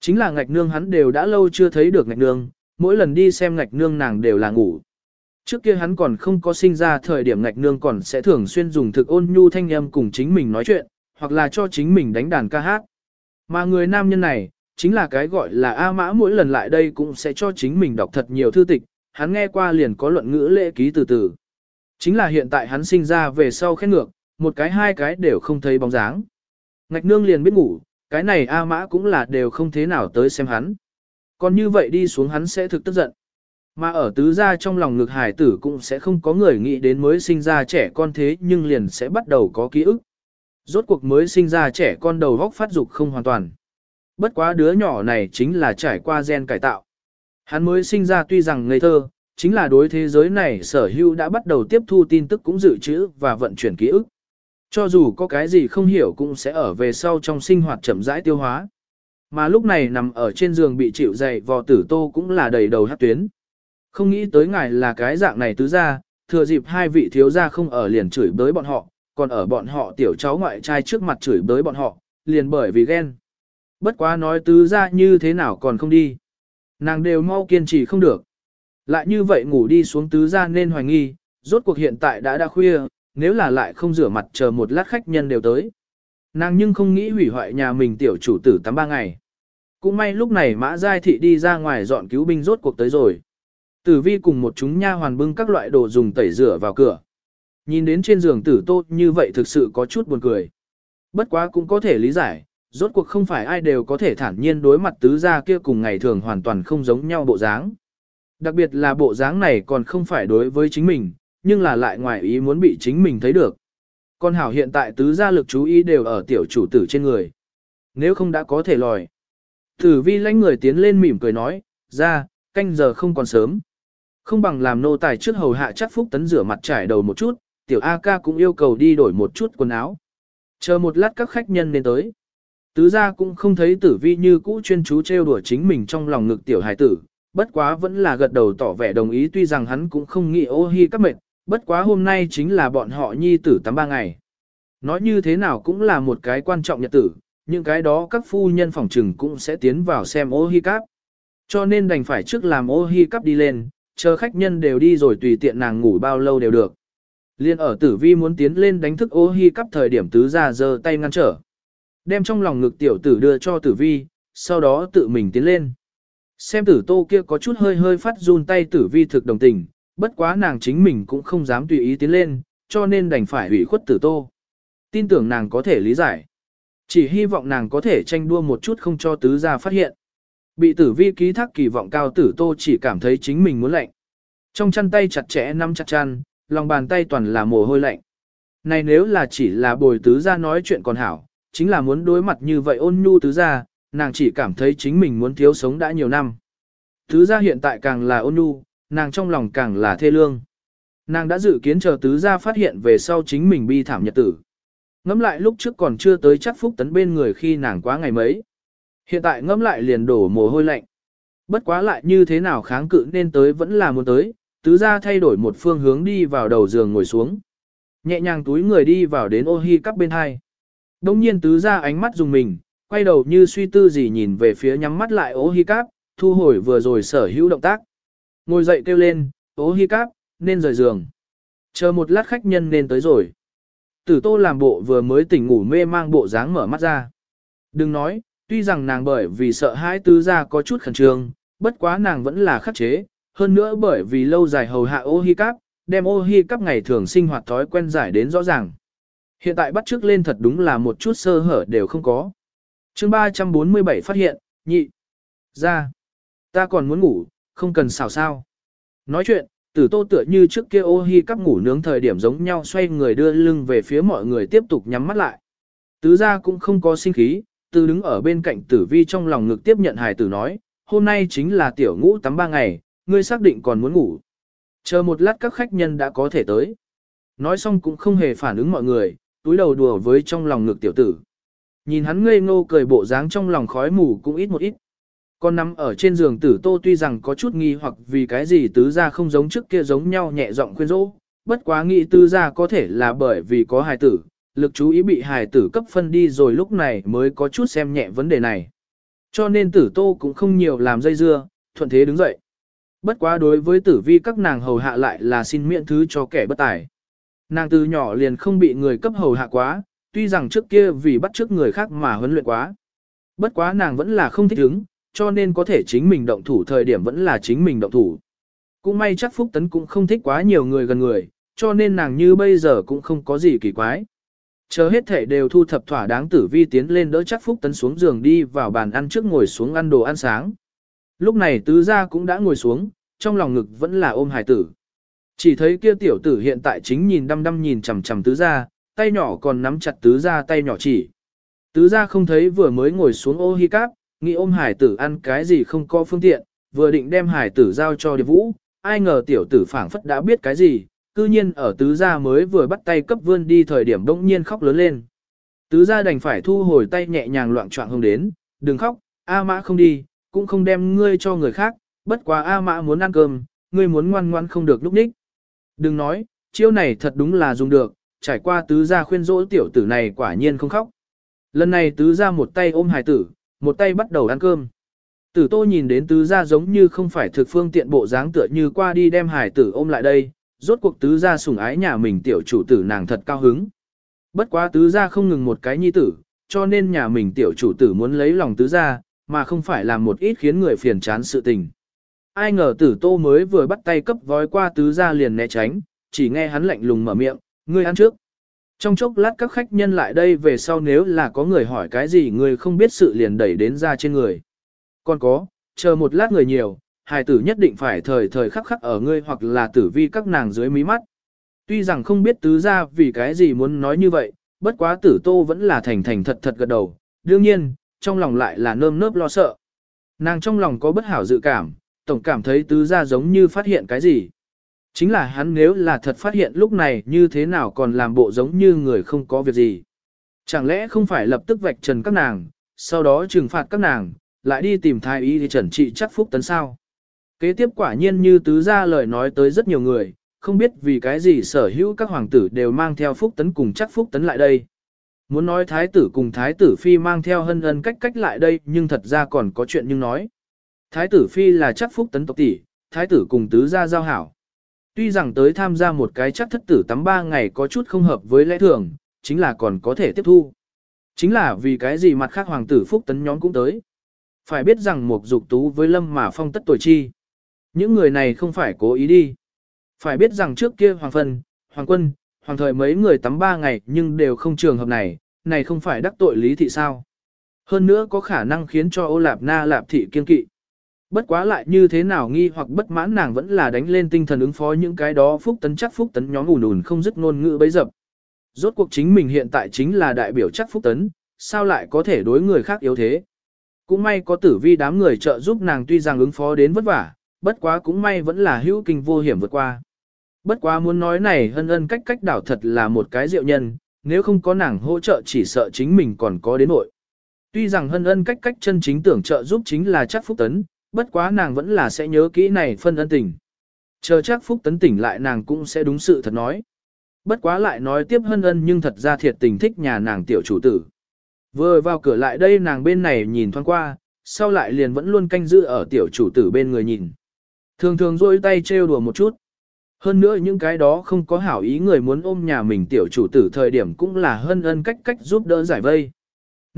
S1: Chính là ngạch nương hắn đều đã lâu chưa thấy được ngạch nương, mỗi lần đi xem ngạch nương nàng đều là ngủ. Trước kia hắn còn không có sinh ra thời điểm ngạch nương còn sẽ thường xuyên dùng thực ôn nhu thanh âm cùng chính mình nói chuyện, hoặc là cho chính mình đánh đàn ca hát. Mà người nam nhân này, chính là cái gọi là A Mã mỗi lần lại đây cũng sẽ cho chính mình đọc thật nhiều thư tịch, hắn nghe qua liền có luận ngữ lễ ký từ từ. Chính là hiện tại hắn sinh ra về sau khét ngược, một cái hai cái đều không thấy bóng dáng. Ngạch nương liền biết ngủ, cái này A Mã cũng là đều không thế nào tới xem hắn. Còn như vậy đi xuống hắn sẽ thực tức giận. Mà ở tứ gia trong lòng ngực hải tử cũng sẽ không có người nghĩ đến mới sinh ra trẻ con thế nhưng liền sẽ bắt đầu có ký ức. Rốt cuộc mới sinh ra trẻ con đầu góc phát dục không hoàn toàn. Bất quá đứa nhỏ này chính là trải qua gen cải tạo. Hắn mới sinh ra tuy rằng ngây thơ, chính là đối thế giới này sở hữu đã bắt đầu tiếp thu tin tức cũng dự trữ và vận chuyển ký ức. Cho dù có cái gì không hiểu cũng sẽ ở về sau trong sinh hoạt chậm rãi tiêu hóa. Mà lúc này nằm ở trên giường bị chịu dày vò tử tô cũng là đầy đầu hát tuyến. Không nghĩ tới ngài là cái dạng này tứ ra, thừa dịp hai vị thiếu gia không ở liền chửi bới bọn họ, còn ở bọn họ tiểu cháu ngoại trai trước mặt chửi bới bọn họ, liền bởi vì ghen. Bất quá nói tứ ra như thế nào còn không đi. Nàng đều mau kiên trì không được. Lại như vậy ngủ đi xuống tứ ra nên hoài nghi, rốt cuộc hiện tại đã đã khuya, nếu là lại không rửa mặt chờ một lát khách nhân đều tới. Nàng nhưng không nghĩ hủy hoại nhà mình tiểu chủ tử tắm ba ngày. Cũng may lúc này mã giai thị đi ra ngoài dọn cứu binh rốt cuộc tới rồi. Tử vi cùng một chúng nha hoàn bưng các loại đồ dùng tẩy rửa vào cửa. Nhìn đến trên giường tử tốt như vậy thực sự có chút buồn cười. Bất quá cũng có thể lý giải, rốt cuộc không phải ai đều có thể thản nhiên đối mặt tứ gia kia cùng ngày thường hoàn toàn không giống nhau bộ dáng. Đặc biệt là bộ dáng này còn không phải đối với chính mình, nhưng là lại ngoài ý muốn bị chính mình thấy được. Con hảo hiện tại tứ gia lực chú ý đều ở tiểu chủ tử trên người. Nếu không đã có thể lòi. Tử vi lãnh người tiến lên mỉm cười nói, ra, canh giờ không còn sớm. Không bằng làm nô tài trước hầu hạ chắc phúc tấn rửa mặt trải đầu một chút, tiểu A ca cũng yêu cầu đi đổi một chút quần áo. Chờ một lát các khách nhân nên tới. Tứ gia cũng không thấy tử vi như cũ chuyên chú trêu đùa chính mình trong lòng ngực tiểu hài tử, bất quá vẫn là gật đầu tỏ vẻ đồng ý tuy rằng hắn cũng không nghĩ ô hi các mệt, bất quá hôm nay chính là bọn họ nhi tử tắm ba ngày. Nói như thế nào cũng là một cái quan trọng nhật tử, những cái đó các phu nhân phòng trừng cũng sẽ tiến vào xem ô hi cáp. Cho nên đành phải trước làm ô hi cáp đi lên, chờ khách nhân đều đi rồi tùy tiện nàng ngủ bao lâu đều được. Liên ở tử vi muốn tiến lên đánh thức ô hi cắp thời điểm tứ ra giơ tay ngăn trở. Đem trong lòng ngực tiểu tử đưa cho tử vi, sau đó tự mình tiến lên. Xem tử tô kia có chút hơi hơi phát run tay tử vi thực đồng tình, bất quá nàng chính mình cũng không dám tùy ý tiến lên, cho nên đành phải hủy khuất tử tô. Tin tưởng nàng có thể lý giải. Chỉ hy vọng nàng có thể tranh đua một chút không cho tứ gia phát hiện. Bị tử vi ký thác kỳ vọng cao tử tô chỉ cảm thấy chính mình muốn lạnh. Trong chân tay chặt chẽ nắm chặt chăn, lòng bàn tay toàn là mồ hôi lạnh. Này nếu là chỉ là bồi tứ gia nói chuyện còn hảo, chính là muốn đối mặt như vậy ôn nhu tứ gia, nàng chỉ cảm thấy chính mình muốn thiếu sống đã nhiều năm. Tứ gia hiện tại càng là ôn nhu, nàng trong lòng càng là thê lương. Nàng đã dự kiến chờ tứ gia phát hiện về sau chính mình bi thảm nhật tử. Ngẫm lại lúc trước còn chưa tới chắc phúc tấn bên người khi nàng quá ngày mấy. Hiện tại ngẫm lại liền đổ mồ hôi lạnh. Bất quá lại như thế nào kháng cự nên tới vẫn là muốn tới, tứ gia thay đổi một phương hướng đi vào đầu giường ngồi xuống. Nhẹ nhàng túi người đi vào đến ô hi cắp bên hai. Đông nhiên tứ gia ánh mắt dùng mình, quay đầu như suy tư gì nhìn về phía nhắm mắt lại ô hi cắp, thu hồi vừa rồi sở hữu động tác. Ngồi dậy kêu lên, ố hi cáp, nên rời giường. Chờ một lát khách nhân nên tới rồi. Tử tô làm bộ vừa mới tỉnh ngủ mê mang bộ dáng mở mắt ra. Đừng nói, tuy rằng nàng bởi vì sợ hãi tứ gia có chút khẩn trương, bất quá nàng vẫn là khắc chế, hơn nữa bởi vì lâu dài hầu hạ ô hi cáp, đem ô hi cáp ngày thường sinh hoạt thói quen giải đến rõ ràng. Hiện tại bắt trước lên thật đúng là một chút sơ hở đều không có. chương 347 phát hiện, nhị, ra, ta còn muốn ngủ, không cần xào sao. Nói chuyện, tử tô tựa như trước kia ô hi cắp ngủ nướng thời điểm giống nhau xoay người đưa lưng về phía mọi người tiếp tục nhắm mắt lại. Tứ gia cũng không có sinh khí, từ đứng ở bên cạnh tử vi trong lòng ngực tiếp nhận hài tử nói, hôm nay chính là tiểu ngũ tắm ba ngày, ngươi xác định còn muốn ngủ. Chờ một lát các khách nhân đã có thể tới. Nói xong cũng không hề phản ứng mọi người, túi đầu đùa với trong lòng ngực tiểu tử. Nhìn hắn ngây ngô cười bộ dáng trong lòng khói mù cũng ít một ít. Con nằm ở trên giường tử tô tuy rằng có chút nghi hoặc vì cái gì tứ gia không giống trước kia giống nhau nhẹ giọng khuyên rỗ, bất quá nghĩ tứ gia có thể là bởi vì có hài tử, lực chú ý bị hài tử cấp phân đi rồi lúc này mới có chút xem nhẹ vấn đề này. Cho nên tử tô cũng không nhiều làm dây dưa, thuận thế đứng dậy. Bất quá đối với tử vi các nàng hầu hạ lại là xin miễn thứ cho kẻ bất tài. Nàng từ nhỏ liền không bị người cấp hầu hạ quá, tuy rằng trước kia vì bắt trước người khác mà huấn luyện quá. Bất quá nàng vẫn là không thích ứng, cho nên có thể chính mình động thủ thời điểm vẫn là chính mình động thủ. Cũng may chắc Phúc Tấn cũng không thích quá nhiều người gần người, cho nên nàng như bây giờ cũng không có gì kỳ quái. Chờ hết thể đều thu thập thỏa đáng tử vi tiến lên đỡ chắc Phúc Tấn xuống giường đi vào bàn ăn trước ngồi xuống ăn đồ ăn sáng. Lúc này tứ gia cũng đã ngồi xuống, trong lòng ngực vẫn là ôm hài tử. Chỉ thấy kia tiểu tử hiện tại chính nhìn đăm đăm nhìn chằm chằm tứ gia, tay nhỏ còn nắm chặt tứ gia tay nhỏ chỉ. Tứ gia không thấy vừa mới ngồi xuống ô hi cáp, nghĩ ôm hải tử ăn cái gì không có phương tiện, vừa định đem hải tử giao cho điệp vũ, ai ngờ tiểu tử phảng phất đã biết cái gì, cư nhiên ở tứ gia mới vừa bắt tay cấp vươn đi thời điểm bỗng nhiên khóc lớn lên. Tứ gia đành phải thu hồi tay nhẹ nhàng loạn trọng hông đến, đừng khóc, A mã không đi, cũng không đem ngươi cho người khác, bất quá A mã muốn ăn cơm, ngươi muốn ngoan ngoan không được lúc ních. Đừng nói, chiêu này thật đúng là dùng được, trải qua tứ gia khuyên dỗ tiểu tử này quả nhiên không khóc. Lần này tứ gia một tay ôm hài tử, một tay bắt đầu ăn cơm. Tử tô nhìn đến tứ gia giống như không phải thực phương tiện bộ dáng tựa như qua đi đem hải tử ôm lại đây, rốt cuộc tứ gia sủng ái nhà mình tiểu chủ tử nàng thật cao hứng. Bất quá tứ gia không ngừng một cái nhi tử, cho nên nhà mình tiểu chủ tử muốn lấy lòng tứ gia, mà không phải làm một ít khiến người phiền chán sự tình. Ai ngờ tử tô mới vừa bắt tay cấp vói qua tứ gia liền né tránh, chỉ nghe hắn lạnh lùng mở miệng, ngươi ăn trước. Trong chốc lát các khách nhân lại đây về sau nếu là có người hỏi cái gì người không biết sự liền đẩy đến ra trên người. Còn có, chờ một lát người nhiều, hài tử nhất định phải thời thời khắc khắc ở ngươi hoặc là tử vi các nàng dưới mí mắt. Tuy rằng không biết tứ ra vì cái gì muốn nói như vậy, bất quá tử tô vẫn là thành thành thật thật gật đầu, đương nhiên, trong lòng lại là nơm nớp lo sợ. Nàng trong lòng có bất hảo dự cảm, tổng cảm thấy tứ ra giống như phát hiện cái gì. Chính là hắn nếu là thật phát hiện lúc này như thế nào còn làm bộ giống như người không có việc gì. Chẳng lẽ không phải lập tức vạch trần các nàng, sau đó trừng phạt các nàng, lại đi tìm thái y thì trần trị chắc phúc tấn sao. Kế tiếp quả nhiên như tứ gia lời nói tới rất nhiều người, không biết vì cái gì sở hữu các hoàng tử đều mang theo phúc tấn cùng chắc phúc tấn lại đây. Muốn nói thái tử cùng thái tử phi mang theo hân ân cách cách lại đây nhưng thật ra còn có chuyện nhưng nói. Thái tử phi là chắc phúc tấn tộc tỷ, thái tử cùng tứ gia giao hảo. Tuy rằng tới tham gia một cái chắc thất tử tắm ba ngày có chút không hợp với lẽ thường, chính là còn có thể tiếp thu. Chính là vì cái gì mặt khác hoàng tử phúc tấn nhóm cũng tới. Phải biết rằng một dục tú với lâm mà phong tất tuổi chi. Những người này không phải cố ý đi. Phải biết rằng trước kia hoàng phân, hoàng quân, hoàng thời mấy người tắm ba ngày nhưng đều không trường hợp này, này không phải đắc tội lý thị sao. Hơn nữa có khả năng khiến cho ô lạp na lạp thị kiên kỵ. Bất quá lại như thế nào nghi hoặc bất mãn nàng vẫn là đánh lên tinh thần ứng phó những cái đó phúc tấn chắc phúc tấn nhóm ùn ùn không dứt ngôn ngữ bấy dập. Rốt cuộc chính mình hiện tại chính là đại biểu chắc phúc tấn, sao lại có thể đối người khác yếu thế. Cũng may có tử vi đám người trợ giúp nàng tuy rằng ứng phó đến vất vả, bất quá cũng may vẫn là hữu kinh vô hiểm vượt qua. Bất quá muốn nói này hân ân cách cách đảo thật là một cái diệu nhân, nếu không có nàng hỗ trợ chỉ sợ chính mình còn có đến nội. Tuy rằng hân ân cách cách chân chính tưởng trợ giúp chính là chắc phúc tấn, bất quá nàng vẫn là sẽ nhớ kỹ này phân ân tình. Chờ chắc phúc tấn tỉnh lại nàng cũng sẽ đúng sự thật nói. Bất quá lại nói tiếp hân ân nhưng thật ra thiệt tình thích nhà nàng tiểu chủ tử. Vừa vào cửa lại đây nàng bên này nhìn thoáng qua, sau lại liền vẫn luôn canh giữ ở tiểu chủ tử bên người nhìn. Thường thường rôi tay trêu đùa một chút. Hơn nữa những cái đó không có hảo ý người muốn ôm nhà mình tiểu chủ tử thời điểm cũng là hân ân cách cách giúp đỡ giải vây.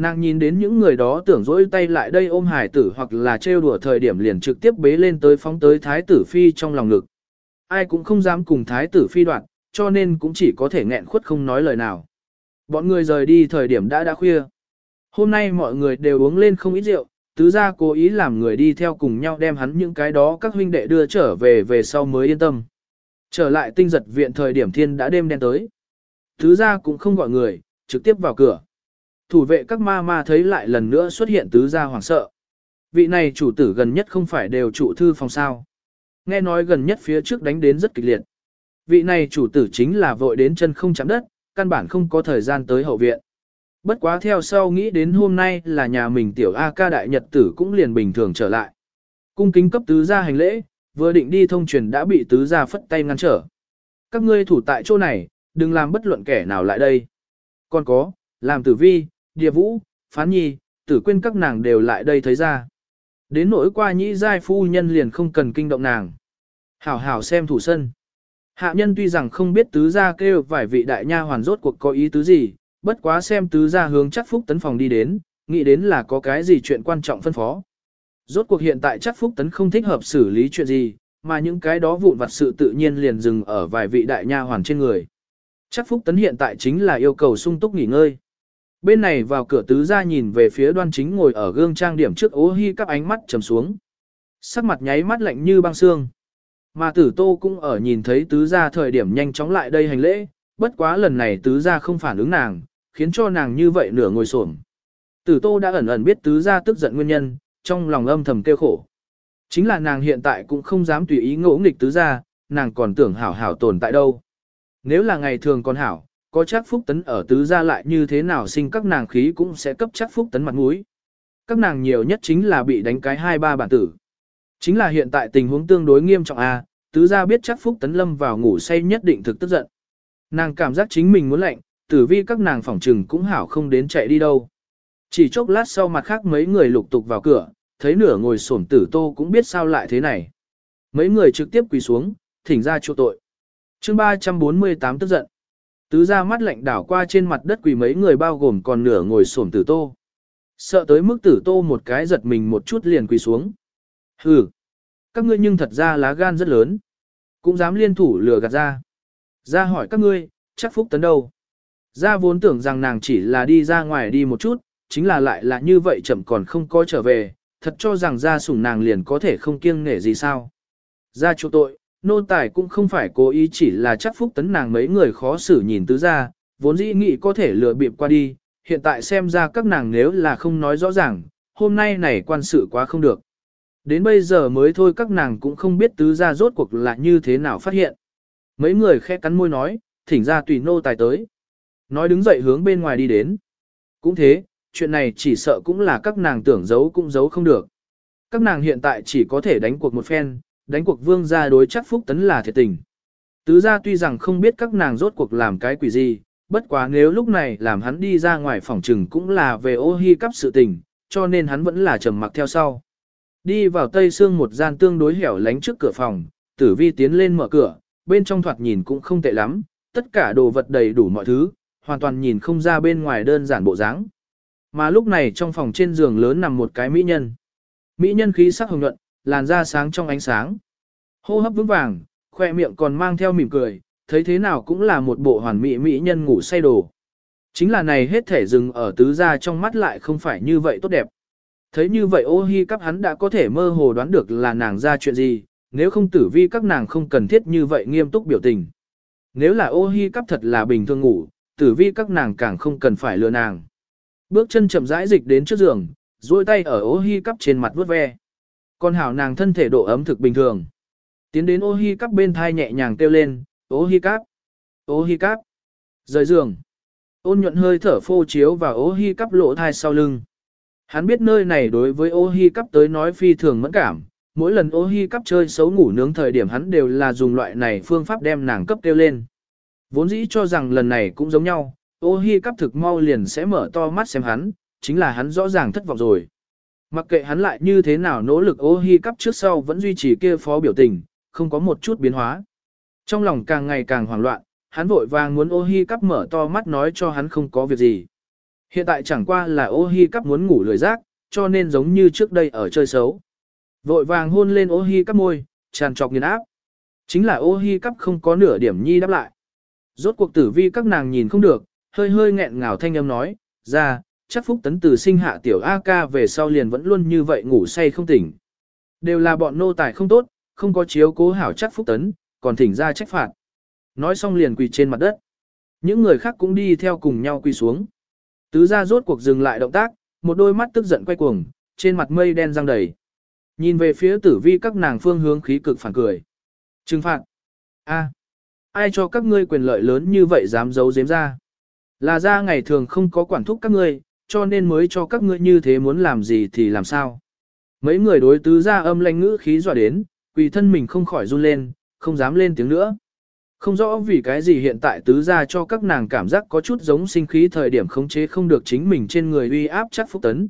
S1: Nàng nhìn đến những người đó tưởng dỗi tay lại đây ôm hải tử hoặc là trêu đùa thời điểm liền trực tiếp bế lên tới phóng tới thái tử phi trong lòng ngực. Ai cũng không dám cùng thái tử phi đoạn, cho nên cũng chỉ có thể nghẹn khuất không nói lời nào. Bọn người rời đi thời điểm đã đã khuya. Hôm nay mọi người đều uống lên không ít rượu, tứ gia cố ý làm người đi theo cùng nhau đem hắn những cái đó các huynh đệ đưa trở về về sau mới yên tâm. Trở lại tinh giật viện thời điểm thiên đã đêm đen tới. Tứ gia cũng không gọi người, trực tiếp vào cửa. Thủ vệ các ma ma thấy lại lần nữa xuất hiện tứ gia hoảng sợ. Vị này chủ tử gần nhất không phải đều trụ thư phòng sao. Nghe nói gần nhất phía trước đánh đến rất kịch liệt. Vị này chủ tử chính là vội đến chân không chạm đất, căn bản không có thời gian tới hậu viện. Bất quá theo sau nghĩ đến hôm nay là nhà mình tiểu A ca đại nhật tử cũng liền bình thường trở lại. Cung kính cấp tứ gia hành lễ, vừa định đi thông truyền đã bị tứ gia phất tay ngăn trở. Các ngươi thủ tại chỗ này, đừng làm bất luận kẻ nào lại đây. Còn có, làm tử vi, địa vũ, phán nhi, tử quên các nàng đều lại đây thấy ra. Đến nỗi qua nhĩ giai phu nhân liền không cần kinh động nàng. Hảo hảo xem thủ sân. Hạ nhân tuy rằng không biết tứ gia kêu vài vị đại nha hoàn rốt cuộc có ý tứ gì, bất quá xem tứ gia hướng chắc phúc tấn phòng đi đến, nghĩ đến là có cái gì chuyện quan trọng phân phó. Rốt cuộc hiện tại chắc phúc tấn không thích hợp xử lý chuyện gì, mà những cái đó vụn vặt sự tự nhiên liền dừng ở vài vị đại nha hoàn trên người. Chắc phúc tấn hiện tại chính là yêu cầu sung túc nghỉ ngơi. Bên này vào cửa tứ gia nhìn về phía đoan chính ngồi ở gương trang điểm trước ố hi các ánh mắt trầm xuống. Sắc mặt nháy mắt lạnh như băng xương. Mà tử tô cũng ở nhìn thấy tứ gia thời điểm nhanh chóng lại đây hành lễ, bất quá lần này tứ gia không phản ứng nàng, khiến cho nàng như vậy nửa ngồi xổm. Tử tô đã ẩn ẩn biết tứ gia tức giận nguyên nhân, trong lòng âm thầm kêu khổ. Chính là nàng hiện tại cũng không dám tùy ý ngỗ nghịch tứ gia, nàng còn tưởng hảo hảo tồn tại đâu. Nếu là ngày thường còn hảo, có chắc phúc tấn ở tứ gia lại như thế nào sinh các nàng khí cũng sẽ cấp chắc phúc tấn mặt mũi. Các nàng nhiều nhất chính là bị đánh cái hai ba bản tử. Chính là hiện tại tình huống tương đối nghiêm trọng a, tứ gia biết chắc phúc tấn lâm vào ngủ say nhất định thực tức giận. Nàng cảm giác chính mình muốn lạnh, tử vi các nàng phỏng trừng cũng hảo không đến chạy đi đâu. Chỉ chốc lát sau mặt khác mấy người lục tục vào cửa, thấy nửa ngồi xổm tử tô cũng biết sao lại thế này. Mấy người trực tiếp quỳ xuống, thỉnh ra chỗ tội. chương 348 tức giận. Tứ ra mắt lạnh đảo qua trên mặt đất quỳ mấy người bao gồm còn nửa ngồi xổm tử tô. Sợ tới mức tử tô một cái giật mình một chút liền quỳ xuống. Hừ, các ngươi nhưng thật ra lá gan rất lớn. Cũng dám liên thủ lừa gạt ra. Ra hỏi các ngươi, chắc phúc tấn đâu. Ra vốn tưởng rằng nàng chỉ là đi ra ngoài đi một chút, chính là lại là như vậy chậm còn không có trở về, thật cho rằng ra sủng nàng liền có thể không kiêng nể gì sao. Ra chỗ tội, nô tài cũng không phải cố ý chỉ là chắc phúc tấn nàng mấy người khó xử nhìn tứ ra, vốn dĩ nghĩ có thể lừa bịp qua đi, hiện tại xem ra các nàng nếu là không nói rõ ràng, hôm nay này quan sự quá không được. Đến bây giờ mới thôi các nàng cũng không biết tứ ra rốt cuộc là như thế nào phát hiện. Mấy người khẽ cắn môi nói, thỉnh ra tùy nô tài tới. Nói đứng dậy hướng bên ngoài đi đến. Cũng thế, chuyện này chỉ sợ cũng là các nàng tưởng giấu cũng giấu không được. Các nàng hiện tại chỉ có thể đánh cuộc một phen, Đánh cuộc vương gia đối chắc phúc tấn là thiệt tình. Tứ gia tuy rằng không biết các nàng rốt cuộc làm cái quỷ gì, bất quá nếu lúc này làm hắn đi ra ngoài phòng trừng cũng là về ô hi cắp sự tình, cho nên hắn vẫn là trầm mặc theo sau. Đi vào tây xương một gian tương đối hẻo lánh trước cửa phòng, tử vi tiến lên mở cửa, bên trong thoạt nhìn cũng không tệ lắm, tất cả đồ vật đầy đủ mọi thứ, hoàn toàn nhìn không ra bên ngoài đơn giản bộ dáng. Mà lúc này trong phòng trên giường lớn nằm một cái mỹ nhân. Mỹ nhân khí sắc hồng nhuận, làn da sáng trong ánh sáng. Hô hấp vững vàng, khoe miệng còn mang theo mỉm cười, thấy thế nào cũng là một bộ hoàn mỹ mỹ nhân ngủ say đồ. Chính là này hết thể dừng ở tứ gia trong mắt lại không phải như vậy tốt đẹp. Thấy như vậy ô hi cắp hắn đã có thể mơ hồ đoán được là nàng ra chuyện gì, nếu không tử vi các nàng không cần thiết như vậy nghiêm túc biểu tình. Nếu là ô hi cắp thật là bình thường ngủ, tử vi các nàng càng không cần phải lừa nàng. Bước chân chậm rãi dịch đến trước giường, duỗi tay ở ô hi cắp trên mặt vuốt ve. Con hảo nàng thân thể độ ấm thực bình thường. Tiến đến ô hi cắp bên thai nhẹ nhàng kêu lên, ô hi cắp, ô hi cắp. Rời giường. Ôn nhuận hơi thở phô chiếu vào ô hi cắp lỗ thai sau lưng. Hắn biết nơi này đối với ô hi cắp tới nói phi thường mẫn cảm, mỗi lần ô hi cắp chơi xấu ngủ nướng thời điểm hắn đều là dùng loại này phương pháp đem nàng cấp kêu lên. Vốn dĩ cho rằng lần này cũng giống nhau, ô hi cắp thực mau liền sẽ mở to mắt xem hắn, chính là hắn rõ ràng thất vọng rồi. Mặc kệ hắn lại như thế nào nỗ lực ô hi cắp trước sau vẫn duy trì kia phó biểu tình, không có một chút biến hóa. Trong lòng càng ngày càng hoảng loạn, hắn vội vàng muốn ô hi cắp mở to mắt nói cho hắn không có việc gì. Hiện tại chẳng qua là ô hi cắp muốn ngủ lười giác, cho nên giống như trước đây ở chơi xấu. Vội vàng hôn lên ô hi cắp môi, tràn trọc nghiền áp. Chính là ô hi cắp không có nửa điểm nhi đáp lại. Rốt cuộc tử vi các nàng nhìn không được, hơi hơi nghẹn ngào thanh âm nói, ra, chắc phúc tấn từ sinh hạ tiểu A ca về sau liền vẫn luôn như vậy ngủ say không tỉnh. Đều là bọn nô tài không tốt, không có chiếu cố hảo chắc phúc tấn, còn thỉnh ra trách phạt. Nói xong liền quỳ trên mặt đất. Những người khác cũng đi theo cùng nhau quỳ xuống. Tứ gia rốt cuộc dừng lại động tác, một đôi mắt tức giận quay cuồng, trên mặt mây đen răng đầy. Nhìn về phía tử vi các nàng phương hướng khí cực phản cười. Trừng phạt. A. ai cho các ngươi quyền lợi lớn như vậy dám giấu giếm ra. Là ra ngày thường không có quản thúc các ngươi, cho nên mới cho các ngươi như thế muốn làm gì thì làm sao. Mấy người đối tứ gia âm lanh ngữ khí dọa đến, quỳ thân mình không khỏi run lên, không dám lên tiếng nữa. Không rõ vì cái gì hiện tại tứ gia cho các nàng cảm giác có chút giống sinh khí thời điểm khống chế không được chính mình trên người uy áp chắc phúc tấn.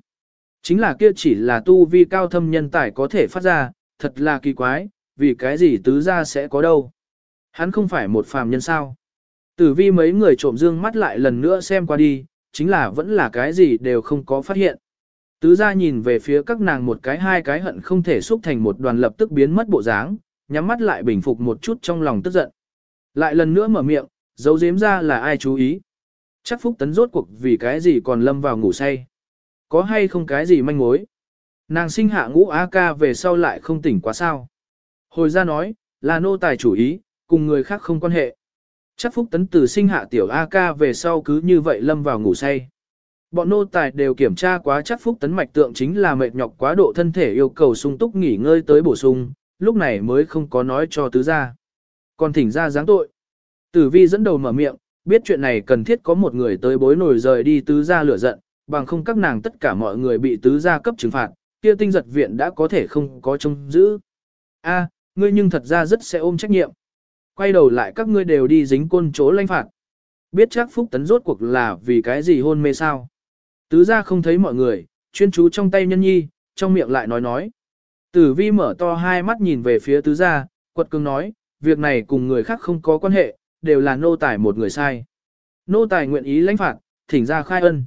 S1: Chính là kia chỉ là tu vi cao thâm nhân tài có thể phát ra, thật là kỳ quái, vì cái gì tứ gia sẽ có đâu. Hắn không phải một phàm nhân sao. Tử vi mấy người trộm dương mắt lại lần nữa xem qua đi, chính là vẫn là cái gì đều không có phát hiện. Tứ gia nhìn về phía các nàng một cái hai cái hận không thể xúc thành một đoàn lập tức biến mất bộ dáng, nhắm mắt lại bình phục một chút trong lòng tức giận. Lại lần nữa mở miệng, dấu giếm ra là ai chú ý. Chắc Phúc Tấn rốt cuộc vì cái gì còn lâm vào ngủ say. Có hay không cái gì manh mối. Nàng sinh hạ ngũ A ca về sau lại không tỉnh quá sao. Hồi ra nói, là nô tài chủ ý, cùng người khác không quan hệ. Chắc Phúc Tấn từ sinh hạ tiểu A ca về sau cứ như vậy lâm vào ngủ say. Bọn nô tài đều kiểm tra quá chắc Phúc Tấn mạch tượng chính là mệt nhọc quá độ thân thể yêu cầu sung túc nghỉ ngơi tới bổ sung, lúc này mới không có nói cho tứ gia. Còn thỉnh ra giáng tội. Tử vi dẫn đầu mở miệng, biết chuyện này cần thiết có một người tới bối nổi rời đi tứ gia lửa giận, bằng không các nàng tất cả mọi người bị tứ gia cấp trừng phạt, kia tinh giật viện đã có thể không có trông giữ. A, ngươi nhưng thật ra rất sẽ ôm trách nhiệm. Quay đầu lại các ngươi đều đi dính côn chỗ lanh phạt. Biết chắc Phúc Tấn rốt cuộc là vì cái gì hôn mê sao. Tứ gia không thấy mọi người, chuyên chú trong tay nhân nhi, trong miệng lại nói nói. Tử vi mở to hai mắt nhìn về phía tứ gia, quật cường nói, việc này cùng người khác không có quan hệ, đều là nô tài một người sai. Nô tài nguyện ý lãnh phạt, thỉnh ra khai ân.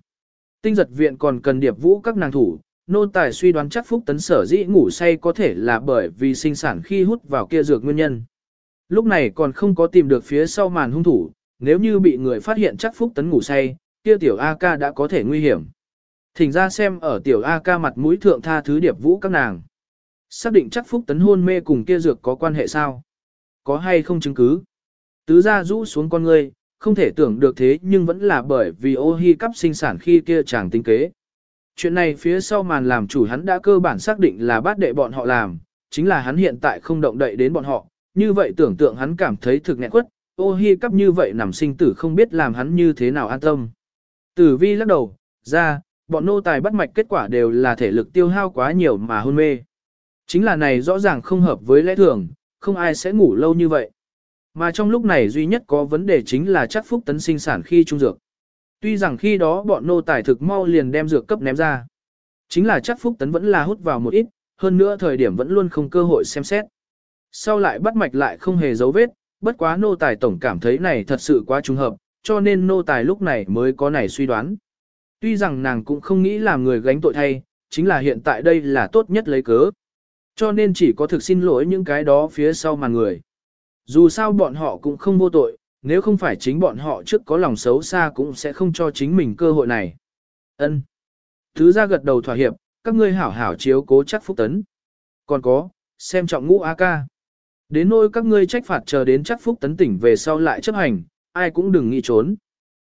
S1: Tinh giật viện còn cần điệp vũ các nàng thủ, nô tài suy đoán chắc phúc tấn sở dĩ ngủ say có thể là bởi vì sinh sản khi hút vào kia dược nguyên nhân. Lúc này còn không có tìm được phía sau màn hung thủ, nếu như bị người phát hiện chắc phúc tấn ngủ say, kia tiểu A ca đã có thể nguy hiểm. Thỉnh ra xem ở tiểu A ca mặt mũi thượng tha thứ điệp vũ các nàng. Xác định chắc phúc tấn hôn mê cùng kia dược có quan hệ sao? Có hay không chứng cứ? Tứ gia rũ xuống con ngươi, không thể tưởng được thế nhưng vẫn là bởi vì ô hi cắp sinh sản khi kia chàng tính kế. Chuyện này phía sau màn làm chủ hắn đã cơ bản xác định là bát đệ bọn họ làm, chính là hắn hiện tại không động đậy đến bọn họ, như vậy tưởng tượng hắn cảm thấy thực nghẹn quất, ô hi cắp như vậy nằm sinh tử không biết làm hắn như thế nào an tâm. Tử vi lắc đầu, ra, bọn nô tài bắt mạch kết quả đều là thể lực tiêu hao quá nhiều mà hôn mê. Chính là này rõ ràng không hợp với lẽ thường, không ai sẽ ngủ lâu như vậy. Mà trong lúc này duy nhất có vấn đề chính là chắc phúc tấn sinh sản khi trung dược. Tuy rằng khi đó bọn nô tài thực mau liền đem dược cấp ném ra. Chính là chắc phúc tấn vẫn là hút vào một ít, hơn nữa thời điểm vẫn luôn không cơ hội xem xét. Sau lại bắt mạch lại không hề dấu vết, bất quá nô tài tổng cảm thấy này thật sự quá trùng hợp, cho nên nô tài lúc này mới có này suy đoán. Tuy rằng nàng cũng không nghĩ làm người gánh tội thay, chính là hiện tại đây là tốt nhất lấy cớ. Cho nên chỉ có thực xin lỗi những cái đó phía sau mà người. Dù sao bọn họ cũng không vô tội, nếu không phải chính bọn họ trước có lòng xấu xa cũng sẽ không cho chính mình cơ hội này. Ân. Thứ ra gật đầu thỏa hiệp, các ngươi hảo hảo chiếu cố chắc phúc tấn. Còn có, xem trọng ngũ A ca. Đến nôi các ngươi trách phạt chờ đến chắc phúc tấn tỉnh về sau lại chấp hành, ai cũng đừng nghĩ trốn.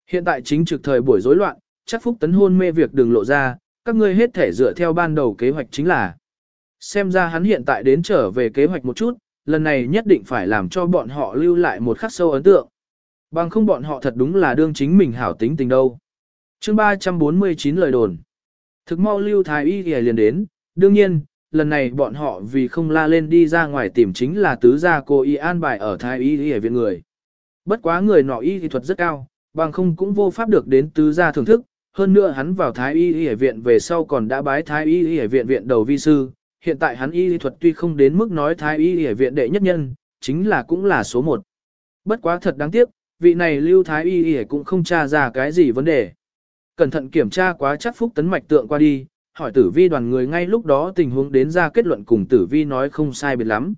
S1: Hiện tại chính trực thời buổi rối loạn, chắc phúc tấn hôn mê việc đừng lộ ra, các ngươi hết thể dựa theo ban đầu kế hoạch chính là. Xem ra hắn hiện tại đến trở về kế hoạch một chút, lần này nhất định phải làm cho bọn họ lưu lại một khắc sâu ấn tượng. Bằng không bọn họ thật đúng là đương chính mình hảo tính tình đâu. chương 349 lời đồn. Thực mau lưu thái y liền đến, đương nhiên, lần này bọn họ vì không la lên đi ra ngoài tìm chính là tứ gia cô y an bài ở thái y y viện người. Bất quá người nọ y thì thuật rất cao, bằng không cũng vô pháp được đến tứ gia thưởng thức, hơn nữa hắn vào thái y y viện về sau còn đã bái thái y y viện viện đầu vi sư, hiện tại hắn y thuật tuy không đến mức nói thái y y viện đệ nhất nhân, chính là cũng là số một. Bất quá thật đáng tiếc, vị này lưu thái y y cũng không tra ra cái gì vấn đề. Cẩn thận kiểm tra quá chắc phúc tấn mạch tượng qua đi, hỏi tử vi đoàn người ngay lúc đó tình huống đến ra kết luận cùng tử vi nói không sai biệt lắm.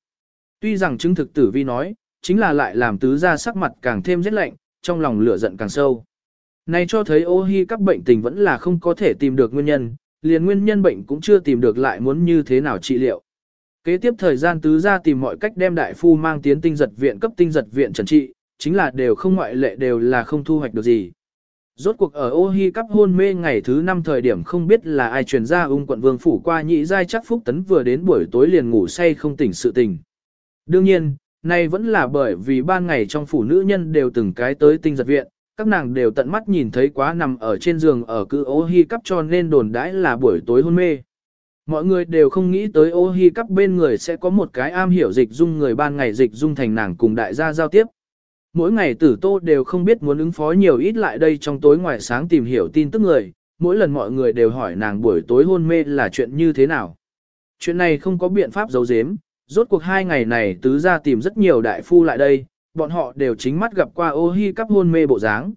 S1: Tuy rằng chứng thực tử vi nói, chính là lại làm tứ ra sắc mặt càng thêm rét lạnh, trong lòng lửa giận càng sâu. Này cho thấy ô hi các bệnh tình vẫn là không có thể tìm được nguyên nhân, liền nguyên nhân bệnh cũng chưa tìm được lại muốn như thế nào trị liệu. Kế tiếp thời gian tứ ra tìm mọi cách đem đại phu mang tiến tinh giật viện cấp tinh giật viện trần trị, chính là đều không ngoại lệ đều là không thu hoạch được gì. Rốt cuộc ở ô hi cắp hôn mê ngày thứ năm thời điểm không biết là ai truyền ra ung quận vương phủ qua nhị giai chắc phúc tấn vừa đến buổi tối liền ngủ say không tỉnh sự tình. Đương nhiên, này vẫn là bởi vì ban ngày trong phủ nữ nhân đều từng cái tới tinh giật viện, các nàng đều tận mắt nhìn thấy quá nằm ở trên giường ở cự ô hi cắp cho nên đồn đãi là buổi tối hôn mê. Mọi người đều không nghĩ tới ô hi cắp bên người sẽ có một cái am hiểu dịch dung người ban ngày dịch dung thành nàng cùng đại gia giao tiếp. Mỗi ngày tử tô đều không biết muốn ứng phó nhiều ít lại đây trong tối ngoài sáng tìm hiểu tin tức người, mỗi lần mọi người đều hỏi nàng buổi tối hôn mê là chuyện như thế nào. Chuyện này không có biện pháp giấu giếm, rốt cuộc hai ngày này tứ ra tìm rất nhiều đại phu lại đây, bọn họ đều chính mắt gặp qua ô hi cắp hôn mê bộ dáng.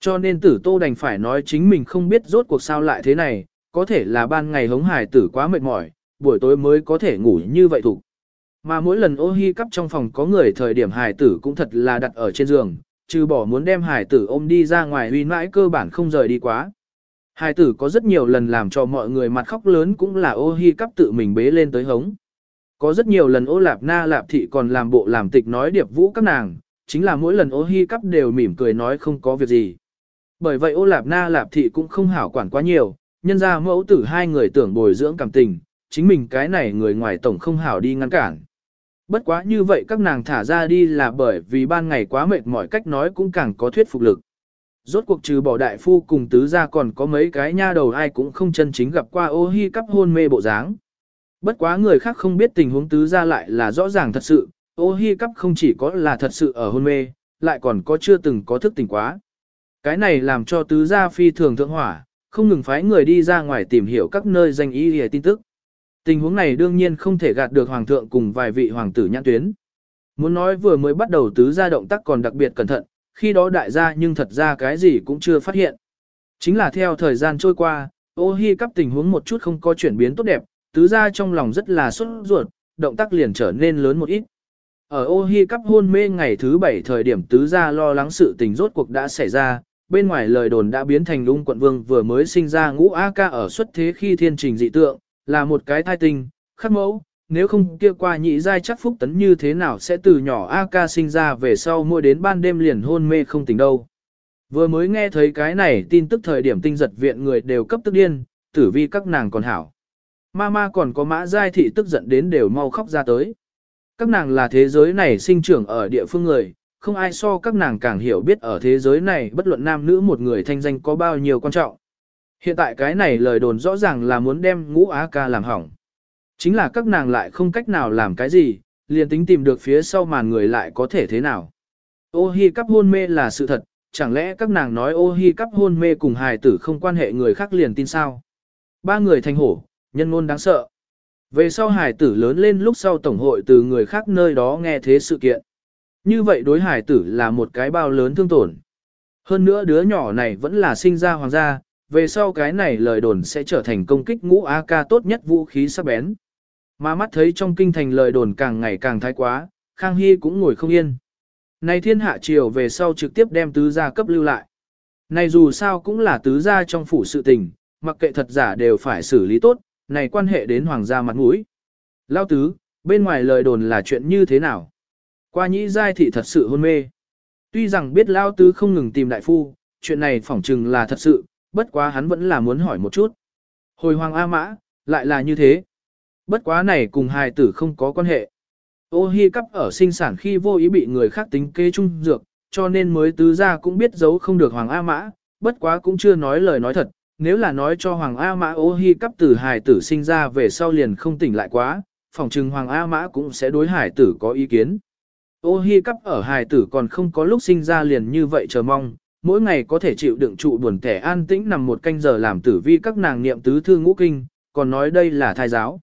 S1: Cho nên tử tô đành phải nói chính mình không biết rốt cuộc sao lại thế này, có thể là ban ngày hống hải tử quá mệt mỏi, buổi tối mới có thể ngủ như vậy thủ. Mà mỗi lần ô hi cắp trong phòng có người thời điểm hải tử cũng thật là đặt ở trên giường, trừ bỏ muốn đem hải tử ôm đi ra ngoài huy mãi cơ bản không rời đi quá. Hải tử có rất nhiều lần làm cho mọi người mặt khóc lớn cũng là ô hi cắp tự mình bế lên tới hống. Có rất nhiều lần ô lạp na lạp thị còn làm bộ làm tịch nói điệp vũ các nàng, chính là mỗi lần ô hi cắp đều mỉm cười nói không có việc gì. Bởi vậy ô lạp na lạp thị cũng không hảo quản quá nhiều, nhân ra mẫu tử hai người tưởng bồi dưỡng cảm tình, chính mình cái này người ngoài tổng không hảo đi ngăn cản. Bất quá như vậy các nàng thả ra đi là bởi vì ban ngày quá mệt mỏi cách nói cũng càng có thuyết phục lực. Rốt cuộc trừ bỏ đại phu cùng tứ ra còn có mấy cái nha đầu ai cũng không chân chính gặp qua ô hi cắp hôn mê bộ dáng. Bất quá người khác không biết tình huống tứ ra lại là rõ ràng thật sự, ô hi cắp không chỉ có là thật sự ở hôn mê, lại còn có chưa từng có thức tỉnh quá. Cái này làm cho tứ gia phi thường thượng hỏa, không ngừng phái người đi ra ngoài tìm hiểu các nơi danh ý hề tin tức. Tình huống này đương nhiên không thể gạt được hoàng thượng cùng vài vị hoàng tử nhãn tuyến. Muốn nói vừa mới bắt đầu tứ gia động tác còn đặc biệt cẩn thận, khi đó đại gia nhưng thật ra cái gì cũng chưa phát hiện. Chính là theo thời gian trôi qua, ô hi cắp tình huống một chút không có chuyển biến tốt đẹp, tứ gia trong lòng rất là sốt ruột, động tác liền trở nên lớn một ít. Ở ô hi cắp hôn mê ngày thứ bảy thời điểm tứ gia lo lắng sự tình rốt cuộc đã xảy ra, bên ngoài lời đồn đã biến thành Lung quận vương vừa mới sinh ra ngũ A ca ở xuất thế khi thiên trình dị tượng, là một cái thai tinh, khắc mẫu, nếu không kia qua nhị giai chắc phúc tấn như thế nào sẽ từ nhỏ A ca sinh ra về sau mỗi đến ban đêm liền hôn mê không tỉnh đâu. Vừa mới nghe thấy cái này tin tức thời điểm tinh giật viện người đều cấp tức điên, tử vi các nàng còn hảo. Mama còn có mã giai thị tức giận đến đều mau khóc ra tới. Các nàng là thế giới này sinh trưởng ở địa phương người, không ai so các nàng càng hiểu biết ở thế giới này bất luận nam nữ một người thanh danh có bao nhiêu quan trọng. Hiện tại cái này lời đồn rõ ràng là muốn đem ngũ á ca làm hỏng. Chính là các nàng lại không cách nào làm cái gì, liền tính tìm được phía sau màn người lại có thể thế nào. Ô hi cắp hôn mê là sự thật, chẳng lẽ các nàng nói ô hi cắp hôn mê cùng hài tử không quan hệ người khác liền tin sao? Ba người thành hổ, nhân ngôn đáng sợ. Về sau hài tử lớn lên lúc sau tổng hội từ người khác nơi đó nghe thế sự kiện. Như vậy đối hài tử là một cái bao lớn thương tổn. Hơn nữa đứa nhỏ này vẫn là sinh ra hoàng gia, về sau cái này lời đồn sẽ trở thành công kích ngũ AK tốt nhất vũ khí sắc bén. Mà mắt thấy trong kinh thành lời đồn càng ngày càng thái quá, Khang Hy cũng ngồi không yên. Này thiên hạ triều về sau trực tiếp đem tứ gia cấp lưu lại. Này dù sao cũng là tứ gia trong phủ sự tình, mặc kệ thật giả đều phải xử lý tốt, này quan hệ đến hoàng gia mặt mũi. Lao tứ, bên ngoài lời đồn là chuyện như thế nào? Qua nhĩ giai thị thật sự hôn mê. Tuy rằng biết Lao tứ không ngừng tìm đại phu, chuyện này phỏng chừng là thật sự, bất quá hắn vẫn là muốn hỏi một chút. Hồi hoàng A mã, lại là như thế. Bất quá này cùng hài tử không có quan hệ. Ô hi cắp ở sinh sản khi vô ý bị người khác tính kê trung dược, cho nên mới tứ ra cũng biết giấu không được Hoàng A Mã, bất quá cũng chưa nói lời nói thật, nếu là nói cho Hoàng A Mã ô hi cắp tử hài tử sinh ra về sau liền không tỉnh lại quá, phòng trừng Hoàng A Mã cũng sẽ đối hải tử có ý kiến. Ô hi cắp ở hài tử còn không có lúc sinh ra liền như vậy chờ mong, mỗi ngày có thể chịu đựng trụ buồn tẻ an tĩnh nằm một canh giờ làm tử vi các nàng niệm tứ thư ngũ kinh, còn nói đây là thai giáo.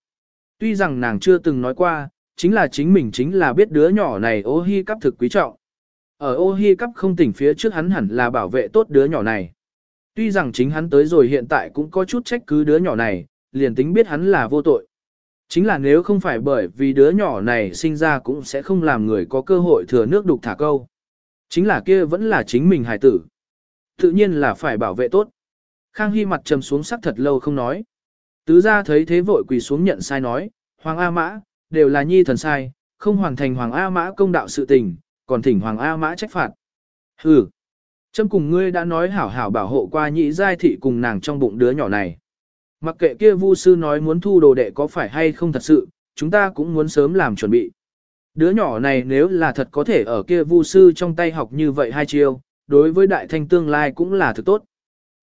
S1: Tuy rằng nàng chưa từng nói qua, chính là chính mình chính là biết đứa nhỏ này ô hi cắp thực quý trọng. Ở ô hi cắp không tỉnh phía trước hắn hẳn là bảo vệ tốt đứa nhỏ này. Tuy rằng chính hắn tới rồi hiện tại cũng có chút trách cứ đứa nhỏ này, liền tính biết hắn là vô tội. Chính là nếu không phải bởi vì đứa nhỏ này sinh ra cũng sẽ không làm người có cơ hội thừa nước đục thả câu. Chính là kia vẫn là chính mình hài tử. Tự nhiên là phải bảo vệ tốt. Khang Hy mặt trầm xuống sắc thật lâu không nói. Tứ gia thấy thế vội quỳ xuống nhận sai nói, Hoàng A Mã, đều là nhi thần sai, không hoàn thành Hoàng A Mã công đạo sự tình, còn thỉnh Hoàng A Mã trách phạt. Hừ, châm cùng ngươi đã nói hảo hảo bảo hộ qua nhị giai thị cùng nàng trong bụng đứa nhỏ này. Mặc kệ kia vu sư nói muốn thu đồ đệ có phải hay không thật sự, chúng ta cũng muốn sớm làm chuẩn bị. Đứa nhỏ này nếu là thật có thể ở kia vu sư trong tay học như vậy hai chiêu, đối với đại thanh tương lai cũng là thứ tốt.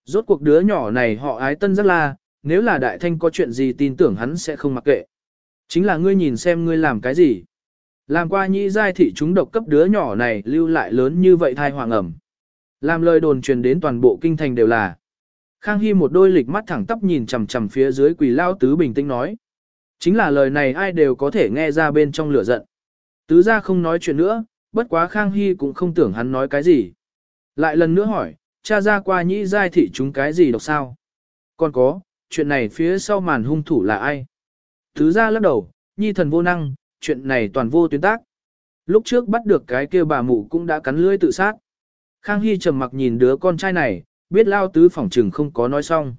S1: Rốt cuộc đứa nhỏ này họ ái tân rất la, nếu là đại thanh có chuyện gì tin tưởng hắn sẽ không mặc kệ. Chính là ngươi nhìn xem ngươi làm cái gì. Làm qua nhị giai thị chúng độc cấp đứa nhỏ này lưu lại lớn như vậy thai hoàng ẩm. Làm lời đồn truyền đến toàn bộ kinh thành đều là. Khang Hy một đôi lịch mắt thẳng tắp nhìn chằm chằm phía dưới quỷ lao tứ bình tĩnh nói. Chính là lời này ai đều có thể nghe ra bên trong lửa giận. Tứ ra không nói chuyện nữa, bất quá Khang Hy cũng không tưởng hắn nói cái gì. Lại lần nữa hỏi, cha ra qua nhị giai thị chúng cái gì độc sao? Còn có, chuyện này phía sau màn hung thủ là ai? Thứ ra lắc đầu, nhi thần vô năng, chuyện này toàn vô tuyến tác. Lúc trước bắt được cái kia bà mụ cũng đã cắn lưỡi tự sát. Khang Hy trầm mặc nhìn đứa con trai này, biết lao tứ phỏng trừng không có nói xong.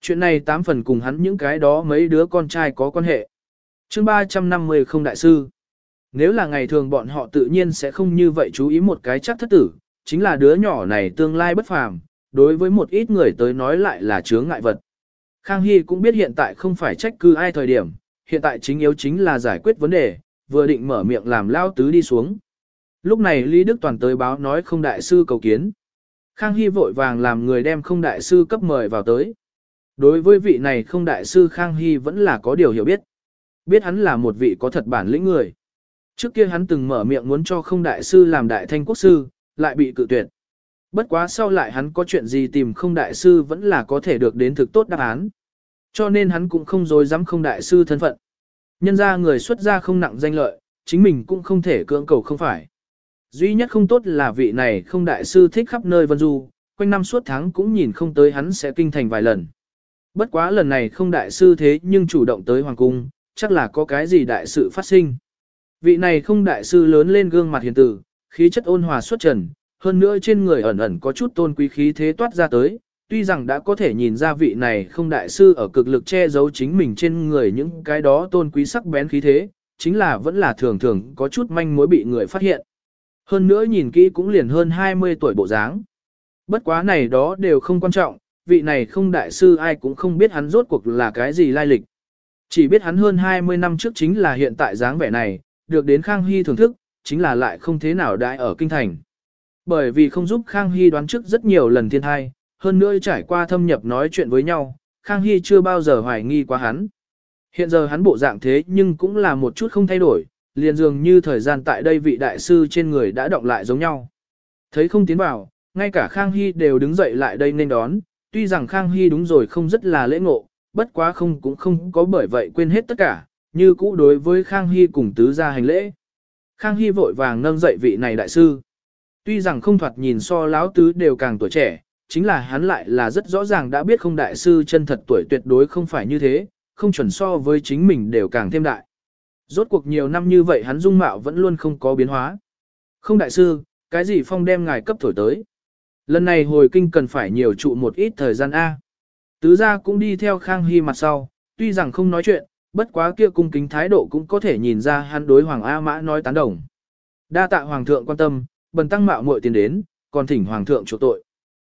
S1: Chuyện này tám phần cùng hắn những cái đó mấy đứa con trai có quan hệ. chương 350 không đại sư. Nếu là ngày thường bọn họ tự nhiên sẽ không như vậy chú ý một cái chắc thất tử, chính là đứa nhỏ này tương lai bất phàm, đối với một ít người tới nói lại là chướng ngại vật. Khang Hy cũng biết hiện tại không phải trách cứ ai thời điểm, hiện tại chính yếu chính là giải quyết vấn đề, vừa định mở miệng làm lao tứ đi xuống. Lúc này Lý Đức Toàn tới báo nói không đại sư cầu kiến. Khang Hy vội vàng làm người đem không đại sư cấp mời vào tới. Đối với vị này không đại sư Khang Hy vẫn là có điều hiểu biết. Biết hắn là một vị có thật bản lĩnh người. Trước kia hắn từng mở miệng muốn cho không đại sư làm đại thanh quốc sư, lại bị cự tuyệt. Bất quá sau lại hắn có chuyện gì tìm không đại sư vẫn là có thể được đến thực tốt đáp án. Cho nên hắn cũng không dối dám không đại sư thân phận. Nhân ra người xuất gia không nặng danh lợi, chính mình cũng không thể cưỡng cầu không phải. Duy nhất không tốt là vị này không đại sư thích khắp nơi vân du, quanh năm suốt tháng cũng nhìn không tới hắn sẽ kinh thành vài lần. Bất quá lần này không đại sư thế nhưng chủ động tới hoàng cung, chắc là có cái gì đại sự phát sinh. Vị này không đại sư lớn lên gương mặt hiền tử, khí chất ôn hòa xuất trần, hơn nữa trên người ẩn ẩn có chút tôn quý khí thế toát ra tới, tuy rằng đã có thể nhìn ra vị này không đại sư ở cực lực che giấu chính mình trên người những cái đó tôn quý sắc bén khí thế, chính là vẫn là thường thường có chút manh mối bị người phát hiện. Hơn nữa nhìn kỹ cũng liền hơn 20 tuổi bộ dáng. Bất quá này đó đều không quan trọng, vị này không đại sư ai cũng không biết hắn rốt cuộc là cái gì lai lịch. Chỉ biết hắn hơn 20 năm trước chính là hiện tại dáng vẻ này, được đến Khang Hy thưởng thức, chính là lại không thế nào đại ở kinh thành. Bởi vì không giúp Khang Hy đoán trước rất nhiều lần thiên thai, hơn nữa trải qua thâm nhập nói chuyện với nhau, Khang Hy chưa bao giờ hoài nghi quá hắn. Hiện giờ hắn bộ dạng thế nhưng cũng là một chút không thay đổi, liền dường như thời gian tại đây vị đại sư trên người đã động lại giống nhau. Thấy không tiến vào, ngay cả Khang Hy đều đứng dậy lại đây nên đón, tuy rằng Khang Hy đúng rồi không rất là lễ ngộ, bất quá không cũng không có bởi vậy quên hết tất cả, như cũ đối với Khang Hy cùng tứ gia hành lễ. Khang Hy vội vàng nâng dậy vị này đại sư. Tuy rằng không thoạt nhìn so lão tứ đều càng tuổi trẻ, chính là hắn lại là rất rõ ràng đã biết không đại sư chân thật tuổi tuyệt đối không phải như thế, không chuẩn so với chính mình đều càng thêm đại. Rốt cuộc nhiều năm như vậy hắn dung mạo vẫn luôn không có biến hóa. Không đại sư, cái gì phong đem ngài cấp thổi tới. Lần này hồi kinh cần phải nhiều trụ một ít thời gian A. Tứ gia cũng đi theo Khang Hy mặt sau, tuy rằng không nói chuyện, bất quá kia cung kính thái độ cũng có thể nhìn ra hắn đối Hoàng A Mã nói tán đồng. Đa tạ Hoàng thượng quan tâm, bần tăng mạo muội tiền đến, còn thỉnh Hoàng thượng chỗ tội.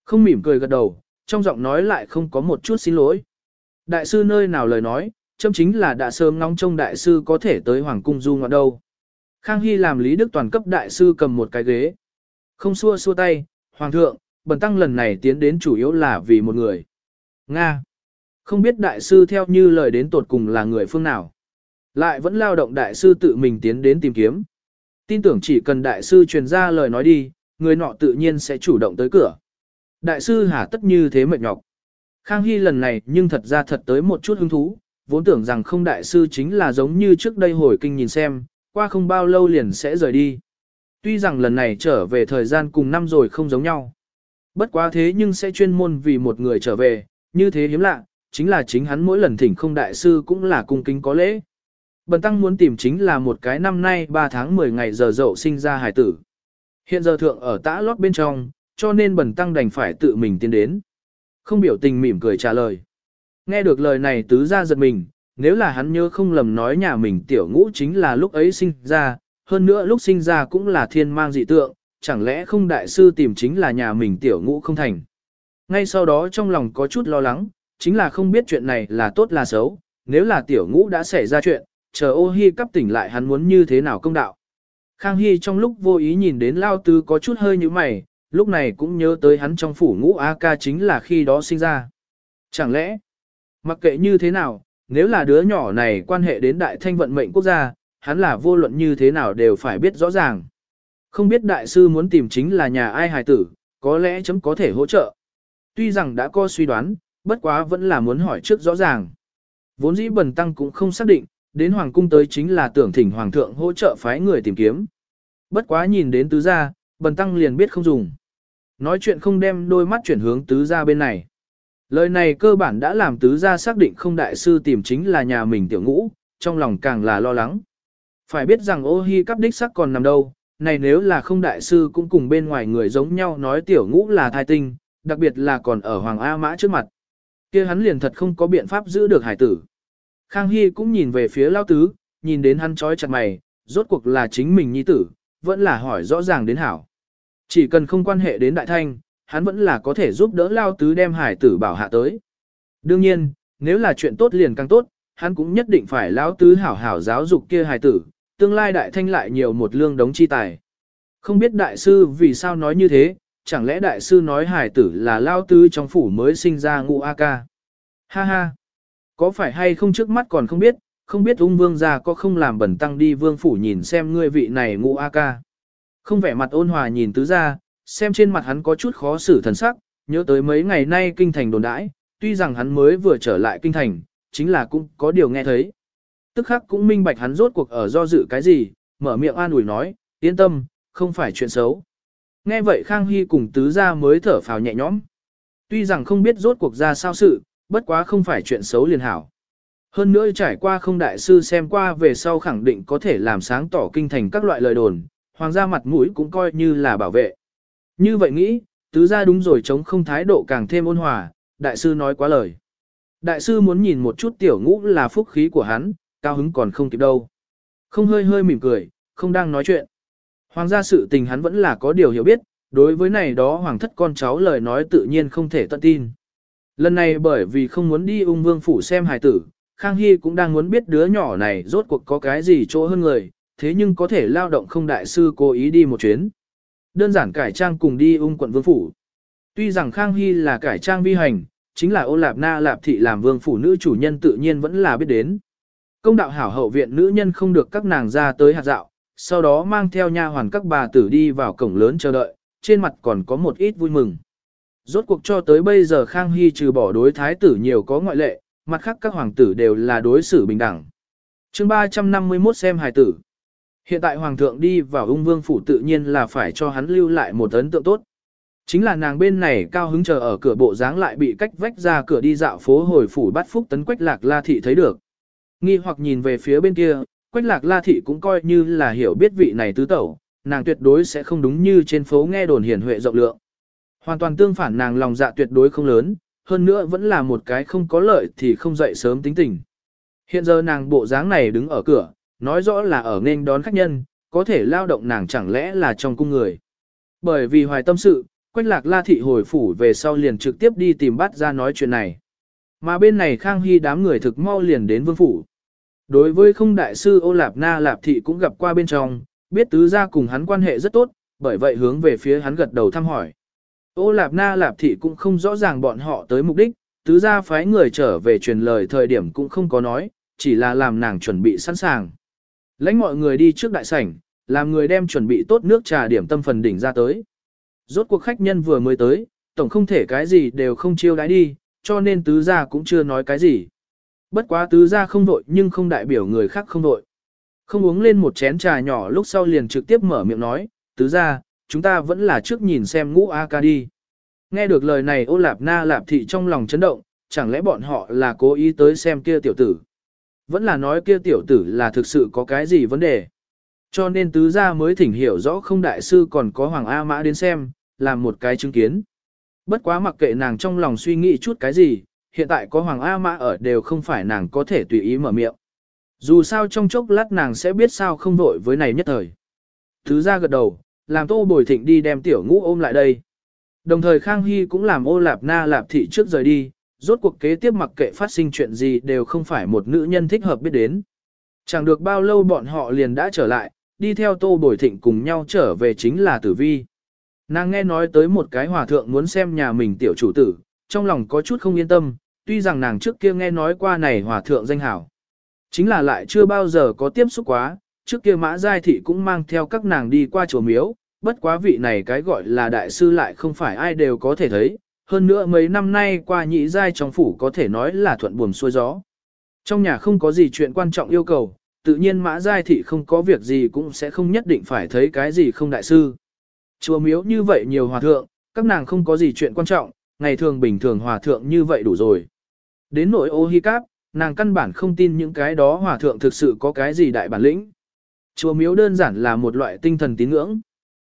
S1: Không mỉm cười gật đầu, trong giọng nói lại không có một chút xin lỗi. Đại sư nơi nào lời nói, châm chính là đã sớm ngóng trông đại sư có thể tới Hoàng cung du ngoạn đâu. Khang Hy làm Lý Đức Toàn cấp đại sư cầm một cái ghế. Không xua xua tay, Hoàng thượng, bần tăng lần này tiến đến chủ yếu là vì một người. Nga. Không biết đại sư theo như lời đến tột cùng là người phương nào. Lại vẫn lao động đại sư tự mình tiến đến tìm kiếm. Tin tưởng chỉ cần đại sư truyền ra lời nói đi, người nọ tự nhiên sẽ chủ động tới cửa. Đại sư hà tất như thế mệt nhọc. Khang Hy lần này nhưng thật ra thật tới một chút hứng thú, vốn tưởng rằng không đại sư chính là giống như trước đây hồi kinh nhìn xem, qua không bao lâu liền sẽ rời đi. Tuy rằng lần này trở về thời gian cùng năm rồi không giống nhau. Bất quá thế nhưng sẽ chuyên môn vì một người trở về, như thế hiếm lạ, chính là chính hắn mỗi lần thỉnh không đại sư cũng là cung kính có lễ. Bần tăng muốn tìm chính là một cái năm nay 3 tháng 10 ngày giờ dậu sinh ra hải tử. Hiện giờ thượng ở tã lót bên trong, cho nên bần tăng đành phải tự mình tiến đến. Không biểu tình mỉm cười trả lời. Nghe được lời này tứ ra giật mình, nếu là hắn nhớ không lầm nói nhà mình tiểu ngũ chính là lúc ấy sinh ra, hơn nữa lúc sinh ra cũng là thiên mang dị tượng, chẳng lẽ không đại sư tìm chính là nhà mình tiểu ngũ không thành. Ngay sau đó trong lòng có chút lo lắng, chính là không biết chuyện này là tốt là xấu, nếu là tiểu ngũ đã xảy ra chuyện, chờ ô hi cắp tỉnh lại hắn muốn như thế nào công đạo. Khang Hy trong lúc vô ý nhìn đến Lao Tư có chút hơi như mày, lúc này cũng nhớ tới hắn trong phủ ngũ A ca chính là khi đó sinh ra. Chẳng lẽ, mặc kệ như thế nào, nếu là đứa nhỏ này quan hệ đến đại thanh vận mệnh quốc gia, hắn là vô luận như thế nào đều phải biết rõ ràng. Không biết đại sư muốn tìm chính là nhà ai hài tử, có lẽ chấm có thể hỗ trợ. Tuy rằng đã có suy đoán, bất quá vẫn là muốn hỏi trước rõ ràng. Vốn dĩ bần tăng cũng không xác định, đến hoàng cung tới chính là tưởng thỉnh hoàng thượng hỗ trợ phái người tìm kiếm. Bất quá nhìn đến tứ gia, bần tăng liền biết không dùng. Nói chuyện không đem đôi mắt chuyển hướng tứ gia bên này. Lời này cơ bản đã làm tứ gia xác định không đại sư tìm chính là nhà mình tiểu ngũ, trong lòng càng là lo lắng. Phải biết rằng ô hi cắp đích sắc còn nằm đâu, này nếu là không đại sư cũng cùng bên ngoài người giống nhau nói tiểu ngũ là thai tinh, đặc biệt là còn ở Hoàng A Mã trước mặt kia hắn liền thật không có biện pháp giữ được hải tử. Khang Hy cũng nhìn về phía lao tứ, nhìn đến hắn trói chặt mày, rốt cuộc là chính mình nhi tử, vẫn là hỏi rõ ràng đến hảo. Chỉ cần không quan hệ đến đại thanh, hắn vẫn là có thể giúp đỡ lao tứ đem hải tử bảo hạ tới. Đương nhiên, nếu là chuyện tốt liền càng tốt, hắn cũng nhất định phải lao tứ hảo hảo giáo dục kia hải tử, tương lai đại thanh lại nhiều một lương đống chi tài. Không biết đại sư vì sao nói như thế, chẳng lẽ đại sư nói hải tử là lao tứ trong phủ mới sinh ra ngụ A ca. Ha ha, có phải hay không trước mắt còn không biết, không biết ung vương gia có không làm bẩn tăng đi vương phủ nhìn xem ngươi vị này ngụ A ca. Không vẻ mặt ôn hòa nhìn tứ ra, xem trên mặt hắn có chút khó xử thần sắc, nhớ tới mấy ngày nay kinh thành đồn đãi, tuy rằng hắn mới vừa trở lại kinh thành, chính là cũng có điều nghe thấy. Tức khắc cũng minh bạch hắn rốt cuộc ở do dự cái gì, mở miệng an ủi nói, yên tâm, không phải chuyện xấu. Nghe vậy Khang Hy cùng tứ gia mới thở phào nhẹ nhõm. Tuy rằng không biết rốt cuộc ra sao sự, bất quá không phải chuyện xấu liền hảo. Hơn nữa trải qua không đại sư xem qua về sau khẳng định có thể làm sáng tỏ kinh thành các loại lời đồn, hoàng gia mặt mũi cũng coi như là bảo vệ. Như vậy nghĩ, tứ gia đúng rồi chống không thái độ càng thêm ôn hòa, đại sư nói quá lời. Đại sư muốn nhìn một chút tiểu ngũ là phúc khí của hắn, cao hứng còn không kịp đâu. Không hơi hơi mỉm cười, không đang nói chuyện. Hoàng gia sự tình hắn vẫn là có điều hiểu biết, đối với này đó hoàng thất con cháu lời nói tự nhiên không thể tận tin. Lần này bởi vì không muốn đi ung vương phủ xem hài tử, Khang Hy cũng đang muốn biết đứa nhỏ này rốt cuộc có cái gì chỗ hơn người, thế nhưng có thể lao động không đại sư cố ý đi một chuyến. Đơn giản cải trang cùng đi ung quận vương phủ. Tuy rằng Khang Hy là cải trang vi hành, chính là ô lạp na lạp thị làm vương phủ nữ chủ nhân tự nhiên vẫn là biết đến. công đạo hảo hậu viện nữ nhân không được các nàng ra tới hạt dạo, sau đó mang theo nha hoàn các bà tử đi vào cổng lớn chờ đợi, trên mặt còn có một ít vui mừng. Rốt cuộc cho tới bây giờ Khang Hy trừ bỏ đối thái tử nhiều có ngoại lệ, mặt khác các hoàng tử đều là đối xử bình đẳng. chương 351 xem hài tử. Hiện tại hoàng thượng đi vào ung vương phủ tự nhiên là phải cho hắn lưu lại một ấn tượng tốt. Chính là nàng bên này cao hứng chờ ở cửa bộ dáng lại bị cách vách ra cửa đi dạo phố hồi phủ bắt phúc tấn quách lạc la thị thấy được. Nghi hoặc nhìn về phía bên kia, quách lạc la thị cũng coi như là hiểu biết vị này tứ tẩu, nàng tuyệt đối sẽ không đúng như trên phố nghe đồn hiển huệ rộng lượng. Hoàn toàn tương phản nàng lòng dạ tuyệt đối không lớn, hơn nữa vẫn là một cái không có lợi thì không dậy sớm tính tình. Hiện giờ nàng bộ dáng này đứng ở cửa, nói rõ là ở nên đón khách nhân, có thể lao động nàng chẳng lẽ là trong cung người. Bởi vì hoài tâm sự, Quách lạc la thị hồi phủ về sau liền trực tiếp đi tìm bắt ra nói chuyện này. Mà bên này Khang Hy đám người thực mau liền đến vương phủ. Đối với không đại sư ô lạp na lạp thị cũng gặp qua bên trong, biết tứ gia cùng hắn quan hệ rất tốt, bởi vậy hướng về phía hắn gật đầu thăm hỏi. Ô lạp na lạp thị cũng không rõ ràng bọn họ tới mục đích, tứ gia phái người trở về truyền lời thời điểm cũng không có nói, chỉ là làm nàng chuẩn bị sẵn sàng. Lãnh mọi người đi trước đại sảnh, làm người đem chuẩn bị tốt nước trà điểm tâm phần đỉnh ra tới. Rốt cuộc khách nhân vừa mới tới, tổng không thể cái gì đều không chiêu đãi đi, cho nên tứ gia cũng chưa nói cái gì. Bất quá tứ gia không vội nhưng không đại biểu người khác không vội, Không uống lên một chén trà nhỏ lúc sau liền trực tiếp mở miệng nói, tứ gia, chúng ta vẫn là trước nhìn xem ngũ A ca đi. Nghe được lời này ô lạp na lạp thị trong lòng chấn động, chẳng lẽ bọn họ là cố ý tới xem kia tiểu tử. Vẫn là nói kia tiểu tử là thực sự có cái gì vấn đề. Cho nên tứ gia mới thỉnh hiểu rõ không đại sư còn có Hoàng A Mã đến xem, làm một cái chứng kiến. Bất quá mặc kệ nàng trong lòng suy nghĩ chút cái gì, hiện tại có Hoàng A Mã ở đều không phải nàng có thể tùy ý mở miệng. Dù sao trong chốc lát nàng sẽ biết sao không vội với này nhất thời. Thứ ra gật đầu, làm tô bồi thịnh đi đem tiểu ngũ ôm lại đây. Đồng thời Khang Hy cũng làm ô lạp na lạp thị trước rời đi, rốt cuộc kế tiếp mặc kệ phát sinh chuyện gì đều không phải một nữ nhân thích hợp biết đến. Chẳng được bao lâu bọn họ liền đã trở lại, đi theo tô bồi thịnh cùng nhau trở về chính là tử vi. Nàng nghe nói tới một cái hòa thượng muốn xem nhà mình tiểu chủ tử, trong lòng có chút không yên tâm, tuy rằng nàng trước kia nghe nói qua này hòa thượng danh hảo. Chính là lại chưa bao giờ có tiếp xúc quá, trước kia mã giai thị cũng mang theo các nàng đi qua chùa miếu, bất quá vị này cái gọi là đại sư lại không phải ai đều có thể thấy, hơn nữa mấy năm nay qua nhị giai trong phủ có thể nói là thuận buồm xuôi gió. Trong nhà không có gì chuyện quan trọng yêu cầu, tự nhiên mã giai thị không có việc gì cũng sẽ không nhất định phải thấy cái gì không đại sư. Chùa miếu như vậy nhiều hòa thượng, các nàng không có gì chuyện quan trọng, ngày thường bình thường hòa thượng như vậy đủ rồi. Đến nội ô hi cáp, nàng căn bản không tin những cái đó hòa thượng thực sự có cái gì đại bản lĩnh. Chùa miếu đơn giản là một loại tinh thần tín ngưỡng.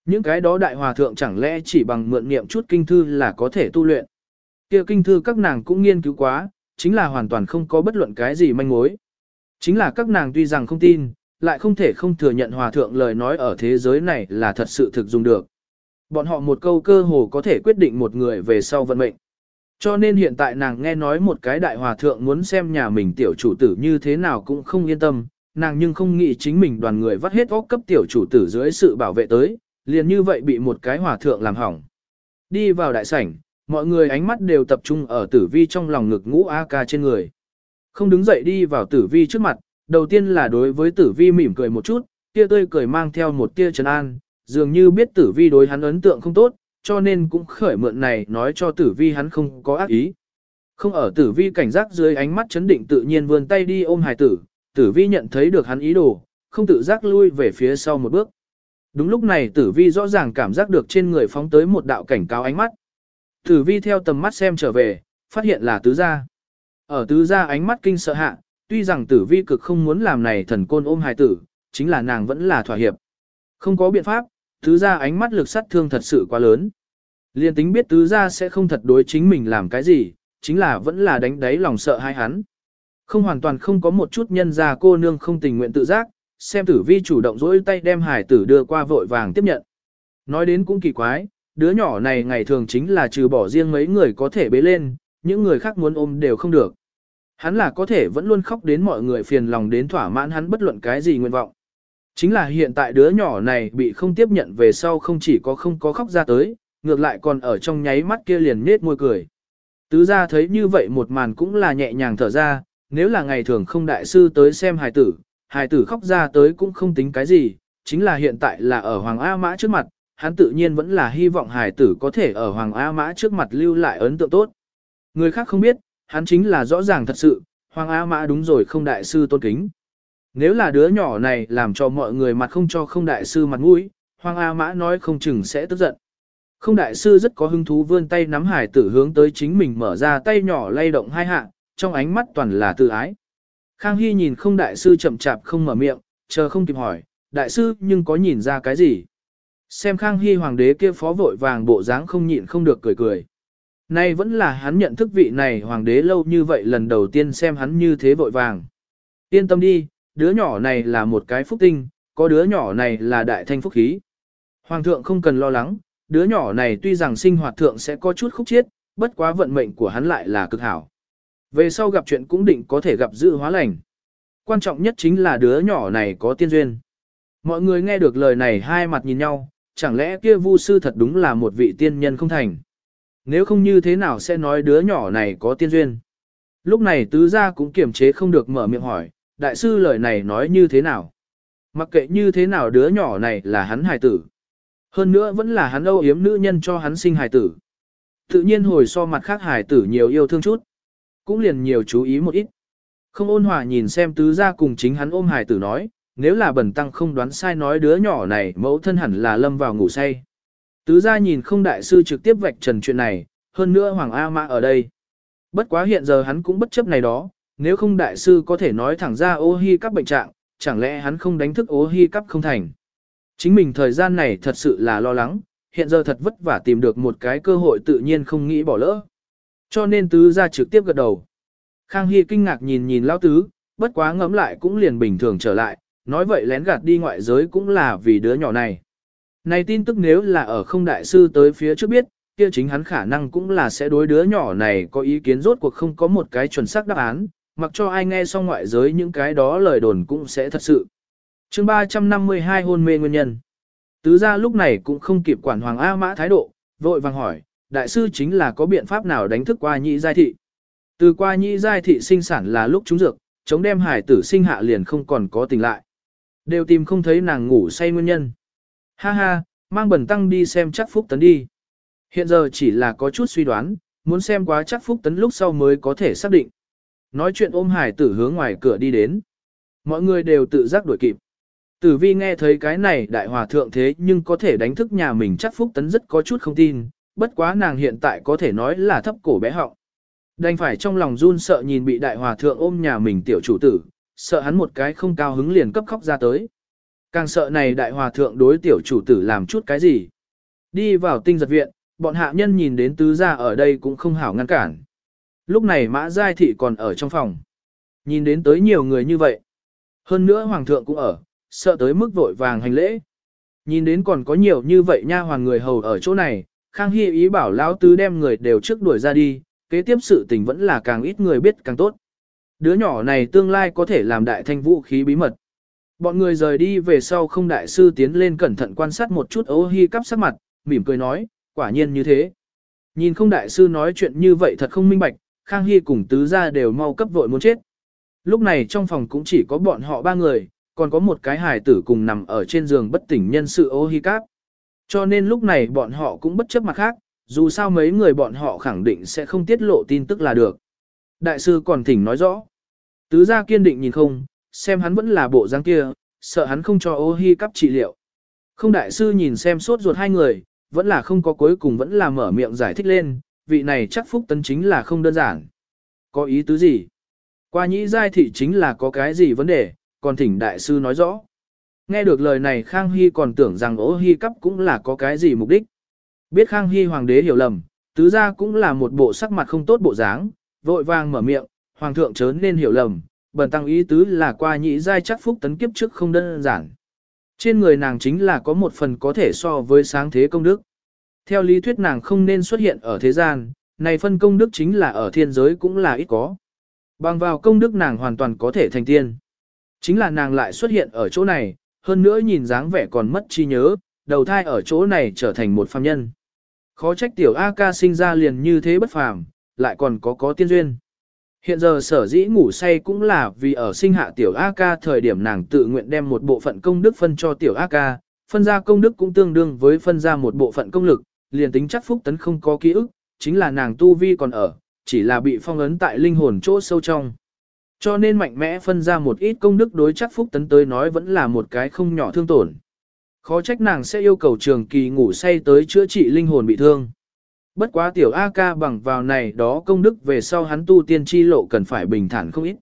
S1: Những cái đó đại hòa thượng chẳng lẽ chỉ bằng mượn niệm chút kinh thư là có thể tu luyện. kia kinh thư các nàng cũng nghiên cứu quá, chính là hoàn toàn không có bất luận cái gì manh mối. Chính là các nàng tuy rằng không tin, lại không thể không thừa nhận hòa thượng lời nói ở thế giới này là thật sự thực dùng được. Bọn họ một câu cơ hồ có thể quyết định một người về sau vận mệnh. Cho nên hiện tại nàng nghe nói một cái đại hòa thượng muốn xem nhà mình tiểu chủ tử như thế nào cũng không yên tâm, nàng nhưng không nghĩ chính mình đoàn người vắt hết óc cấp tiểu chủ tử dưới sự bảo vệ tới, liền như vậy bị một cái hòa thượng làm hỏng. Đi vào đại sảnh, mọi người ánh mắt đều tập trung ở tử vi trong lòng ngực ngũ A ca trên người. Không đứng dậy đi vào tử vi trước mặt, đầu tiên là đối với tử vi mỉm cười một chút, tia tươi cười mang theo một tia trấn an, dường như biết tử vi đối hắn ấn tượng không tốt, cho nên cũng khởi mượn này nói cho tử vi hắn không có ác ý. Không ở tử vi cảnh giác dưới ánh mắt chấn định tự nhiên vươn tay đi ôm hài tử, tử vi nhận thấy được hắn ý đồ, không tự giác lui về phía sau một bước. Đúng lúc này tử vi rõ ràng cảm giác được trên người phóng tới một đạo cảnh cáo ánh mắt. Tử vi theo tầm mắt xem trở về, phát hiện là tứ gia. Ở tứ gia ánh mắt kinh sợ hạ, tuy rằng tử vi cực không muốn làm này thần côn ôm hài tử, chính là nàng vẫn là thỏa hiệp. Không có biện pháp, tứ gia ánh mắt lực sát thương thật sự quá lớn. Liên tính biết tứ gia sẽ không thật đối chính mình làm cái gì, chính là vẫn là đánh đáy lòng sợ hai hắn. Không hoàn toàn không có một chút nhân gia cô nương không tình nguyện tự giác, xem tử vi chủ động dỗi tay đem hải tử đưa qua vội vàng tiếp nhận. Nói đến cũng kỳ quái, đứa nhỏ này ngày thường chính là trừ bỏ riêng mấy người có thể bế lên, những người khác muốn ôm đều không được. Hắn là có thể vẫn luôn khóc đến mọi người phiền lòng đến thỏa mãn hắn bất luận cái gì nguyện vọng. Chính là hiện tại đứa nhỏ này bị không tiếp nhận về sau không chỉ có không có khóc ra tới, ngược lại còn ở trong nháy mắt kia liền nết môi cười. Tứ ra thấy như vậy một màn cũng là nhẹ nhàng thở ra, nếu là ngày thường không đại sư tới xem hài tử, hài tử khóc ra tới cũng không tính cái gì, chính là hiện tại là ở Hoàng A Mã trước mặt, hắn tự nhiên vẫn là hy vọng hài tử có thể ở Hoàng A Mã trước mặt lưu lại ấn tượng tốt. Người khác không biết, hắn chính là rõ ràng thật sự, Hoàng A Mã đúng rồi không đại sư tôn kính. Nếu là đứa nhỏ này làm cho mọi người mặt không cho không đại sư mặt mũi, Hoàng A Mã nói không chừng sẽ tức giận. Không đại sư rất có hứng thú vươn tay nắm hải tử hướng tới chính mình mở ra tay nhỏ lay động hai hạ, trong ánh mắt toàn là tự ái. Khang Hy nhìn không đại sư chậm chạp không mở miệng, chờ không kịp hỏi, đại sư nhưng có nhìn ra cái gì? Xem Khang Hy hoàng đế kia phó vội vàng bộ dáng không nhịn không được cười cười. Nay vẫn là hắn nhận thức vị này hoàng đế lâu như vậy lần đầu tiên xem hắn như thế vội vàng. Yên tâm đi, đứa nhỏ này là một cái phúc tinh, có đứa nhỏ này là đại thanh phúc khí. Hoàng thượng không cần lo lắng, đứa nhỏ này tuy rằng sinh hoạt thượng sẽ có chút khúc chiết, bất quá vận mệnh của hắn lại là cực hảo. Về sau gặp chuyện cũng định có thể gặp dự hóa lành. Quan trọng nhất chính là đứa nhỏ này có tiên duyên. Mọi người nghe được lời này hai mặt nhìn nhau, chẳng lẽ kia vu sư thật đúng là một vị tiên nhân không thành. Nếu không như thế nào sẽ nói đứa nhỏ này có tiên duyên. Lúc này tứ gia cũng kiềm chế không được mở miệng hỏi, đại sư lời này nói như thế nào. Mặc kệ như thế nào đứa nhỏ này là hắn hài tử. Hơn nữa vẫn là hắn âu yếm nữ nhân cho hắn sinh hài tử. Tự nhiên hồi so mặt khác hài tử nhiều yêu thương chút. Cũng liền nhiều chú ý một ít. Không ôn hòa nhìn xem tứ gia cùng chính hắn ôm hài tử nói, nếu là bẩn tăng không đoán sai nói đứa nhỏ này mẫu thân hẳn là lâm vào ngủ say. Tứ gia nhìn không đại sư trực tiếp vạch trần chuyện này, hơn nữa Hoàng A Mã ở đây. Bất quá hiện giờ hắn cũng bất chấp này đó, nếu không đại sư có thể nói thẳng ra ô hi cắp bệnh trạng, chẳng lẽ hắn không đánh thức ô hi cắp không thành. Chính mình thời gian này thật sự là lo lắng, hiện giờ thật vất vả tìm được một cái cơ hội tự nhiên không nghĩ bỏ lỡ. Cho nên tứ ra trực tiếp gật đầu. Khang Hy kinh ngạc nhìn nhìn lão tứ, bất quá ngẫm lại cũng liền bình thường trở lại, nói vậy lén gạt đi ngoại giới cũng là vì đứa nhỏ này. Này tin tức nếu là ở không đại sư tới phía trước biết, kia chính hắn khả năng cũng là sẽ đối đứa nhỏ này có ý kiến rốt cuộc không có một cái chuẩn xác đáp án, mặc cho ai nghe xong ngoại giới những cái đó lời đồn cũng sẽ thật sự chương 352 hôn mê nguyên nhân. Tứ gia lúc này cũng không kịp quản Hoàng A Mã thái độ, vội vàng hỏi, đại sư chính là có biện pháp nào đánh thức qua nhị giai thị. Từ qua nhị giai thị sinh sản là lúc trúng dược, chống đem hải tử sinh hạ liền không còn có tình lại. Đều tìm không thấy nàng ngủ say nguyên nhân. Ha ha, mang bẩn tăng đi xem chắc phúc tấn đi. Hiện giờ chỉ là có chút suy đoán, muốn xem quá chắc phúc tấn lúc sau mới có thể xác định. Nói chuyện ôm hải tử hướng ngoài cửa đi đến. Mọi người đều tự giác đuổi kịp. Tử vi nghe thấy cái này đại hòa thượng thế nhưng có thể đánh thức nhà mình chắc phúc tấn rất có chút không tin, bất quá nàng hiện tại có thể nói là thấp cổ bé họng. Đành phải trong lòng run sợ nhìn bị đại hòa thượng ôm nhà mình tiểu chủ tử, sợ hắn một cái không cao hứng liền cấp khóc ra tới. Càng sợ này đại hòa thượng đối tiểu chủ tử làm chút cái gì. Đi vào tinh giật viện, bọn hạ nhân nhìn đến tứ gia ở đây cũng không hảo ngăn cản. Lúc này mã giai thị còn ở trong phòng. Nhìn đến tới nhiều người như vậy. Hơn nữa hoàng thượng cũng ở, sợ tới mức vội vàng hành lễ. Nhìn đến còn có nhiều như vậy nha hoàng người hầu ở chỗ này, Khang Hy ý bảo lão tứ đem người đều trước đuổi ra đi, kế tiếp sự tình vẫn là càng ít người biết càng tốt. Đứa nhỏ này tương lai có thể làm đại thanh vũ khí bí mật. Bọn người rời đi về sau không đại sư tiến lên cẩn thận quan sát một chút ô hi cắp sắc mặt, mỉm cười nói, quả nhiên như thế. Nhìn không đại sư nói chuyện như vậy thật không minh bạch, Khang Hy cùng tứ gia đều mau cấp vội muốn chết. Lúc này trong phòng cũng chỉ có bọn họ ba người, còn có một cái hài tử cùng nằm ở trên giường bất tỉnh nhân sự ô hi cáp. Cho nên lúc này bọn họ cũng bất chấp mặt khác, dù sao mấy người bọn họ khẳng định sẽ không tiết lộ tin tức là được. Đại sư còn thỉnh nói rõ. Tứ gia kiên định nhìn không, xem hắn vẫn là bộ dáng kia, sợ hắn không cho ô hi cắp trị liệu. Không đại sư nhìn xem sốt ruột hai người, vẫn là không có cuối cùng vẫn là mở miệng giải thích lên, vị này chắc phúc tấn chính là không đơn giản. Có ý tứ gì? Qua nhĩ giai thị chính là có cái gì vấn đề, còn thỉnh đại sư nói rõ. Nghe được lời này Khang Hy còn tưởng rằng ố hy cấp cũng là có cái gì mục đích. Biết Khang Hy hoàng đế hiểu lầm, tứ ra cũng là một bộ sắc mặt không tốt bộ dáng, vội vàng mở miệng, hoàng thượng chớ nên hiểu lầm, bần tăng ý tứ là qua nhị giai chắc phúc tấn kiếp trước không đơn giản. Trên người nàng chính là có một phần có thể so với sáng thế công đức. Theo lý thuyết nàng không nên xuất hiện ở thế gian, này phân công đức chính là ở thiên giới cũng là ít có. Bằng vào công đức nàng hoàn toàn có thể thành tiên. Chính là nàng lại xuất hiện ở chỗ này, hơn nữa nhìn dáng vẻ còn mất chi nhớ, đầu thai ở chỗ này trở thành một phàm nhân. Khó trách tiểu A ca sinh ra liền như thế bất phàm, lại còn có có tiên duyên. Hiện giờ sở dĩ ngủ say cũng là vì ở sinh hạ tiểu A ca thời điểm nàng tự nguyện đem một bộ phận công đức phân cho tiểu A ca, phân ra công đức cũng tương đương với phân ra một bộ phận công lực, liền tính chắc phúc tấn không có ký ức, chính là nàng tu vi còn ở, chỉ là bị phong ấn tại linh hồn chỗ sâu trong. Cho nên mạnh mẽ phân ra một ít công đức đối chắc phúc tấn tới nói vẫn là một cái không nhỏ thương tổn. Khó trách nàng sẽ yêu cầu trường kỳ ngủ say tới chữa trị linh hồn bị thương. Bất quá tiểu A ca bằng vào này đó công đức về sau hắn tu tiên chi lộ cần phải bình thản không ít.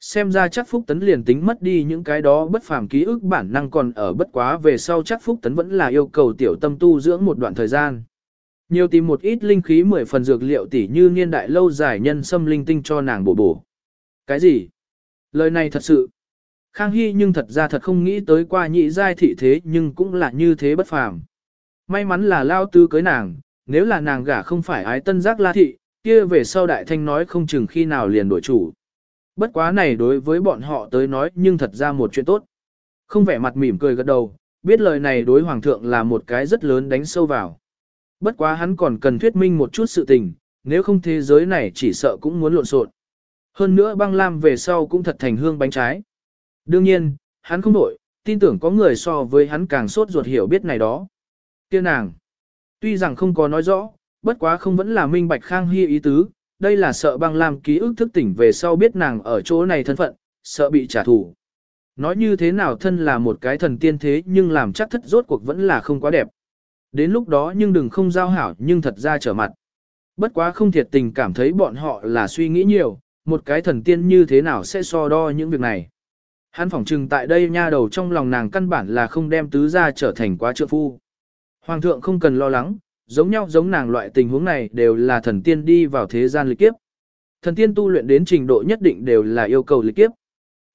S1: Xem ra chắc Phúc Tấn liền tính mất đi những cái đó bất phàm ký ức bản năng còn ở bất quá về sau chắc Phúc Tấn vẫn là yêu cầu tiểu tâm tu dưỡng một đoạn thời gian. Nhiều tìm một ít linh khí mười phần dược liệu tỉ như niên đại lâu dài nhân xâm linh tinh cho nàng bổ bổ. Cái gì? Lời này thật sự. Khang Hy nhưng thật ra thật không nghĩ tới qua nhị giai thị thế nhưng cũng là như thế bất phàm. May mắn là lao tư cưới nàng, nếu là nàng gả không phải ái tân giác la thị, kia về sau đại thanh nói không chừng khi nào liền đổi chủ. Bất quá này đối với bọn họ tới nói nhưng thật ra một chuyện tốt. Không vẻ mặt mỉm cười gật đầu, biết lời này đối hoàng thượng là một cái rất lớn đánh sâu vào. Bất quá hắn còn cần thuyết minh một chút sự tình, nếu không thế giới này chỉ sợ cũng muốn lộn xộn. Hơn nữa băng lam về sau cũng thật thành hương bánh trái. Đương nhiên, hắn không đổi, tin tưởng có người so với hắn càng sốt ruột hiểu biết này đó. tiên nàng, tuy rằng không có nói rõ, bất quá không vẫn là minh bạch khang hy ý tứ, đây là sợ băng lam ký ức thức tỉnh về sau biết nàng ở chỗ này thân phận, sợ bị trả thù. Nói như thế nào thân là một cái thần tiên thế nhưng làm chắc thất rốt cuộc vẫn là không quá đẹp. Đến lúc đó nhưng đừng không giao hảo nhưng thật ra trở mặt. Bất quá không thiệt tình cảm thấy bọn họ là suy nghĩ nhiều, một cái thần tiên như thế nào sẽ so đo những việc này. Hắn phỏng trừng tại đây nha đầu trong lòng nàng căn bản là không đem tứ gia trở thành quá trượng phu. Hoàng thượng không cần lo lắng, giống nhau giống nàng loại tình huống này đều là thần tiên đi vào thế gian lịch kiếp. Thần tiên tu luyện đến trình độ nhất định đều là yêu cầu lịch kiếp.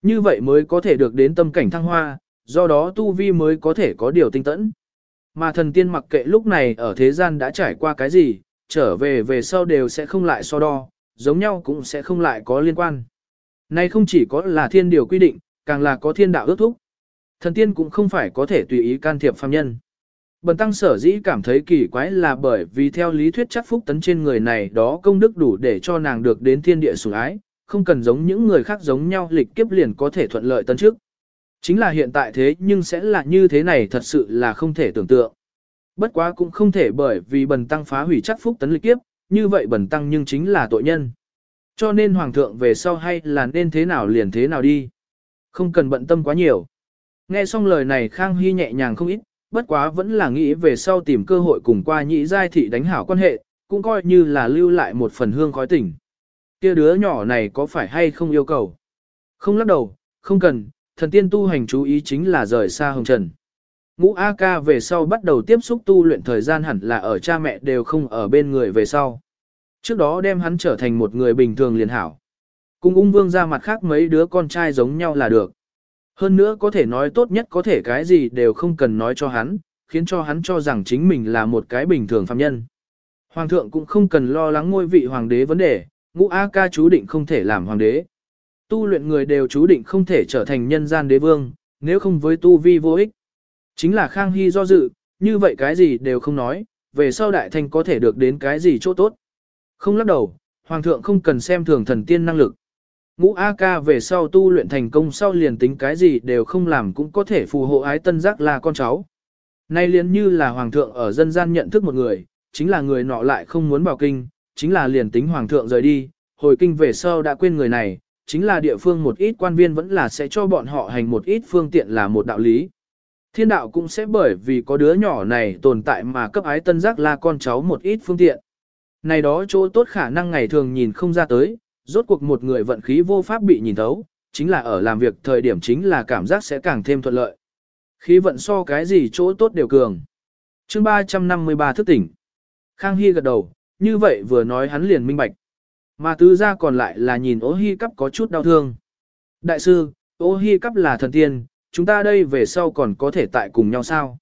S1: Như vậy mới có thể được đến tâm cảnh thăng hoa, do đó tu vi mới có thể có điều tinh tẫn. Mà thần tiên mặc kệ lúc này ở thế gian đã trải qua cái gì, trở về về sau đều sẽ không lại so đo, giống nhau cũng sẽ không lại có liên quan. Này không chỉ có là thiên điều quy định, càng là có thiên đạo ước thúc. Thần tiên cũng không phải có thể tùy ý can thiệp phàm nhân. Bần tăng sở dĩ cảm thấy kỳ quái là bởi vì theo lý thuyết chắc phúc tấn trên người này đó công đức đủ để cho nàng được đến thiên địa sủng ái, không cần giống những người khác giống nhau lịch kiếp liền có thể thuận lợi tấn trước. Chính là hiện tại thế nhưng sẽ là như thế này thật sự là không thể tưởng tượng. Bất quá cũng không thể bởi vì bần tăng phá hủy chắc phúc tấn lịch kiếp, như vậy bần tăng nhưng chính là tội nhân. Cho nên hoàng thượng về sau hay là nên thế nào liền thế nào đi. Không cần bận tâm quá nhiều. Nghe xong lời này Khang Hy nhẹ nhàng không ít, bất quá vẫn là nghĩ về sau tìm cơ hội cùng qua nhị giai thị đánh hảo quan hệ, cũng coi như là lưu lại một phần hương khói tỉnh. Kia đứa nhỏ này có phải hay không yêu cầu? Không lắc đầu, không cần, thần tiên tu hành chú ý chính là rời xa hồng trần. Ngũ A ca về sau bắt đầu tiếp xúc tu luyện thời gian hẳn là ở cha mẹ đều không ở bên người về sau. Trước đó đem hắn trở thành một người bình thường liền hảo. Cùng ung vương ra mặt khác mấy đứa con trai giống nhau là được. Hơn nữa có thể nói tốt nhất có thể cái gì đều không cần nói cho hắn, khiến cho hắn cho rằng chính mình là một cái bình thường phạm nhân. Hoàng thượng cũng không cần lo lắng ngôi vị hoàng đế vấn đề, ngũ A ca chú định không thể làm hoàng đế. Tu luyện người đều chú định không thể trở thành nhân gian đế vương, nếu không với tu vi vô ích. Chính là Khang Hy do dự, như vậy cái gì đều không nói, về sau đại thanh có thể được đến cái gì chỗ tốt. Không lắc đầu, Hoàng thượng không cần xem thường thần tiên năng lực. Ngũ A ca về sau tu luyện thành công sau liền tính cái gì đều không làm cũng có thể phù hộ ái tân giác là con cháu. Nay liền như là hoàng thượng ở dân gian nhận thức một người, chính là người nọ lại không muốn vào kinh, chính là liền tính hoàng thượng rời đi, hồi kinh về sau đã quên người này, chính là địa phương một ít quan viên vẫn là sẽ cho bọn họ hành một ít phương tiện là một đạo lý. Thiên đạo cũng sẽ bởi vì có đứa nhỏ này tồn tại mà cấp ái tân giác là con cháu một ít phương tiện. Này đó chỗ tốt khả năng ngày thường nhìn không ra tới, rốt cuộc một người vận khí vô pháp bị nhìn thấu, chính là ở làm việc thời điểm chính là cảm giác sẽ càng thêm thuận lợi. Khí vận so cái gì chỗ tốt đều cường. chương 353 thức tỉnh. Khang Hy gật đầu, như vậy vừa nói hắn liền minh bạch. Mà tứ ra còn lại là nhìn ô hi cắp có chút đau thương. Đại sư, ô hi cắp là thần tiên, chúng ta đây về sau còn có thể tại cùng nhau sao?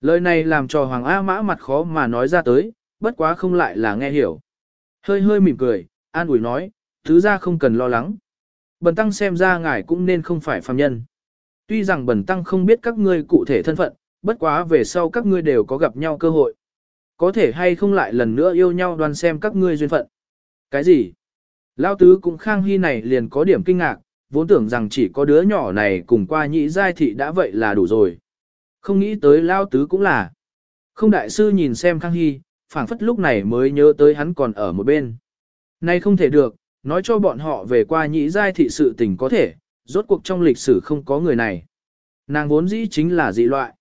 S1: Lời này làm cho Hoàng A Mã mặt khó mà nói ra tới, bất quá không lại là nghe hiểu. Hơi hơi mỉm cười, an ủi nói, thứ ra không cần lo lắng. Bần tăng xem ra ngài cũng nên không phải phàm nhân. Tuy rằng bần tăng không biết các ngươi cụ thể thân phận, bất quá về sau các ngươi đều có gặp nhau cơ hội. Có thể hay không lại lần nữa yêu nhau đoan xem các ngươi duyên phận. Cái gì? Lao tứ cũng khang hy này liền có điểm kinh ngạc, vốn tưởng rằng chỉ có đứa nhỏ này cùng qua nhị giai thị đã vậy là đủ rồi. Không nghĩ tới Lao tứ cũng là. Không đại sư nhìn xem khang hy, phảng phất lúc này mới nhớ tới hắn còn ở một bên. Nay không thể được, nói cho bọn họ về qua nhị giai thị sự tình có thể, rốt cuộc trong lịch sử không có người này. Nàng vốn dĩ chính là dị loại.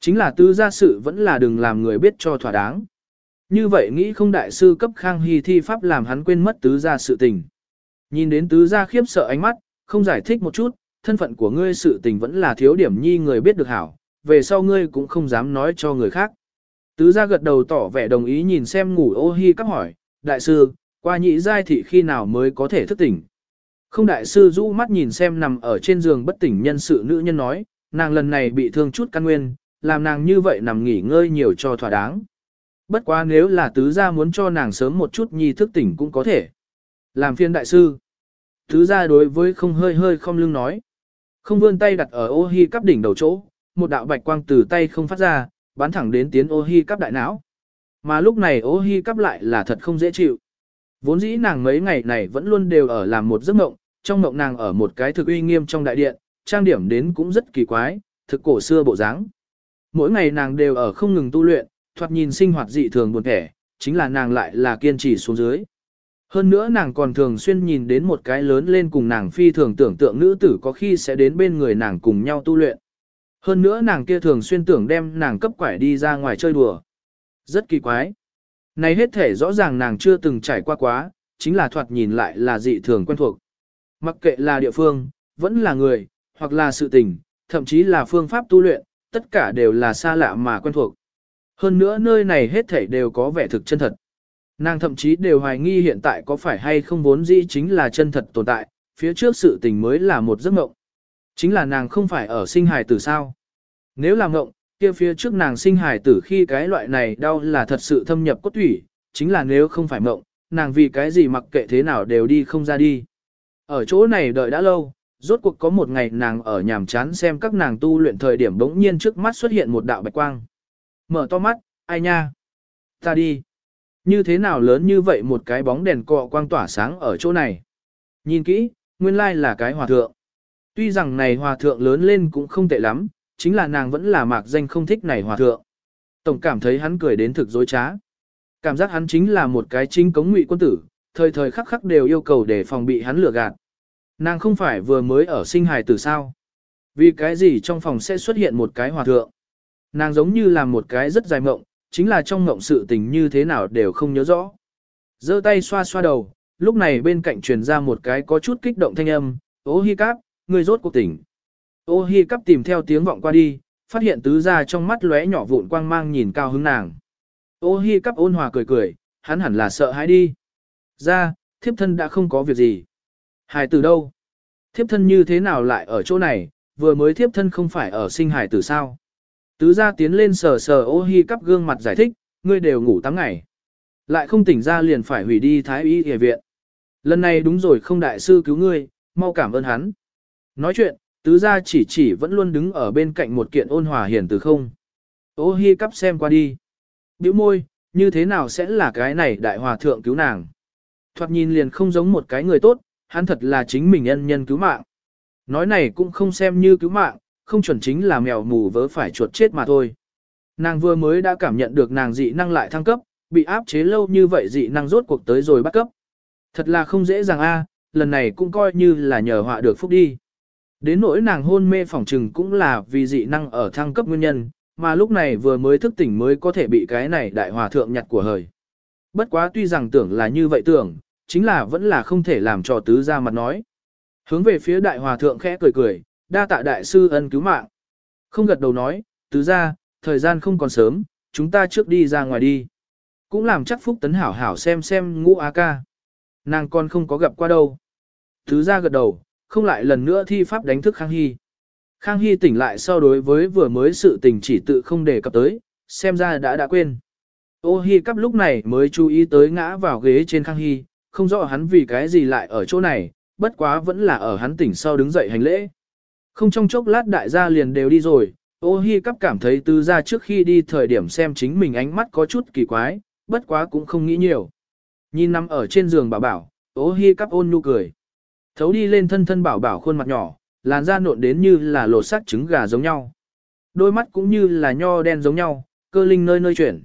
S1: Chính là tư gia sự vẫn là đừng làm người biết cho thỏa đáng. Như vậy nghĩ không đại sư cấp khang hy thi pháp làm hắn quên mất tứ gia sự tình. Nhìn đến tứ gia khiếp sợ ánh mắt, không giải thích một chút, thân phận của ngươi sự tình vẫn là thiếu điểm nhi người biết được hảo, về sau ngươi cũng không dám nói cho người khác. Tứ gia gật đầu tỏ vẻ đồng ý nhìn xem ngủ ô hi cắp hỏi, đại sư, qua nhị giai thị khi nào mới có thể thức tỉnh. Không đại sư rũ mắt nhìn xem nằm ở trên giường bất tỉnh nhân sự nữ nhân nói, nàng lần này bị thương chút căn nguyên, làm nàng như vậy nằm nghỉ ngơi nhiều cho thỏa đáng. Bất quá nếu là tứ gia muốn cho nàng sớm một chút nhi thức tỉnh cũng có thể. Làm phiên đại sư. Tứ gia đối với không hơi hơi không lưng nói. Không vươn tay đặt ở ô hi cắp đỉnh đầu chỗ, một đạo bạch quang từ tay không phát ra, bắn thẳng đến tiến ô hi cắp đại não. Mà lúc này ô hi cắp lại là thật không dễ chịu. Vốn dĩ nàng mấy ngày này vẫn luôn đều ở làm một giấc mộng, trong mộng nàng ở một cái thực uy nghiêm trong đại điện, trang điểm đến cũng rất kỳ quái, thực cổ xưa bộ dáng. Mỗi ngày nàng đều ở không ngừng tu luyện, thoạt nhìn sinh hoạt dị thường buồn thẻ, chính là nàng lại là kiên trì xuống dưới. Hơn nữa nàng còn thường xuyên nhìn đến một cái lớn lên cùng nàng phi thường tưởng tượng nữ tử có khi sẽ đến bên người nàng cùng nhau tu luyện. Hơn nữa nàng kia thường xuyên tưởng đem nàng cấp quải đi ra ngoài chơi đùa. Rất kỳ quái. Này hết thể rõ ràng nàng chưa từng trải qua quá, chính là thoạt nhìn lại là dị thường quen thuộc. Mặc kệ là địa phương, vẫn là người, hoặc là sự tình, thậm chí là phương pháp tu luyện, tất cả đều là xa lạ mà quen thuộc. Hơn nữa nơi này hết thảy đều có vẻ thực chân thật. Nàng thậm chí đều hoài nghi hiện tại có phải hay không vốn dĩ chính là chân thật tồn tại, phía trước sự tình mới là một giấc mộng. Chính là nàng không phải ở sinh hài tử sao. Nếu là mộng, kia phía trước nàng sinh hài tử khi cái loại này đau là thật sự thâm nhập cốt thủy, chính là nếu không phải mộng, nàng vì cái gì mặc kệ thế nào đều đi không ra đi. Ở chỗ này đợi đã lâu, rốt cuộc có một ngày nàng ở nhàm chán xem các nàng tu luyện thời điểm bỗng nhiên trước mắt xuất hiện một đạo bạch quang. Mở to mắt, ai nha? Ta đi. Như thế nào lớn như vậy một cái bóng đèn cọ quang tỏa sáng ở chỗ này? Nhìn kỹ, nguyên lai là cái hòa thượng. Tuy rằng này hòa thượng lớn lên cũng không tệ lắm, chính là nàng vẫn là mạc danh không thích này hòa thượng. Tổng cảm thấy hắn cười đến thực dối trá. Cảm giác hắn chính là một cái chính cống ngụy quân tử, thời thời khắc khắc đều yêu cầu để phòng bị hắn lừa gạt. Nàng không phải vừa mới ở sinh hài từ sao. Vì cái gì trong phòng sẽ xuất hiện một cái hòa thượng. Nàng giống như là một cái rất dài mộng, chính là trong mộng sự tình như thế nào đều không nhớ rõ. giơ tay xoa xoa đầu, lúc này bên cạnh truyền ra một cái có chút kích động thanh âm, ô hi cáp, người rốt cuộc tỉnh. Ô hi cáp tìm theo tiếng vọng qua đi, phát hiện tứ gia trong mắt lóe nhỏ vụn quang mang nhìn cao hứng nàng. Ô hi cáp ôn hòa cười cười, hắn hẳn là sợ hãi đi. Ra, thiếp thân đã không có việc gì. Hải tử đâu? Thiếp thân như thế nào lại ở chỗ này, vừa mới thiếp thân không phải ở sinh hải tử sao? Tứ gia tiến lên sờ sờ ô hi cắp gương mặt giải thích, ngươi đều ngủ 8 ngày. Lại không tỉnh ra liền phải hủy đi thái y y viện. Lần này đúng rồi không đại sư cứu ngươi, mau cảm ơn hắn. Nói chuyện, tứ gia chỉ chỉ vẫn luôn đứng ở bên cạnh một kiện ôn hòa hiền từ không. Ô hi cắp xem qua đi. Biểu môi, như thế nào sẽ là cái này đại hòa thượng cứu nàng. Thoạt nhìn liền không giống một cái người tốt, hắn thật là chính mình nhân nhân cứu mạng. Nói này cũng không xem như cứu mạng, không chuẩn chính là mèo mù vớ phải chuột chết mà thôi. Nàng vừa mới đã cảm nhận được nàng dị năng lại thăng cấp, bị áp chế lâu như vậy dị năng rốt cuộc tới rồi bắt cấp. Thật là không dễ dàng a, lần này cũng coi như là nhờ họa được phúc đi. Đến nỗi nàng hôn mê phỏng trừng cũng là vì dị năng ở thăng cấp nguyên nhân, mà lúc này vừa mới thức tỉnh mới có thể bị cái này đại hòa thượng nhặt của hời. Bất quá tuy rằng tưởng là như vậy tưởng, chính là vẫn là không thể làm cho tứ ra mặt nói. Hướng về phía đại hòa thượng khẽ cười cười, đa tạ đại sư ân cứu mạng. Không gật đầu nói, tứ ra, thời gian không còn sớm, chúng ta trước đi ra ngoài đi. Cũng làm chắc phúc tấn hảo hảo xem xem ngũ á ca. Nàng con không có gặp qua đâu. Tứ ra gật đầu, không lại lần nữa thi pháp đánh thức Khang Hy. Khang Hy tỉnh lại sau đối với vừa mới sự tình chỉ tự không đề cập tới, xem ra đã đã quên. Ô Hi cắp lúc này mới chú ý tới ngã vào ghế trên Khang Hy, không rõ hắn vì cái gì lại ở chỗ này, bất quá vẫn là ở hắn tỉnh sau đứng dậy hành lễ. Không trong chốc lát đại gia liền đều đi rồi, ô hi cắp cảm thấy tư gia trước khi đi thời điểm xem chính mình ánh mắt có chút kỳ quái, bất quá cũng không nghĩ nhiều. Nhìn nằm ở trên giường bảo bảo, ô hi cắp ôn nhu cười. Thấu đi lên thân thân bảo bảo khuôn mặt nhỏ, làn da nộn đến như là lột xác trứng gà giống nhau. Đôi mắt cũng như là nho đen giống nhau, cơ linh nơi nơi chuyển.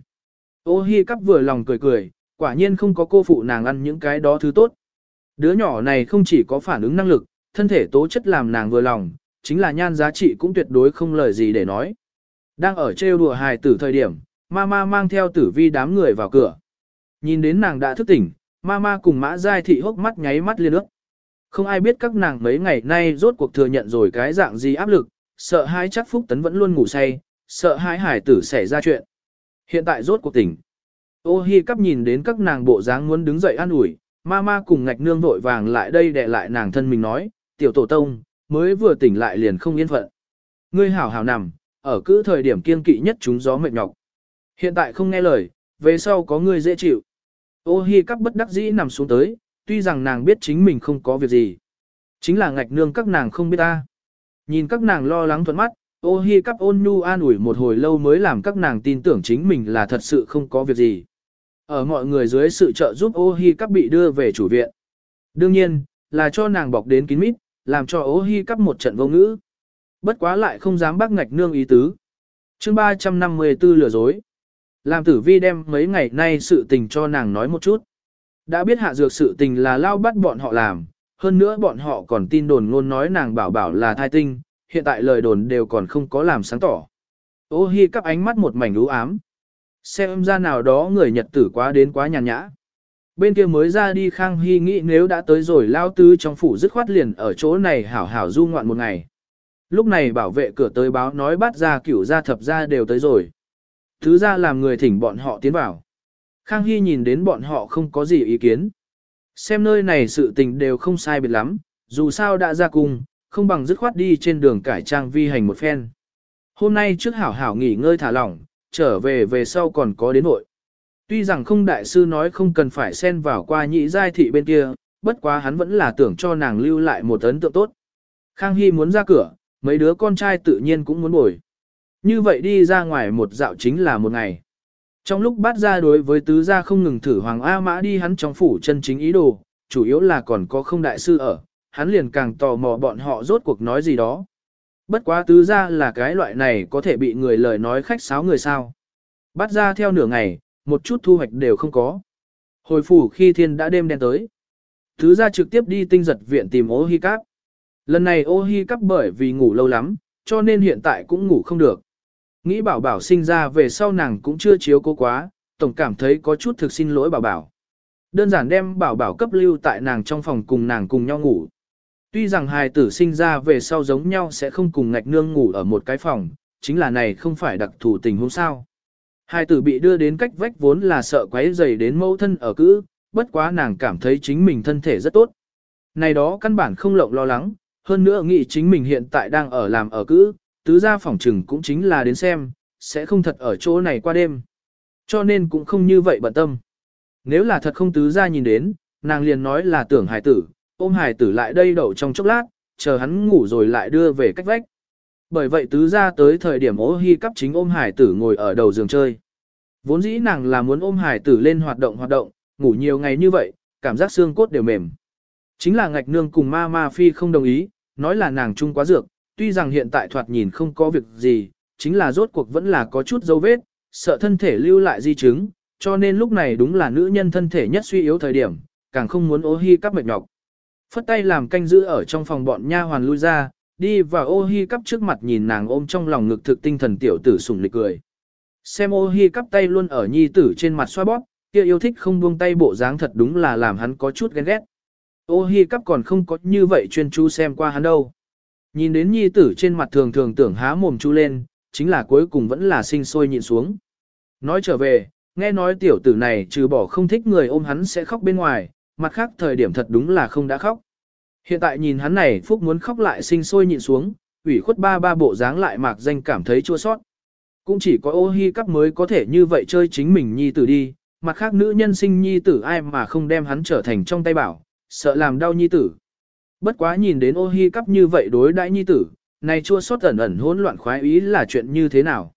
S1: Ô hi cắp vừa lòng cười cười, quả nhiên không có cô phụ nàng ăn những cái đó thứ tốt. Đứa nhỏ này không chỉ có phản ứng năng lực, thân thể tố chất làm nàng vừa lòng, chính là nhan giá trị cũng tuyệt đối không lời gì để nói. Đang ở trêu đùa hài tử thời điểm, mama mang theo tử vi đám người vào cửa. Nhìn đến nàng đã thức tỉnh, mama cùng mã giai thị hốc mắt nháy mắt liên ước. Không ai biết các nàng mấy ngày nay rốt cuộc thừa nhận rồi cái dạng gì áp lực, sợ hai chắc Phúc Tấn vẫn luôn ngủ say, sợ hai hải tử xảy ra chuyện. Hiện tại rốt cuộc tỉnh. Ô hi cắp nhìn đến các nàng bộ dáng muốn đứng dậy an ủi, mama cùng ngạch nương vội vàng lại đây để lại nàng thân mình nói, tiểu tổ tông, mới vừa tỉnh lại liền không yên phận. Ngươi hảo hảo nằm, ở cứ thời điểm kiên kỵ nhất chúng gió mệt nhọc. Hiện tại không nghe lời, về sau có ngươi dễ chịu. Ô hi cắp bất đắc dĩ nằm xuống tới, tuy rằng nàng biết chính mình không có việc gì. Chính là ngạch nương các nàng không biết ta. Nhìn các nàng lo lắng thuận mắt, ô hi cắp ôn nhu an ủi một hồi lâu mới làm các nàng tin tưởng chính mình là thật sự không có việc gì. Ở mọi người dưới sự trợ giúp ô hi cắp bị đưa về chủ viện. Đương nhiên, là cho nàng bọc đến kín mít, làm cho ô hi cắp một trận vô ngữ. Bất quá lại không dám bác ngạch nương ý tứ. chương 354 lừa dối. Làm tử vi đem mấy ngày nay sự tình cho nàng nói một chút. Đã biết hạ dược sự tình là lao bắt bọn họ làm, hơn nữa bọn họ còn tin đồn ngôn nói nàng bảo bảo là thai tinh, hiện tại lời đồn đều còn không có làm sáng tỏ. Ô hi cắp ánh mắt một mảnh u ám. Xem ra nào đó người nhật tử quá đến quá nhàn nhã. Bên kia mới ra đi Khang Hy nghĩ nếu đã tới rồi lao tứ trong phủ dứt khoát liền ở chỗ này hảo hảo du ngoạn một ngày. Lúc này bảo vệ cửa tới báo nói bắt ra cửu gia thập gia đều tới rồi. Thứ ra làm người thỉnh bọn họ tiến vào. Khang Hy nhìn đến bọn họ không có gì ý kiến. Xem nơi này sự tình đều không sai biệt lắm, dù sao đã ra cung, không bằng dứt khoát đi trên đường cải trang vi hành một phen. Hôm nay trước hảo hảo nghỉ ngơi thả lỏng, trở về về sau còn có đến hội. Tuy rằng không đại sư nói không cần phải xen vào qua nhị giai thị bên kia, bất quá hắn vẫn là tưởng cho nàng lưu lại một ấn tượng tốt. Khang Hy muốn ra cửa, mấy đứa con trai tự nhiên cũng muốn bồi. Như vậy đi ra ngoài một dạo chính là một ngày. Trong lúc bắt ra đối với tứ gia không ngừng thử Hoàng A Mã đi hắn trong phủ chân chính ý đồ, chủ yếu là còn có không đại sư ở, hắn liền càng tò mò bọn họ rốt cuộc nói gì đó. Bất quá tứ gia là cái loại này có thể bị người lời nói khách sáo người sao. Bắt ra theo nửa ngày, một chút thu hoạch đều không có. Hồi phủ khi thiên đã đêm đen tới. Tứ gia trực tiếp đi tinh giật viện tìm ô hi cáp. Lần này ô hi cáp bởi vì ngủ lâu lắm, cho nên hiện tại cũng ngủ không được. Nghĩ bảo bảo sinh ra về sau nàng cũng chưa chiếu cố quá, tổng cảm thấy có chút thực xin lỗi bảo bảo. Đơn giản đem bảo bảo cấp lưu tại nàng trong phòng cùng nàng cùng nhau ngủ. Tuy rằng hài tử sinh ra về sau giống nhau sẽ không cùng ngạch nương ngủ ở một cái phòng, chính là này không phải đặc thù tình huống sao. Hài tử bị đưa đến cách vách vốn là sợ quấy dày đến mẫu thân ở cữ, bất quá nàng cảm thấy chính mình thân thể rất tốt. Này đó căn bản không lộng lo lắng, hơn nữa nghĩ chính mình hiện tại đang ở làm ở cữ, tứ gia phỏng trừng cũng chính là đến xem, sẽ không thật ở chỗ này qua đêm. Cho nên cũng không như vậy bận tâm. Nếu là thật không tứ gia nhìn đến, nàng liền nói là tưởng hải tử, ôm hải tử lại đây đậu trong chốc lát, chờ hắn ngủ rồi lại đưa về cách vách. Bởi vậy tứ gia tới thời điểm ố hy cắp chính ôm hải tử ngồi ở đầu giường chơi. Vốn dĩ nàng là muốn ôm hải tử lên hoạt động hoạt động, ngủ nhiều ngày như vậy, cảm giác xương cốt đều mềm. Chính là ngạch nương cùng ma ma phi không đồng ý, nói là nàng chung quá dược, tuy rằng hiện tại thoạt nhìn không có việc gì, chính là rốt cuộc vẫn là có chút dấu vết, sợ thân thể lưu lại di chứng, cho nên lúc này đúng là nữ nhân thân thể nhất suy yếu thời điểm, càng không muốn ô hi cắp mệt nhọc. Phất tay làm canh giữ ở trong phòng bọn nha hoàn lui ra, đi vào ô hi cắp trước mặt nhìn nàng ôm trong lòng ngực thực tinh thần tiểu tử sùng lịch cười. Xem ô hi cắp tay luôn ở nhi tử trên mặt xoa bóp, kia yêu thích không buông tay bộ dáng thật đúng là làm hắn có chút ghen ghét. Ô hi cắp còn không có như vậy chuyên chú xem qua hắn đâu. Nhìn đến nhi tử trên mặt thường thường tưởng há mồm chu lên, chính là cuối cùng vẫn là sinh sôi nhịn xuống. Nói trở về, nghe nói tiểu tử này trừ bỏ không thích người ôm hắn sẽ khóc bên ngoài, mặt khác thời điểm thật đúng là không đã khóc. Hiện tại nhìn hắn này phúc muốn khóc lại sinh sôi nhịn xuống, ủy khuất ba ba bộ dáng lại mạc danh cảm thấy chua sót. Cũng chỉ có ô hi cắp mới có thể như vậy chơi chính mình nhi tử đi, mặt khác nữ nhân sinh nhi tử ai mà không đem hắn trở thành trong tay bảo, sợ làm đau nhi tử. Bất quá nhìn đến ô hi cắp như vậy đối đãi nhi tử, này chua xót ẩn ẩn hỗn loạn khoái ý là chuyện như thế nào.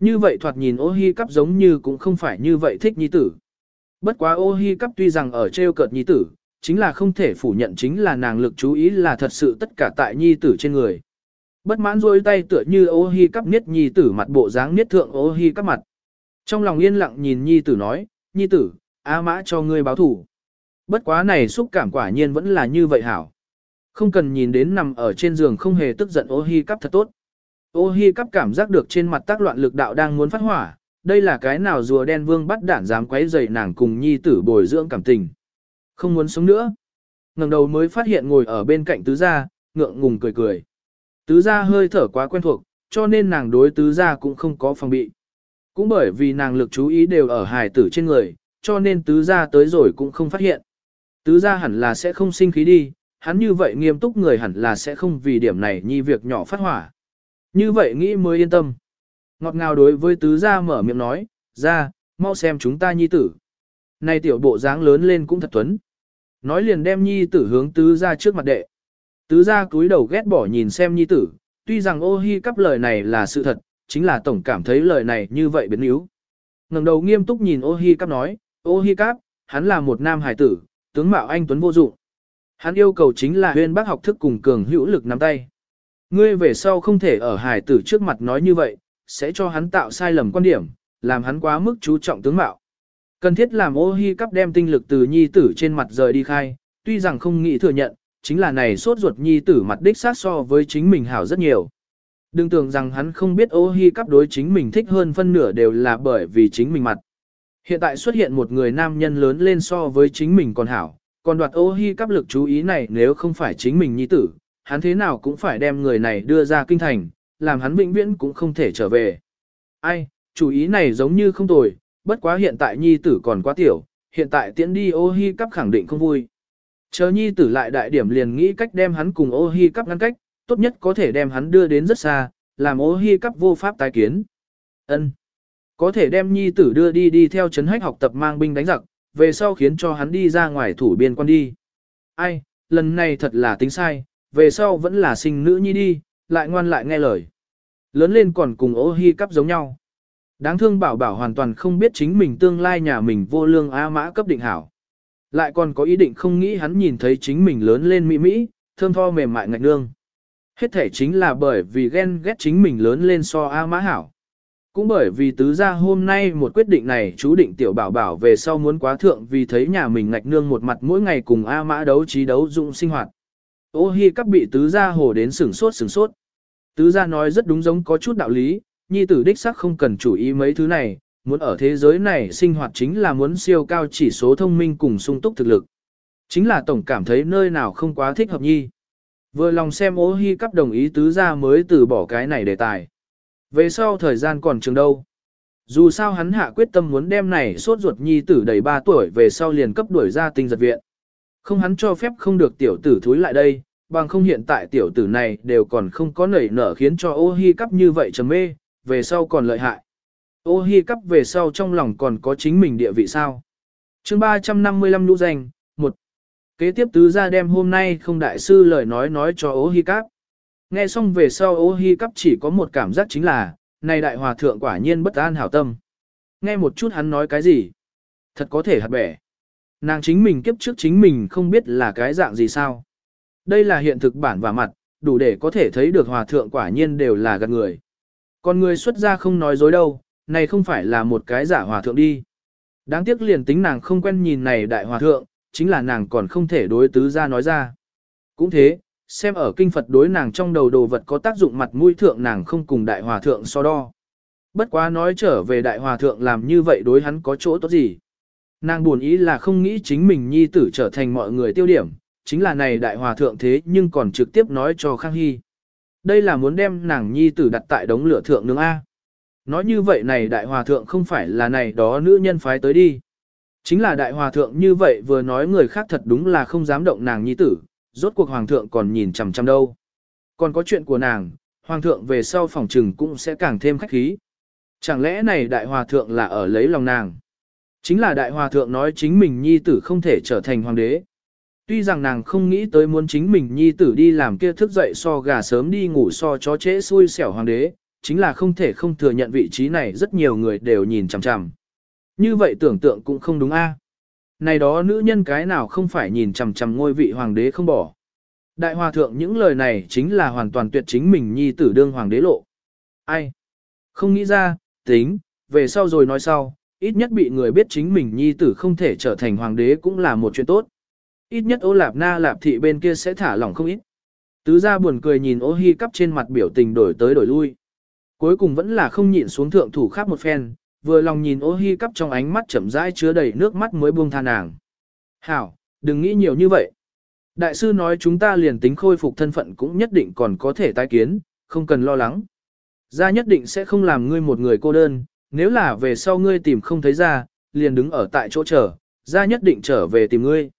S1: Như vậy thoạt nhìn ô hi cắp giống như cũng không phải như vậy thích nhi tử. Bất quá ô hi cắp tuy rằng ở treo cợt nhi tử, chính là không thể phủ nhận chính là nàng lực chú ý là thật sự tất cả tại nhi tử trên người. Bất mãn rôi tay tựa như ô hi cắp niết nhi tử mặt bộ dáng niết thượng ô hi cắp mặt. Trong lòng yên lặng nhìn nhi tử nói, nhi tử, A mã cho ngươi báo thủ. Bất quá này xúc cảm quả nhiên vẫn là như vậy hảo. Không cần nhìn đến nằm ở trên giường không hề tức giận ô hi cắp thật tốt. Ô hi cắp cảm giác được trên mặt tác loạn lực đạo đang muốn phát hỏa, đây là cái nào rùa đen vương bắt đản dám quấy rầy nàng cùng nhi tử bồi dưỡng cảm tình. Không muốn sống nữa. ngẩng đầu mới phát hiện ngồi ở bên cạnh tứ gia, ngượng ngùng cười cười. Tứ gia hơi thở quá quen thuộc, cho nên nàng đối tứ gia cũng không có phòng bị. Cũng bởi vì nàng lực chú ý đều ở hài tử trên người, cho nên tứ gia tới rồi cũng không phát hiện. Tứ gia hẳn là sẽ không sinh khí đi, hắn như vậy nghiêm túc người hẳn là sẽ không vì điểm này nhi việc nhỏ phát hỏa. Như vậy nghĩ mới yên tâm. Ngọt ngào đối với tứ gia mở miệng nói, ra, mau xem chúng ta nhi tử. Này tiểu bộ dáng lớn lên cũng thật tuấn. Nói liền đem nhi tử hướng tứ gia trước mặt đệ. Tứ gia cúi đầu ghét bỏ nhìn xem nhi tử, tuy rằng ô hi cắp lời này là sự thật, chính là tổng cảm thấy lời này như vậy biến yếu. ngẩng đầu nghiêm túc nhìn ô hi cắp nói, ô hi cắp, hắn là một nam hải tử, tướng mạo anh tuấn vô dụng. Hắn yêu cầu chính là huyên bác học thức cùng cường hữu lực nắm tay. Ngươi về sau không thể ở hải tử trước mặt nói như vậy, sẽ cho hắn tạo sai lầm quan điểm, làm hắn quá mức chú trọng tướng mạo. Cần thiết làm ô hi cắp đem tinh lực từ nhi tử trên mặt rời đi khai, tuy rằng không nghĩ thừa nhận, chính là này sốt ruột nhi tử mặt đích sát so với chính mình hảo rất nhiều. Đừng tưởng rằng hắn không biết ô hi cắp đối chính mình thích hơn phân nửa đều là bởi vì chính mình mặt. Hiện tại xuất hiện một người nam nhân lớn lên so với chính mình còn hảo, còn đoạt ô hi cắp lực chú ý này nếu không phải chính mình nhi tử, hắn thế nào cũng phải đem người này đưa ra kinh thành, làm hắn vĩnh viễn cũng không thể trở về. Ai, chủ ý này giống như không tồi, bất quá hiện tại nhi tử còn quá tiểu, hiện tại tiễn đi ô hi cắp khẳng định không vui. Chờ nhi tử lại đại điểm liền nghĩ cách đem hắn cùng ô hi cắp ngăn cách, tốt nhất có thể đem hắn đưa đến rất xa, làm ô hi cắp vô pháp tái kiến. Ân, Có thể đem nhi tử đưa đi đi theo chấn hách học tập mang binh đánh giặc, về sau khiến cho hắn đi ra ngoài thủ biên quan đi. Ai, lần này thật là tính sai, về sau vẫn là sinh nữ nhi đi, lại ngoan lại nghe lời. Lớn lên còn cùng ô hi cắp giống nhau. Đáng thương bảo bảo hoàn toàn không biết chính mình tương lai nhà mình vô lương A mã cấp định hảo. Lại còn có ý định không nghĩ hắn nhìn thấy chính mình lớn lên mỹ mỹ, thơm tho mềm mại ngạch nương. Hết thể chính là bởi vì ghen ghét chính mình lớn lên so A mã hảo. Cũng bởi vì tứ gia hôm nay một quyết định này chú định tiểu bảo bảo về sau muốn quá thượng vì thấy nhà mình ngạch nương một mặt mỗi ngày cùng A mã đấu trí đấu dụng sinh hoạt. Ô hi cắp bị tứ gia hồ đến sửng sốt sửng sốt. Tứ gia nói rất đúng giống có chút đạo lý, nhi tử đích sắc không cần chủ ý mấy thứ này, muốn ở thế giới này sinh hoạt chính là muốn siêu cao chỉ số thông minh cùng sung túc thực lực. Chính là tổng cảm thấy nơi nào không quá thích hợp nhi. Vừa lòng xem ô hi cắp đồng ý tứ gia mới từ bỏ cái này đề tài. Về sau thời gian còn trường đâu. Dù sao hắn hạ quyết tâm muốn đem này sốt ruột nhi tử đầy 3 tuổi về sau liền cấp đuổi ra tinh giật viện. Không hắn cho phép không được tiểu tử thúi lại đây, bằng không hiện tại tiểu tử này đều còn không có nảy nở khiến cho ô hi cắp như vậy trầm mê, về sau còn lợi hại. Ô hi cắp về sau trong lòng còn có chính mình địa vị sao. chương 355 lũ danh, một Kế tiếp tứ ra đem hôm nay không đại sư lời nói nói cho ô hi cắp. Nghe xong về sau ô hi cắp chỉ có một cảm giác chính là, này đại hòa thượng quả nhiên bất an hảo tâm. Nghe một chút hắn nói cái gì? Thật có thể hạt bẻ. Nàng chính mình kiếp trước chính mình không biết là cái dạng gì sao. Đây là hiện thực bản và mặt, đủ để có thể thấy được hòa thượng quả nhiên đều là gạt người. Còn người xuất gia không nói dối đâu, này không phải là một cái giả hòa thượng đi. Đáng tiếc liền tính nàng không quen nhìn này đại hòa thượng, chính là nàng còn không thể đối tứ ra nói ra. Cũng thế, xem ở kinh Phật đối nàng trong đầu đồ vật có tác dụng mặt mũi thượng nàng không cùng đại hòa thượng so đo. Bất quá nói trở về đại hòa thượng làm như vậy đối hắn có chỗ tốt gì. Nàng buồn ý là không nghĩ chính mình nhi tử trở thành mọi người tiêu điểm, chính là này đại hòa thượng thế nhưng còn trực tiếp nói cho Khang Hy. Đây là muốn đem nàng nhi tử đặt tại đống lửa thượng nướng A. Nói như vậy này đại hòa thượng không phải là này đó nữ nhân phái tới đi. Chính là đại hòa thượng như vậy vừa nói người khác thật đúng là không dám động nàng nhi tử, rốt cuộc hoàng thượng còn nhìn chằm chằm đâu. Còn có chuyện của nàng, hoàng thượng về sau phòng trừng cũng sẽ càng thêm khách khí. Chẳng lẽ này đại hòa thượng là ở lấy lòng nàng? Chính là đại hòa thượng nói chính mình nhi tử không thể trở thành hoàng đế. Tuy rằng nàng không nghĩ tới muốn chính mình nhi tử đi làm kia thức dậy so gà sớm đi ngủ so chó trễ xui xẻo hoàng đế, chính là không thể không thừa nhận vị trí này rất nhiều người đều nhìn chằm chằm. Như vậy tưởng tượng cũng không đúng a. Này đó nữ nhân cái nào không phải nhìn chằm chằm ngôi vị hoàng đế không bỏ. Đại hòa thượng những lời này chính là hoàn toàn tuyệt chính mình nhi tử đương hoàng đế lộ. Ai? Không nghĩ ra, tính, về sau rồi nói sau, ít nhất bị người biết chính mình nhi tử không thể trở thành hoàng đế cũng là một chuyện tốt. Ít nhất ô lạp na lạp thị bên kia sẽ thả lỏng không ít. Tứ gia buồn cười nhìn ô hi cắp trên mặt biểu tình đổi tới đổi lui. Cuối cùng vẫn là không nhịn xuống thượng thủ khác một phen, vừa lòng nhìn ô hi cắp trong ánh mắt chậm rãi chứa đầy nước mắt mới buông tha nàng. Hảo, đừng nghĩ nhiều như vậy. Đại sư nói chúng ta liền tính khôi phục thân phận cũng nhất định còn có thể tái kiến, không cần lo lắng. Gia nhất định sẽ không làm ngươi một người cô đơn, nếu là về sau ngươi tìm không thấy ra, liền đứng ở tại chỗ chờ, gia nhất định trở về tìm ngươi.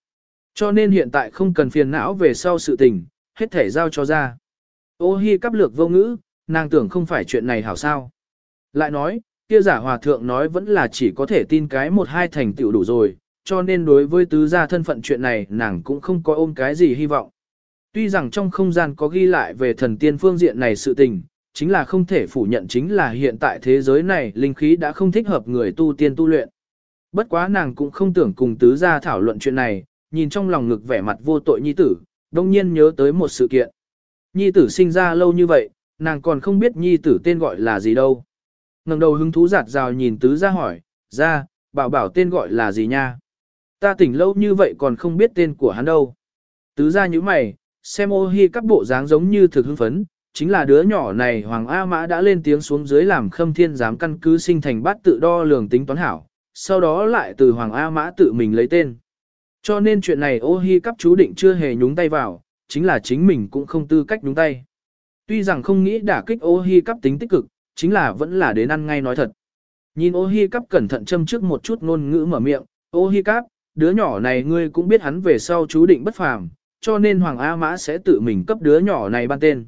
S1: Cho nên hiện tại không cần phiền não về sau sự tình, hết thể giao cho ra. Ô hi cắp lược vô ngữ, nàng tưởng không phải chuyện này hảo sao. Lại nói, kia giả hòa thượng nói vẫn là chỉ có thể tin cái một hai thành tựu đủ rồi, cho nên đối với tứ gia thân phận chuyện này nàng cũng không có ôm cái gì hy vọng. Tuy rằng trong không gian có ghi lại về thần tiên phương diện này sự tình, chính là không thể phủ nhận chính là hiện tại thế giới này linh khí đã không thích hợp người tu tiên tu luyện. Bất quá nàng cũng không tưởng cùng tứ gia thảo luận chuyện này, nhìn trong lòng ngực vẻ mặt vô tội nhi tử, đông nhiên nhớ tới một sự kiện. Nhi tử sinh ra lâu như vậy, nàng còn không biết nhi tử tên gọi là gì đâu ngẩng đầu hứng thú giạt rào nhìn tứ gia hỏi, ra, bảo bảo tên gọi là gì nha? Ta tỉnh lâu như vậy còn không biết tên của hắn đâu. Tứ gia như mày, xem ô hi các bộ dáng giống như thực hưng phấn, chính là đứa nhỏ này Hoàng A Mã đã lên tiếng xuống dưới làm khâm thiên giám căn cứ sinh thành bát tự đo lường tính toán hảo, sau đó lại từ Hoàng A Mã tự mình lấy tên. Cho nên chuyện này ô hi cắp chú định chưa hề nhúng tay vào, chính là chính mình cũng không tư cách nhúng tay. Tuy rằng không nghĩ đả kích ô hi cắp tính tích cực, chính là vẫn là đến ăn ngay nói thật. Nhìn ô hi cắp cẩn thận châm trước một chút ngôn ngữ mở miệng, ô hi cắp, đứa nhỏ này ngươi cũng biết hắn về sau chú định bất phàm, cho nên Hoàng A Mã sẽ tự mình cấp đứa nhỏ này ban tên.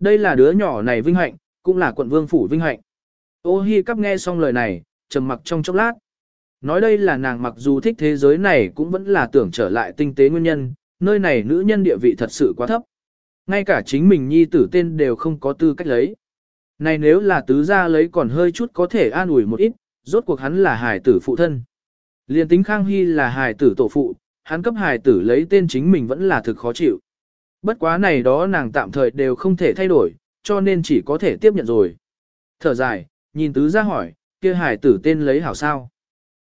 S1: Đây là đứa nhỏ này vinh hạnh, cũng là quận vương phủ vinh hạnh. Ô hi cắp nghe xong lời này, trầm mặc trong chốc lát. Nói đây là nàng mặc dù thích thế giới này cũng vẫn là tưởng trở lại tinh tế nguyên nhân, nơi này nữ nhân địa vị thật sự quá thấp. Ngay cả chính mình nhi tử tên đều không có tư cách lấy. Này nếu là tứ gia lấy còn hơi chút có thể an ủi một ít, rốt cuộc hắn là hài tử phụ thân. Liên tính Khang Hy là hài tử tổ phụ, hắn cấp hài tử lấy tên chính mình vẫn là thực khó chịu. Bất quá này đó nàng tạm thời đều không thể thay đổi, cho nên chỉ có thể tiếp nhận rồi. Thở dài, nhìn tứ gia hỏi, kia hài tử tên lấy hảo sao.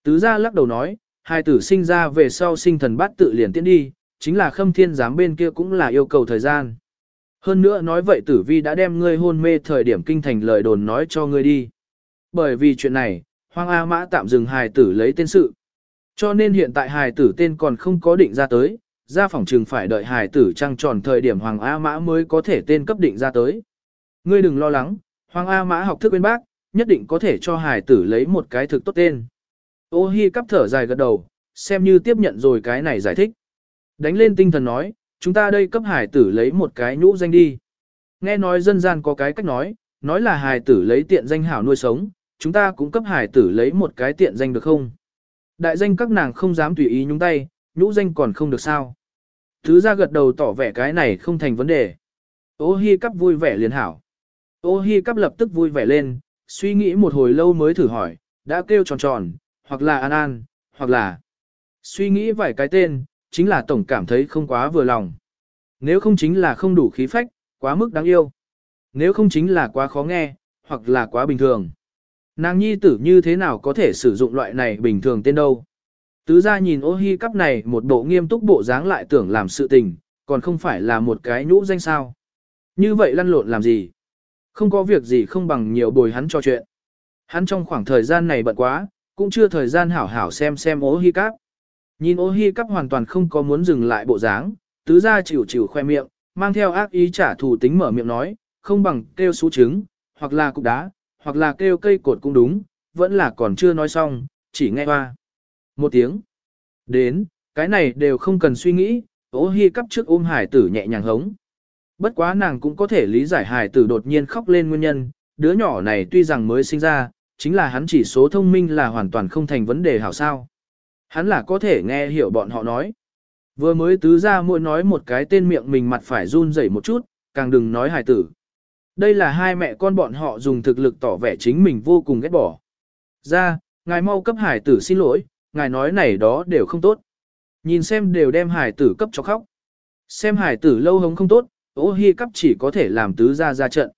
S1: Tứ gia lắc đầu nói, hài tử sinh ra về sau sinh thần bát tự liền tiến đi, chính là khâm thiên giám bên kia cũng là yêu cầu thời gian. Hơn nữa nói vậy tử vi đã đem ngươi hôn mê thời điểm kinh thành lời đồn nói cho ngươi đi. Bởi vì chuyện này, Hoàng A Mã tạm dừng hài tử lấy tên sự. Cho nên hiện tại hài tử tên còn không có định ra tới, ra phòng trường phải đợi hài tử trăng tròn thời điểm Hoàng A Mã mới có thể tên cấp định ra tới. Ngươi đừng lo lắng, Hoàng A Mã học thức bên bác, nhất định có thể cho hài tử lấy một cái thực tốt tên. Ô Hi cắp thở dài gật đầu, xem như tiếp nhận rồi cái này giải thích. Đánh lên tinh thần nói, chúng ta đây cấp hài tử lấy một cái nhũ danh đi. Nghe nói dân gian có cái cách nói, nói là hài tử lấy tiện danh hảo nuôi sống, chúng ta cũng cấp hài tử lấy một cái tiện danh được không? Đại danh các nàng không dám tùy ý nhúng tay, nhũ danh còn không được sao. Thứ ra gật đầu tỏ vẻ cái này không thành vấn đề. Ô hi cắp vui vẻ liền hảo. Ô hi cắp lập tức vui vẻ lên, suy nghĩ một hồi lâu mới thử hỏi, đã kêu tròn tròn, hoặc là an an, hoặc là... Suy nghĩ vài cái tên, chính là tổng cảm thấy không quá vừa lòng. Nếu không chính là không đủ khí phách, quá mức đáng yêu. Nếu không chính là quá khó nghe, hoặc là quá bình thường. Nàng nhi tử như thế nào có thể sử dụng loại này bình thường tên đâu. Tứ ra nhìn ô hi cắp này một bộ nghiêm túc bộ dáng lại tưởng làm sự tình, còn không phải là một cái nhũ danh sao. Như vậy lăn lộn làm gì? Không có việc gì không bằng nhiều bồi hắn cho chuyện. Hắn trong khoảng thời gian này bận quá, cũng chưa thời gian hảo hảo xem xem ô hi cắp. Nhìn ô hi cắp hoàn toàn không có muốn dừng lại bộ dáng, tứ gia chịu chịu khoe miệng, mang theo ác ý trả thù tính mở miệng nói, không bằng kêu xú trứng, hoặc là cục đá, hoặc là kêu cây cột cũng đúng, vẫn là còn chưa nói xong, chỉ nghe hoa. Một tiếng. Đến, cái này đều không cần suy nghĩ, ô hi cắp trước ôm hải tử nhẹ nhàng hống. Bất quá nàng cũng có thể lý giải hải tử đột nhiên khóc lên nguyên nhân, đứa nhỏ này tuy rằng mới sinh ra, chính là hắn chỉ số thông minh là hoàn toàn không thành vấn đề hảo sao. Hắn là có thể nghe hiểu bọn họ nói. Vừa mới tứ ra mỗi nói một cái tên miệng mình mặt phải run rẩy một chút, càng đừng nói hài tử. Đây là hai mẹ con bọn họ dùng thực lực tỏ vẻ chính mình vô cùng ghét bỏ. Ra, ngài mau cấp hải tử xin lỗi, ngài nói này đó đều không tốt. Nhìn xem đều đem hải tử cấp cho khóc. Xem hải tử lâu hống không tốt, ô hi cấp chỉ có thể làm tứ gia ra trận.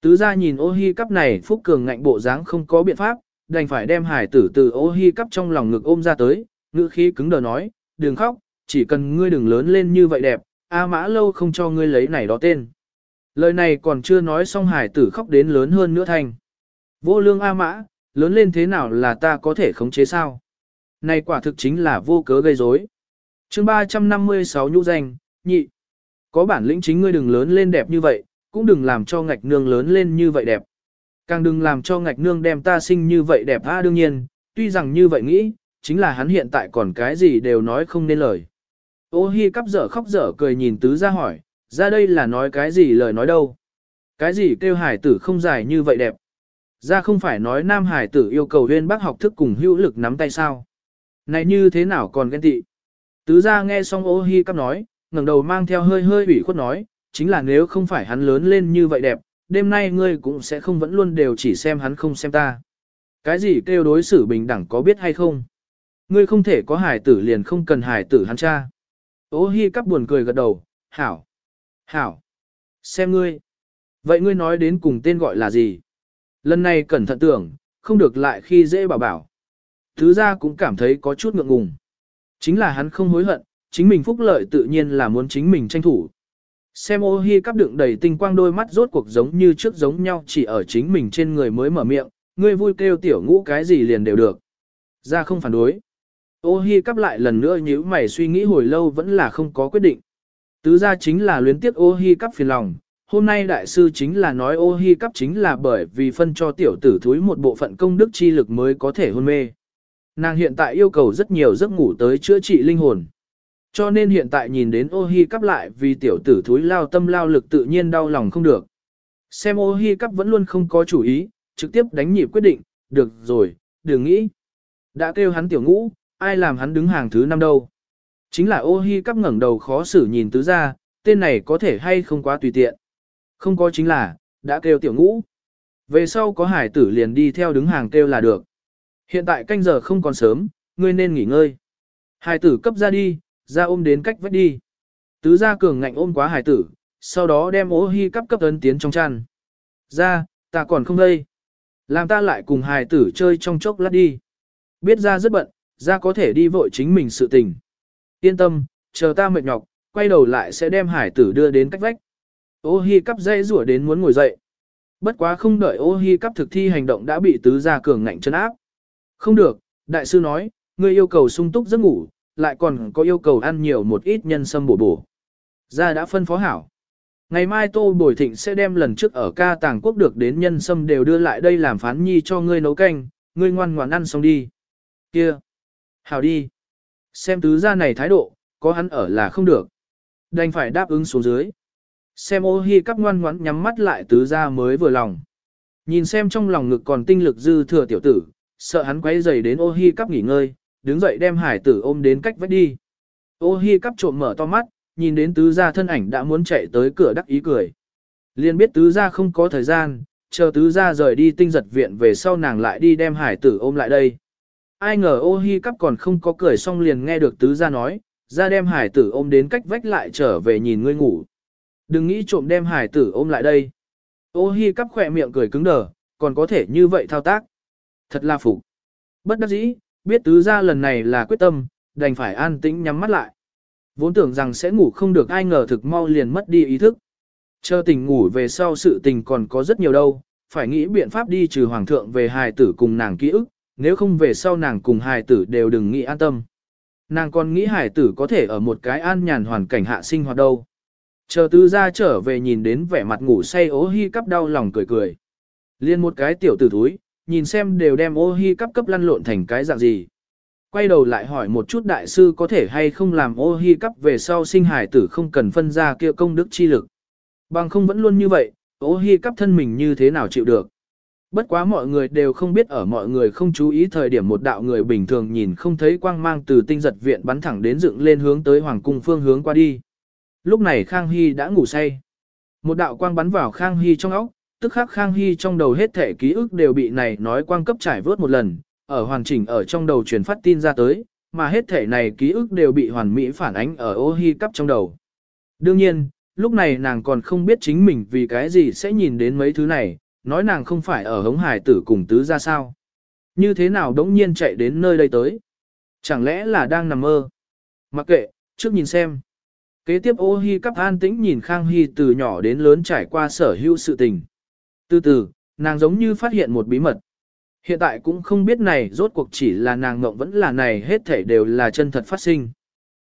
S1: Tứ gia nhìn ô hi cấp này phúc cường ngạnh bộ dáng không có biện pháp, đành phải đem hải tử từ ô hi cắp trong lòng ngực ôm ra tới, ngữ khí cứng đờ nói, đừng khóc, chỉ cần ngươi đừng lớn lên như vậy đẹp, A mã lâu không cho ngươi lấy này đó tên. Lời này còn chưa nói xong hải tử khóc đến lớn hơn nữa thành. Vô lương A mã, lớn lên thế nào là ta có thể khống chế sao? Này quả thực chính là vô cớ gây rối. chương 356 nhũ danh, nhị. Có bản lĩnh chính ngươi đừng lớn lên đẹp như vậy, cũng đừng làm cho ngạch nương lớn lên như vậy đẹp. Càng đừng làm cho ngạch nương đem ta sinh như vậy đẹp a đương nhiên, tuy rằng như vậy nghĩ, chính là hắn hiện tại còn cái gì đều nói không nên lời. Ô hi cắp dở khóc dở cười nhìn tứ ra hỏi, ra đây là nói cái gì lời nói đâu. Cái gì kêu hải tử không dài như vậy đẹp. Ra không phải nói nam hải tử yêu cầu huyên bác học thức cùng hữu lực nắm tay sao. Này như thế nào còn ghen tị. Tứ ra nghe xong ô hi cắp nói, ngẩng đầu mang theo hơi hơi ủy khuất nói, chính là nếu không phải hắn lớn lên như vậy đẹp, đêm nay ngươi cũng sẽ không vẫn luôn đều chỉ xem hắn không xem ta. Cái gì kêu đối xử bình đẳng có biết hay không? Ngươi không thể có hải tử liền không cần hải tử hắn cha. Ô hi cắp buồn cười gật đầu, hảo, hảo, xem ngươi. Vậy ngươi nói đến cùng tên gọi là gì? Lần này cẩn thận tưởng, không được lại khi dễ bảo bảo. Thứ ra cũng cảm thấy có chút ngượng ngùng. Chính là hắn không hối hận, chính mình phúc lợi tự nhiên là muốn chính mình tranh thủ. Xem ô hi cắp đựng đầy tinh quang đôi mắt rốt cuộc giống như trước giống nhau chỉ ở chính mình trên người mới mở miệng, ngươi vui kêu tiểu ngũ cái gì liền đều được. Ra không phản đối. Ô hi cắp lại lần nữa nhíu mày suy nghĩ hồi lâu vẫn là không có quyết định. Tứ ra chính là luyến tiếc ô hi cắp phiền lòng. Hôm nay đại sư chính là nói ô hi cắp chính là bởi vì phân cho tiểu tử thúi một bộ phận công đức chi lực mới có thể hôn mê. Nàng hiện tại yêu cầu rất nhiều giấc ngủ tới chữa trị linh hồn. Cho nên hiện tại nhìn đến ô hi cắp lại vì tiểu tử thúi lao tâm lao lực tự nhiên đau lòng không được. Xem ô hi cắp vẫn luôn không có chủ ý, trực tiếp đánh nhịp quyết định, được rồi, đừng nghĩ. Đã kêu hắn tiểu ngũ, ai làm hắn đứng hàng thứ năm đâu. Chính là ô hi cắp ngẩng đầu khó xử nhìn tứ ra, tên này có thể hay không quá tùy tiện. Không có chính là, đã kêu tiểu ngũ. Về sau có hải tử liền đi theo đứng hàng kêu là được. Hiện tại canh giờ không còn sớm, ngươi nên nghỉ ngơi. Hải tử cấp ra đi, ra ôm đến cách vách đi. Tứ gia cường ngạnh ôm quá hải tử, sau đó đem ô hi cắp cấp ấn tiến trong chăn. Ra, ta còn không đây. Làm ta lại cùng hải tử chơi trong chốc lát đi. Biết ra rất bận, ra có thể đi vội chính mình sự tình. Yên tâm, chờ ta mệt nhọc, quay đầu lại sẽ đem hải tử đưa đến cách vách. Ô hi cắp dây rủa đến muốn ngồi dậy. Bất quá không đợi ô hi cắp thực thi hành động đã bị tứ gia cường ngạnh chân áp. Không được, đại sư nói, ngươi yêu cầu sung túc giấc ngủ, lại còn có yêu cầu ăn nhiều một ít nhân sâm bổ bổ. Gia đã phân phó hảo. Ngày mai Tô Bồi Thịnh sẽ đem lần trước ở ca tàng quốc được đến nhân sâm đều đưa lại đây làm phán nhi cho ngươi nấu canh, ngươi ngoan ngoãn ăn xong đi. Kia. Hảo đi. Xem tứ gia này thái độ, có hắn ở là không được. Đành phải đáp ứng xuống dưới. Xem ô hi cắp ngoan ngoãn nhắm mắt lại tứ gia mới vừa lòng. Nhìn xem trong lòng ngực còn tinh lực dư thừa tiểu tử, sợ hắn quấy rầy đến ô hi cắp nghỉ ngơi, đứng dậy đem hải tử ôm đến cách vách đi. Ô hi cắp trộm mở to mắt, nhìn đến tứ gia thân ảnh đã muốn chạy tới cửa đắc ý cười. Liên biết tứ gia không có thời gian, chờ tứ gia rời đi tinh giật viện về sau nàng lại đi đem hải tử ôm lại đây. Ai ngờ ô hi cắp còn không có cười xong liền nghe được tứ gia nói, ra đem hải tử ôm đến cách vách lại trở về nhìn ngươi ngủ. Đừng nghĩ trộm đem hải tử ôm lại đây. Ô hi cắp khỏe miệng cười cứng đờ, còn có thể như vậy thao tác. Thật là phục. Bất đắc dĩ, biết tứ gia lần này là quyết tâm, đành phải an tĩnh nhắm mắt lại. Vốn tưởng rằng sẽ ngủ không được ai ngờ thực mau liền mất đi ý thức. Chờ tỉnh ngủ về sau sự tình còn có rất nhiều đâu, phải nghĩ biện pháp đi trừ hoàng thượng về hài tử cùng nàng ký ức, nếu không về sau nàng cùng hài tử đều đừng nghĩ an tâm. Nàng còn nghĩ hài tử có thể ở một cái an nhàn hoàn cảnh hạ sinh hoạt đâu. Chờ tứ gia trở về nhìn đến vẻ mặt ngủ say ố hi cắp đau lòng cười cười. Liên một cái tiểu tử túi, nhìn xem đều đem ô hi cắp cấp lăn lộn thành cái dạng gì. Quay đầu lại hỏi một chút đại sư có thể hay không làm ô hi cắp về sau sinh hải tử không cần phân ra kia công đức chi lực. Bằng không vẫn luôn như vậy, ô hi cắp thân mình như thế nào chịu được. Bất quá mọi người đều không biết ở mọi người không chú ý thời điểm một đạo người bình thường nhìn không thấy quang mang từ tinh giật viện bắn thẳng đến dựng lên hướng tới hoàng cung phương hướng qua đi. Lúc này Khang Hy đã ngủ say. Một đạo quang bắn vào Khang Hy trong óc, tức khắc Khang Hy trong đầu hết thể ký ức đều bị này nói quang cấp trải vớt một lần, ở hoàn chỉnh ở trong đầu truyền phát tin ra tới, mà hết thể này ký ức đều bị hoàn mỹ phản ánh ở ô hy cắp trong đầu. Đương nhiên, lúc này nàng còn không biết chính mình vì cái gì sẽ nhìn đến mấy thứ này, nói nàng không phải ở hống hải tử cùng tứ ra sao. Như thế nào đống nhiên chạy đến nơi đây tới? Chẳng lẽ là đang nằm mơ? Mặc kệ, trước nhìn xem. Kế tiếp ô hi cắp an tĩnh nhìn Khang Hy từ nhỏ đến lớn trải qua sở hữu sự tình. Từ từ, nàng giống như phát hiện một bí mật. Hiện tại cũng không biết này rốt cuộc chỉ là nàng ngộng vẫn là này hết thể đều là chân thật phát sinh.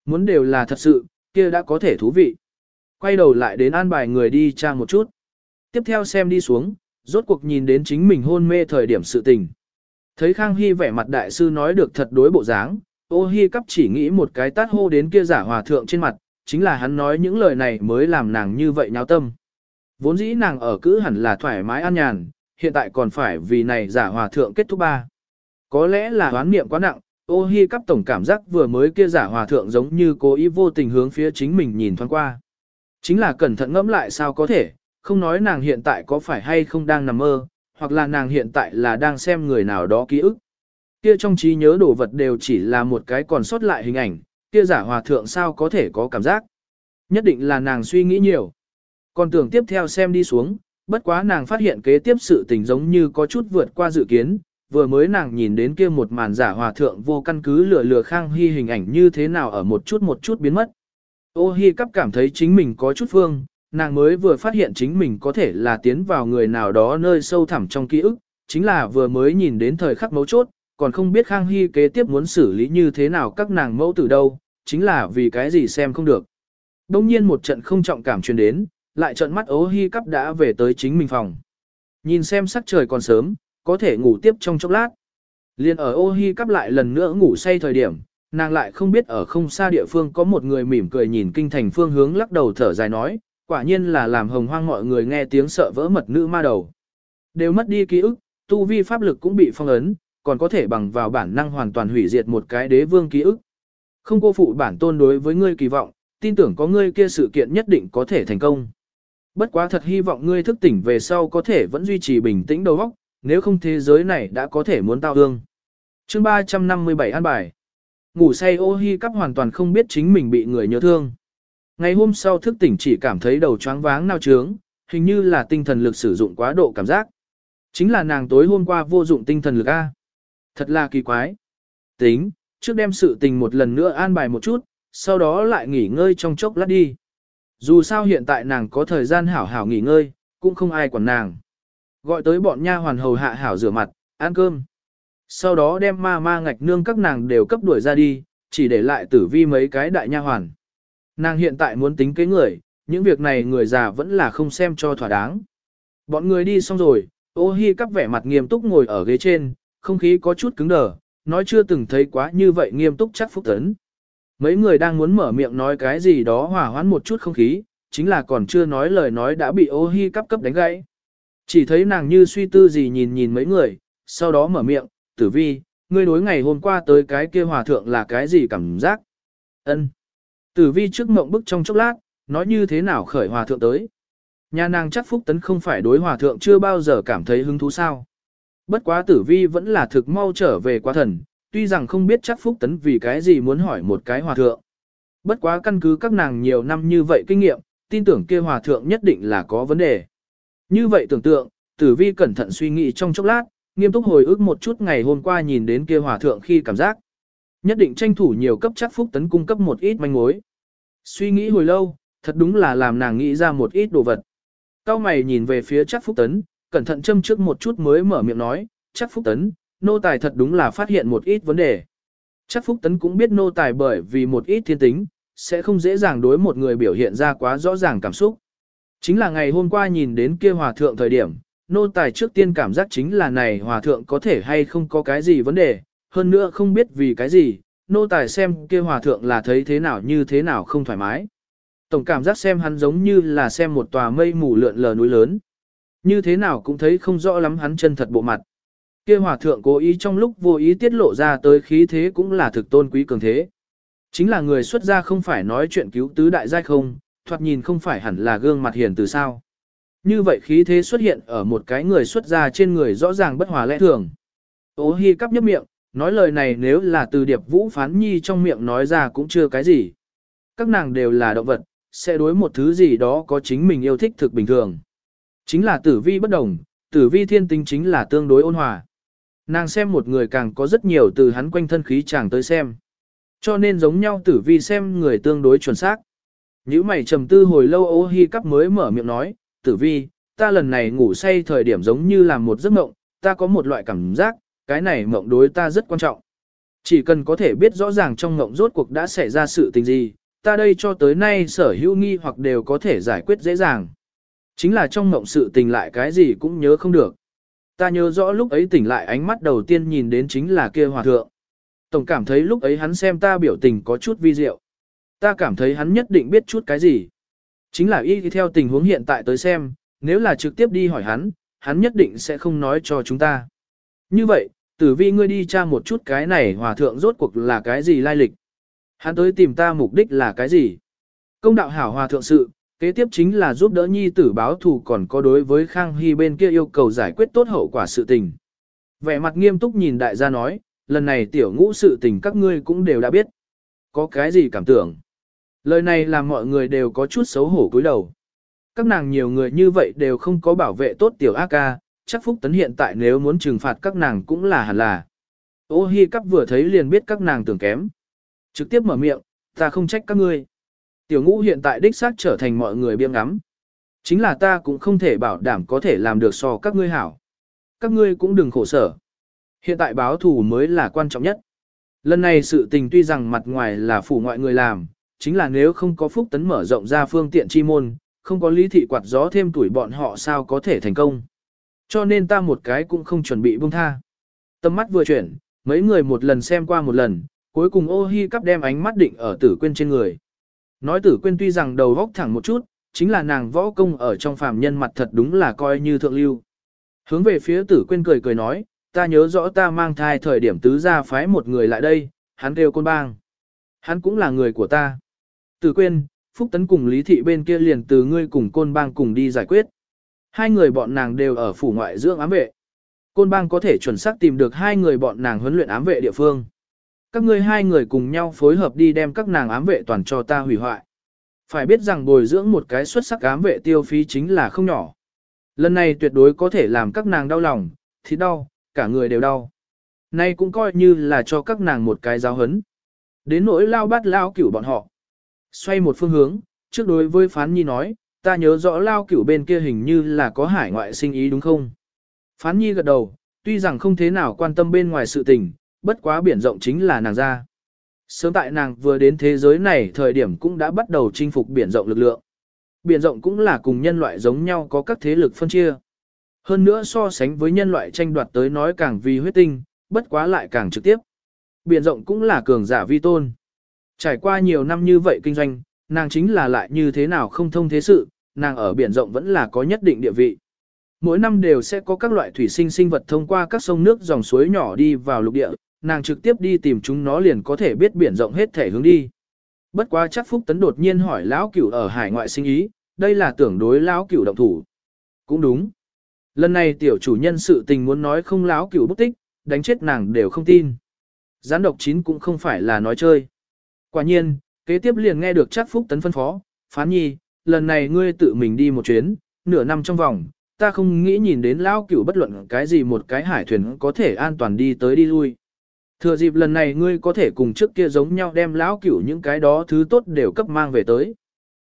S1: Muốn đều là thật sự, kia đã có thể thú vị. Quay đầu lại đến an bài người đi tra một chút. Tiếp theo xem đi xuống, rốt cuộc nhìn đến chính mình hôn mê thời điểm sự tình. Thấy Khang Hy vẻ mặt đại sư nói được thật đối bộ dáng, ô hi cắp chỉ nghĩ một cái tát hô đến kia giả hòa thượng trên mặt, chính là hắn nói những lời này mới làm nàng như vậy nháo tâm. Vốn dĩ nàng ở cữ hẳn là thoải mái an nhàn, hiện tại còn phải vì này giả hòa thượng kết thúc ba. Có lẽ là đoán niệm quá nặng, ô hi cắp tổng cảm giác vừa mới kia giả hòa thượng giống như cố ý vô tình hướng phía chính mình nhìn thoáng qua. Chính là cẩn thận ngẫm lại sao có thể, không nói nàng hiện tại có phải hay không đang nằm mơ, hoặc là nàng hiện tại là đang xem người nào đó ký ức. Kia trong trí nhớ đồ vật đều chỉ là một cái còn sót lại hình ảnh, kia giả hòa thượng sao có thể có cảm giác. Nhất định là nàng suy nghĩ nhiều. Còn tưởng tiếp theo xem đi xuống, bất quá nàng phát hiện kế tiếp sự tình giống như có chút vượt qua dự kiến, vừa mới nàng nhìn đến kia một màn giả hòa thượng vô căn cứ lừa lừa khang hy hình ảnh như thế nào ở một chút một chút biến mất. Ô hi cắp cảm thấy chính mình có chút phương, nàng mới vừa phát hiện chính mình có thể là tiến vào người nào đó nơi sâu thẳm trong ký ức, chính là vừa mới nhìn đến thời khắc mấu chốt, còn không biết Khang Hy kế tiếp muốn xử lý như thế nào các nàng mẫu từ đâu, chính là vì cái gì xem không được. Đông nhiên một trận không trọng cảm truyền đến, lại trợn mắt ố hi cắp đã về tới chính mình phòng. Nhìn xem sắc trời còn sớm, có thể ngủ tiếp trong chốc lát. Liên ở ô Hi cắp lại lần nữa ngủ say thời điểm, nàng lại không biết ở không xa địa phương có một người mỉm cười nhìn kinh thành phương hướng lắc đầu thở dài nói, quả nhiên là làm hồng hoang mọi người nghe tiếng sợ vỡ mật nữ ma đầu. Đều mất đi ký ức, tu vi pháp lực cũng bị phong ấn, còn có thể bằng vào bản năng hoàn toàn hủy diệt một cái đế vương ký ức. Không cô phụ bản tôn đối với ngươi kỳ vọng, tin tưởng có ngươi kia sự kiện nhất định có thể thành công. Bất quá thật hy vọng ngươi thức tỉnh về sau có thể vẫn duy trì bình tĩnh đầu óc, nếu không thế giới này đã có thể muốn tao hương. Chương 357 An Bài Ngủ say ô hi cắp hoàn toàn không biết chính mình bị người nhớ thương. Ngày hôm sau thức tỉnh chỉ cảm thấy đầu choáng váng nao trướng, hình như là tinh thần lực sử dụng quá độ cảm giác. Chính là nàng tối hôm qua vô dụng tinh thần lực A. Thật là kỳ quái. Tính, trước đem sự tình một lần nữa an bài một chút, sau đó lại nghỉ ngơi trong chốc lát đi. Dù sao hiện tại nàng có thời gian hảo hảo nghỉ ngơi, cũng không ai quản nàng. Gọi tới bọn nha hoàn hầu hạ hảo rửa mặt, ăn cơm. Sau đó đem ma ma ngạch nương các nàng đều cấp đuổi ra đi, chỉ để lại tử vi mấy cái đại nha hoàn. Nàng hiện tại muốn tính kế người, những việc này người già vẫn là không xem cho thỏa đáng. Bọn người đi xong rồi, ô hi cắp vẻ mặt nghiêm túc ngồi ở ghế trên, không khí có chút cứng đờ, nói chưa từng thấy quá như vậy nghiêm túc chắc phúc tấn. Mấy người đang muốn mở miệng nói cái gì đó hòa hoãn một chút không khí, chính là còn chưa nói lời nói đã bị ô hi cắp cấp đánh gãy. Chỉ thấy nàng như suy tư gì nhìn nhìn mấy người, sau đó mở miệng, tử vi, ngươi đối ngày hôm qua tới cái kia hòa thượng là cái gì cảm giác? ân Tử vi trước mộng bức trong chốc lát, nói như thế nào khởi hòa thượng tới. Nhà nàng chắc phúc tấn không phải đối hòa thượng chưa bao giờ cảm thấy hứng thú sao. Bất quá tử vi vẫn là thực mau trở về quá thần, tuy rằng không biết chắc phúc tấn vì cái gì muốn hỏi một cái hòa thượng. Bất quá căn cứ các nàng nhiều năm như vậy kinh nghiệm, tin tưởng kia hòa thượng nhất định là có vấn đề. Như vậy tưởng tượng, tử vi cẩn thận suy nghĩ trong chốc lát, nghiêm túc hồi ức một chút ngày hôm qua nhìn đến kia hòa thượng khi cảm giác. Nhất định tranh thủ nhiều cấp chắc phúc tấn cung cấp một ít manh mối. Suy nghĩ hồi lâu, thật đúng là làm nàng nghĩ ra một ít đồ vật. Cao mày nhìn về phía chắc phúc tấn, cẩn thận châm trước một chút mới mở miệng nói, chắc phúc tấn, nô tài thật đúng là phát hiện một ít vấn đề. Chắc phúc tấn cũng biết nô tài bởi vì một ít thiên tính, sẽ không dễ dàng đối một người biểu hiện ra quá rõ ràng cảm xúc. Chính là ngày hôm qua nhìn đến kia hòa thượng thời điểm, nô tài trước tiên cảm giác chính là này hòa thượng có thể hay không có cái gì vấn đề, hơn nữa không biết vì cái gì, nô tài xem kia hòa thượng là thấy thế nào như thế nào không thoải mái. Tổng cảm giác xem hắn giống như là xem một tòa mây mù lượn lờ núi lớn. Như thế nào cũng thấy không rõ lắm hắn chân thật bộ mặt. Kia hòa thượng cố ý trong lúc vô ý tiết lộ ra tới khí thế cũng là thực tôn quý cường thế. Chính là người xuất gia không phải nói chuyện cứu tứ đại giai không, thoạt nhìn không phải hẳn là gương mặt hiền từ sao. Như vậy khí thế xuất hiện ở một cái người xuất gia trên người rõ ràng bất hòa lẽ thường. Ô hi cắp nhấp miệng, nói lời này nếu là từ điệp vũ phán nhi trong miệng nói ra cũng chưa cái gì. Các nàng đều là động vật, sẽ đối một thứ gì đó có chính mình yêu thích thực bình thường. Chính là tử vi bất đồng, tử vi thiên tính chính là tương đối ôn hòa. Nàng xem một người càng có rất nhiều từ hắn quanh thân khí chàng tới xem. Cho nên giống nhau tử vi xem người tương đối chuẩn xác. Những mày trầm tư hồi lâu ô hi cắp mới mở miệng nói, tử vi, ta lần này ngủ say thời điểm giống như là một giấc mộng, ta có một loại cảm giác, cái này mộng đối ta rất quan trọng. Chỉ cần có thể biết rõ ràng trong mộng rốt cuộc đã xảy ra sự tình gì, ta đây cho tới nay sở hữu nghi hoặc đều có thể giải quyết dễ dàng. Chính là trong mộng sự tình lại cái gì cũng nhớ không được. Ta nhớ rõ lúc ấy tỉnh lại ánh mắt đầu tiên nhìn đến chính là kia hòa thượng. Tổng cảm thấy lúc ấy hắn xem ta biểu tình có chút vi diệu. Ta cảm thấy hắn nhất định biết chút cái gì. Chính là y theo tình huống hiện tại tới xem, nếu là trực tiếp đi hỏi hắn, hắn nhất định sẽ không nói cho chúng ta. Như vậy, tử vi ngươi đi tra một chút cái này hòa thượng rốt cuộc là cái gì lai lịch. Hắn tới tìm ta mục đích là cái gì? Công đạo hảo hòa thượng sự, kế tiếp chính là giúp đỡ nhi tử báo thù còn có đối với Khang Hy bên kia yêu cầu giải quyết tốt hậu quả sự tình. Vẻ mặt nghiêm túc nhìn đại gia nói, lần này tiểu ngũ sự tình các ngươi cũng đều đã biết. Có cái gì cảm tưởng? Lời này làm mọi người đều có chút xấu hổ cúi đầu. Các nàng nhiều người như vậy đều không có bảo vệ tốt tiểu ác ca, chắc Phúc Tấn hiện tại nếu muốn trừng phạt các nàng cũng là hẳn là. Ô hi cắp vừa thấy liền biết các nàng tưởng kém. Trực tiếp mở miệng, ta không trách các ngươi. Tiểu ngũ hiện tại đích xác trở thành mọi người biếng ngắm. Chính là ta cũng không thể bảo đảm có thể làm được so các ngươi hảo. Các ngươi cũng đừng khổ sở. Hiện tại báo thù mới là quan trọng nhất. Lần này sự tình tuy rằng mặt ngoài là phủ ngoại người làm, chính là nếu không có phúc tấn mở rộng ra phương tiện chi môn, không có lý thị quạt gió thêm tuổi bọn họ sao có thể thành công. Cho nên ta một cái cũng không chuẩn bị buông tha. Tâm mắt vừa chuyển, mấy người một lần xem qua một lần, cuối cùng ô hi cắp đem ánh mắt định ở tử quên trên người. Nói tử quên tuy rằng đầu vóc thẳng một chút, chính là nàng võ công ở trong phàm nhân mặt thật đúng là coi như thượng lưu. Hướng về phía tử quên cười cười nói, ta nhớ rõ ta mang thai thời điểm tứ gia phái một người lại đây, hắn kêu côn bang. Hắn cũng là người của ta. Tử quên, Phúc Tấn cùng Lý Thị bên kia liền từ ngươi cùng côn bang cùng đi giải quyết. Hai người bọn nàng đều ở phủ ngoại dưỡng ám vệ. Côn bang có thể chuẩn xác tìm được hai người bọn nàng huấn luyện ám vệ địa phương. Các ngươi hai người cùng nhau phối hợp đi đem các nàng ám vệ toàn cho ta hủy hoại. Phải biết rằng bồi dưỡng một cái xuất sắc ám vệ tiêu phí chính là không nhỏ. Lần này tuyệt đối có thể làm các nàng đau lòng, thì đau, cả người đều đau. Nay cũng coi như là cho các nàng một cái giáo hấn. Đến nỗi lao bát lao cửu bọn họ. Xoay một phương hướng, trước đối với Phán Nhi nói, ta nhớ rõ lao cửu bên kia hình như là có hải ngoại sinh ý đúng không? Phán Nhi gật đầu, tuy rằng không thế nào quan tâm bên ngoài sự tình, bất quá biển rộng chính là nàng ra. Sớm tại nàng vừa đến thế giới này thời điểm cũng đã bắt đầu chinh phục biển rộng lực lượng. Biển rộng cũng là cùng nhân loại giống nhau có các thế lực phân chia. Hơn nữa so sánh với nhân loại tranh đoạt tới nói càng vì huyết tinh, bất quá lại càng trực tiếp. Biển rộng cũng là cường giả vi tôn. Trải qua nhiều năm như vậy kinh doanh, nàng chính là lại như thế nào không thông thế sự, nàng ở biển rộng vẫn là có nhất định địa vị. Mỗi năm đều sẽ có các loại thủy sinh sinh vật thông qua các sông nước dòng suối nhỏ đi vào lục địa, nàng trực tiếp đi tìm chúng nó liền có thể biết biển rộng hết thể hướng đi. Bất quá chắc Phúc Tấn đột nhiên hỏi lão cửu ở hải ngoại sinh ý, đây là tưởng đối lão cửu động thủ. Cũng đúng. Lần này tiểu chủ nhân sự tình muốn nói không lão cửu bất tích, đánh chết nàng đều không tin. Gián độc chín cũng không phải là nói chơi. Quả nhiên, kế tiếp liền nghe được chắc Phúc Tấn phân phó, phán nhi, lần này ngươi tự mình đi một chuyến, nửa năm trong vòng, ta không nghĩ nhìn đến lão cửu bất luận cái gì một cái hải thuyền có thể an toàn đi tới đi lui. Thừa dịp lần này ngươi có thể cùng trước kia giống nhau đem lão cửu những cái đó thứ tốt đều cấp mang về tới.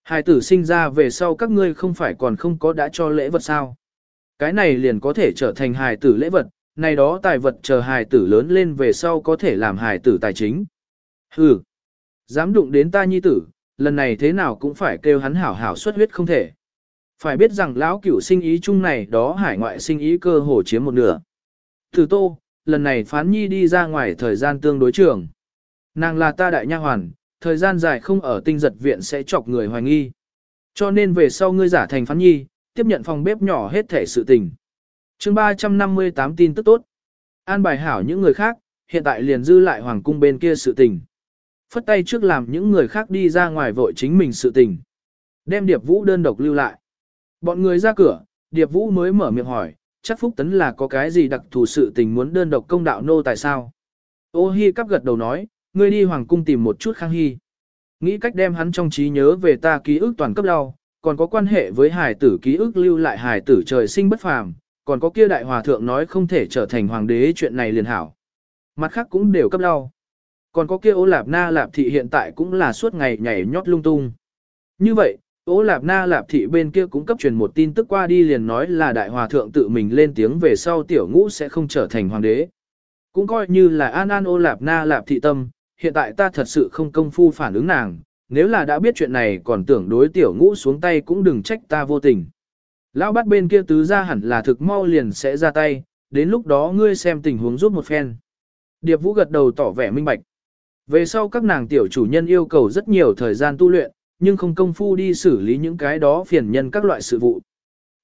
S1: Hải tử sinh ra về sau các ngươi không phải còn không có đã cho lễ vật sao. Cái này liền có thể trở thành hài tử lễ vật, này đó tài vật chờ hài tử lớn lên về sau có thể làm hài tử tài chính. Hừ, dám đụng đến ta nhi tử, lần này thế nào cũng phải kêu hắn hảo hảo xuất huyết không thể. Phải biết rằng lão cửu sinh ý chung này đó hải ngoại sinh ý cơ hồ chiếm một nửa. Từ tô, lần này phán nhi đi ra ngoài thời gian tương đối trường. Nàng là ta đại nha hoàn, thời gian dài không ở tinh giật viện sẽ chọc người hoài nghi. Cho nên về sau ngươi giả thành phán nhi, tiếp nhận phòng bếp nhỏ hết thể sự tình. chương 358 tin tức tốt. An bài hảo những người khác, hiện tại liền dư lại hoàng cung bên kia sự tình. Phất tay trước làm những người khác đi ra ngoài vội chính mình sự tình. Đem Điệp Vũ đơn độc lưu lại. Bọn người ra cửa, Điệp Vũ mới mở miệng hỏi, chắc Phúc Tấn là có cái gì đặc thù sự tình muốn đơn độc công đạo nô tại sao? Ô Hi cắp gật đầu nói, ngươi đi hoàng cung tìm một chút Khang Hy. Nghĩ cách đem hắn trong trí nhớ về ta ký ức toàn cấp đau, còn có quan hệ với hài tử ký ức lưu lại hài tử trời sinh bất phàm, còn có kia đại hòa thượng nói không thể trở thành hoàng đế chuyện này liền hảo. Mặt khác cũng đều cấp đau. Còn có kia ô lạp na lạp thị hiện tại cũng là suốt ngày nhảy nhót lung tung. Như vậy, ô lạp na lạp thị bên kia cũng cấp truyền một tin tức qua đi liền nói là đại hòa thượng tự mình lên tiếng về sau tiểu ngũ sẽ không trở thành hoàng đế. Cũng coi như là an an ô lạp na lạp thị tâm, hiện tại ta thật sự không công phu phản ứng nàng, nếu là đã biết chuyện này còn tưởng đối tiểu ngũ xuống tay cũng đừng trách ta vô tình. Lão bắt bên kia tứ ra hẳn là thực mau liền sẽ ra tay, đến lúc đó ngươi xem tình huống giúp một phen. Điệp Vũ gật đầu tỏ vẻ minh bạch. Về sau các nàng tiểu chủ nhân yêu cầu rất nhiều thời gian tu luyện, nhưng không công phu đi xử lý những cái đó phiền nhân các loại sự vụ.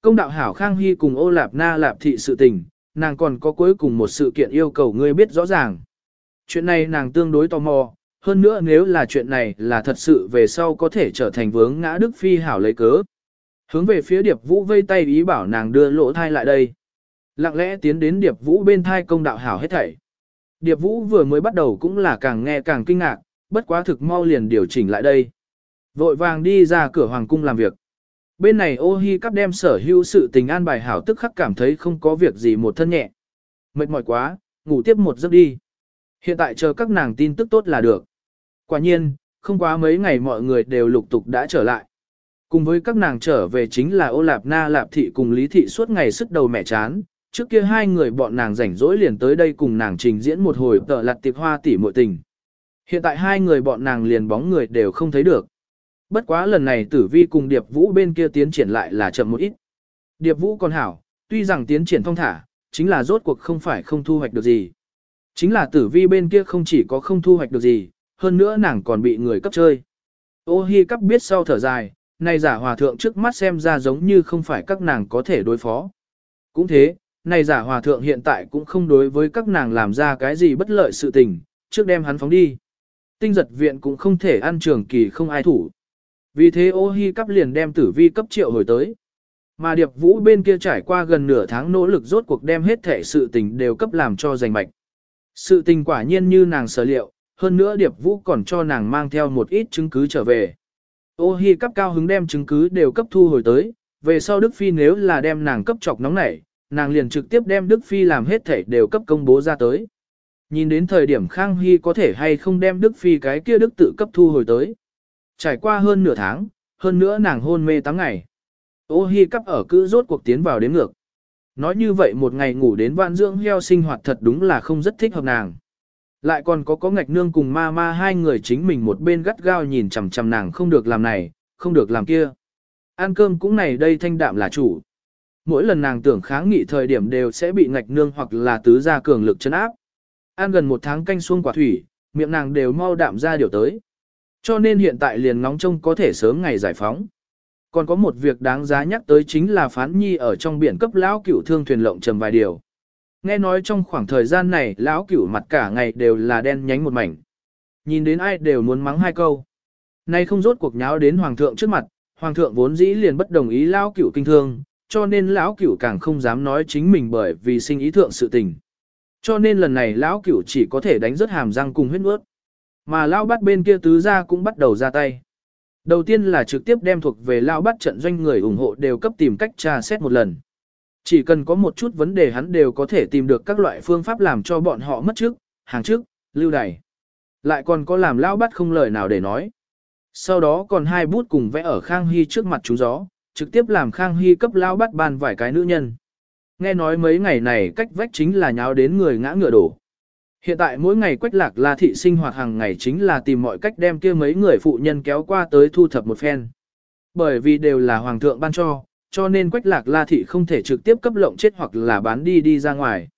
S1: Công đạo hảo Khang Hy cùng ô lạp na lạp thị sự tình, nàng còn có cuối cùng một sự kiện yêu cầu ngươi biết rõ ràng. Chuyện này nàng tương đối tò mò, hơn nữa nếu là chuyện này là thật sự về sau có thể trở thành vướng ngã Đức Phi hảo lấy cớ. Hướng về phía Điệp Vũ vây tay ý bảo nàng đưa lỗ thai lại đây. Lặng lẽ tiến đến Điệp Vũ bên thai công đạo hảo hết thảy. Điệp Vũ vừa mới bắt đầu cũng là càng nghe càng kinh ngạc, bất quá thực mau liền điều chỉnh lại đây. Vội vàng đi ra cửa hoàng cung làm việc. Bên này ô hi cắp đem sở hữu sự tình an bài hảo tức khắc cảm thấy không có việc gì một thân nhẹ. Mệt mỏi quá, ngủ tiếp một giấc đi. Hiện tại chờ các nàng tin tức tốt là được. Quả nhiên, không quá mấy ngày mọi người đều lục tục đã trở lại. Cùng với các nàng trở về chính là ô lạp na lạp thị cùng lý thị suốt ngày sức đầu mẹ chán. Trước kia hai người bọn nàng rảnh rỗi liền tới đây cùng nàng trình diễn một hồi tợ lặt tiệp hoa tỉ muội tình. Hiện tại hai người bọn nàng liền bóng người đều không thấy được. Bất quá lần này tử vi cùng Điệp Vũ bên kia tiến triển lại là chậm một ít. Điệp Vũ còn hảo, tuy rằng tiến triển thông thả, chính là rốt cuộc không phải không thu hoạch được gì. Chính là tử vi bên kia không chỉ có không thu hoạch được gì, hơn nữa nàng còn bị người cấp chơi. Ô hi cắp biết sau thở dài, này giả hòa thượng trước mắt xem ra giống như không phải các nàng có thể đối phó. Cũng thế, này giả hòa thượng hiện tại cũng không đối với các nàng làm ra cái gì bất lợi sự tình, trước đem hắn phóng đi. Tinh giật viện cũng không thể ăn trường kỳ không ai thủ. Vì thế ô hi cắp liền đem tử vi cấp triệu hồi tới. Mà điệp vũ bên kia trải qua gần nửa tháng nỗ lực rốt cuộc đem hết thể sự tình đều cấp làm cho giành mạch. Sự tình quả nhiên như nàng sở liệu, hơn nữa điệp vũ còn cho nàng mang theo một ít chứng cứ trở về. Ô hi cấp cao hứng đem chứng cứ đều cấp thu hồi tới, về sau Đức Phi nếu là đem nàng cấp chọc nóng nảy, nàng liền trực tiếp đem Đức Phi làm hết thể đều cấp công bố ra tới. Nhìn đến thời điểm Khang Hy có thể hay không đem Đức Phi cái kia Đức tự cấp thu hồi tới. Trải qua hơn nửa tháng, hơn nữa nàng hôn mê 8 ngày. Ô hi cắp ở cữ rốt cuộc tiến vào đến ngược. Nói như vậy một ngày ngủ đến vạn dưỡng heo sinh hoạt thật đúng là không rất thích hợp nàng. Lại còn có có ngạch nương cùng ma ma hai người chính mình một bên gắt gao nhìn chằm chằm nàng không được làm này, không được làm kia. Ăn cơm cũng này đây thanh đạm là chủ. Mỗi lần nàng tưởng kháng nghị thời điểm đều sẽ bị ngạch nương hoặc là tứ gia cường lực chân áp. Ăn gần một tháng canh xuông quả thủy, miệng nàng đều mau đạm ra điều tới. Cho nên hiện tại liền ngóng trông có thể sớm ngày giải phóng. Còn có một việc đáng giá nhắc tới chính là phán nhi ở trong biển cấp lão cửu thương thuyền lộng trầm vài điều. Nghe nói trong khoảng thời gian này lão cửu mặt cả ngày đều là đen nhánh một mảnh. Nhìn đến ai đều muốn mắng hai câu. Nay không rốt cuộc nháo đến hoàng thượng trước mặt, hoàng thượng vốn dĩ liền bất đồng ý lão cửu kinh thương, cho nên lão cửu càng không dám nói chính mình bởi vì sinh ý thượng sự tình. Cho nên lần này lão cửu chỉ có thể đánh rất hàm răng cùng huyết ướt. Mà lão bắt bên kia tứ gia cũng bắt đầu ra tay. Đầu tiên là trực tiếp đem thuộc về lão bắt trận doanh người ủng hộ đều cấp tìm cách tra xét một lần. Chỉ cần có một chút vấn đề hắn đều có thể tìm được các loại phương pháp làm cho bọn họ mất trước, hàng trước, lưu đày. Lại còn có làm lão bắt không lời nào để nói. Sau đó còn hai bút cùng vẽ ở Khang Hy trước mặt chú gió, trực tiếp làm Khang Hy cấp lão bắt ban vài cái nữ nhân. Nghe nói mấy ngày này cách vách chính là nháo đến người ngã ngựa đổ. Hiện tại mỗi ngày quách lạc la thị sinh hoạt hàng ngày chính là tìm mọi cách đem kia mấy người phụ nhân kéo qua tới thu thập một phen. Bởi vì đều là hoàng thượng ban cho, cho nên quách lạc la thị không thể trực tiếp cấp lộng chết hoặc là bán đi đi ra ngoài.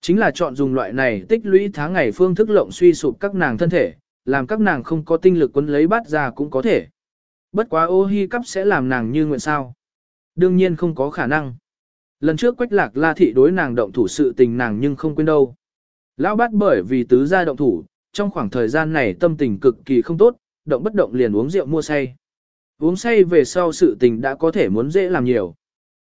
S1: Chính là chọn dùng loại này tích lũy tháng ngày phương thức lộng suy sụp các nàng thân thể, làm các nàng không có tinh lực quấn lấy bát ra cũng có thể. Bất quá ô hi cấp sẽ làm nàng như nguyện sao. Đương nhiên không có khả năng. Lần trước quách lạc la thị đối nàng động thủ sự tình nàng nhưng không quên đâu. Lão bát bởi vì tứ gia động thủ, trong khoảng thời gian này tâm tình cực kỳ không tốt, động bất động liền uống rượu mua say. Uống say về sau sự tình đã có thể muốn dễ làm nhiều.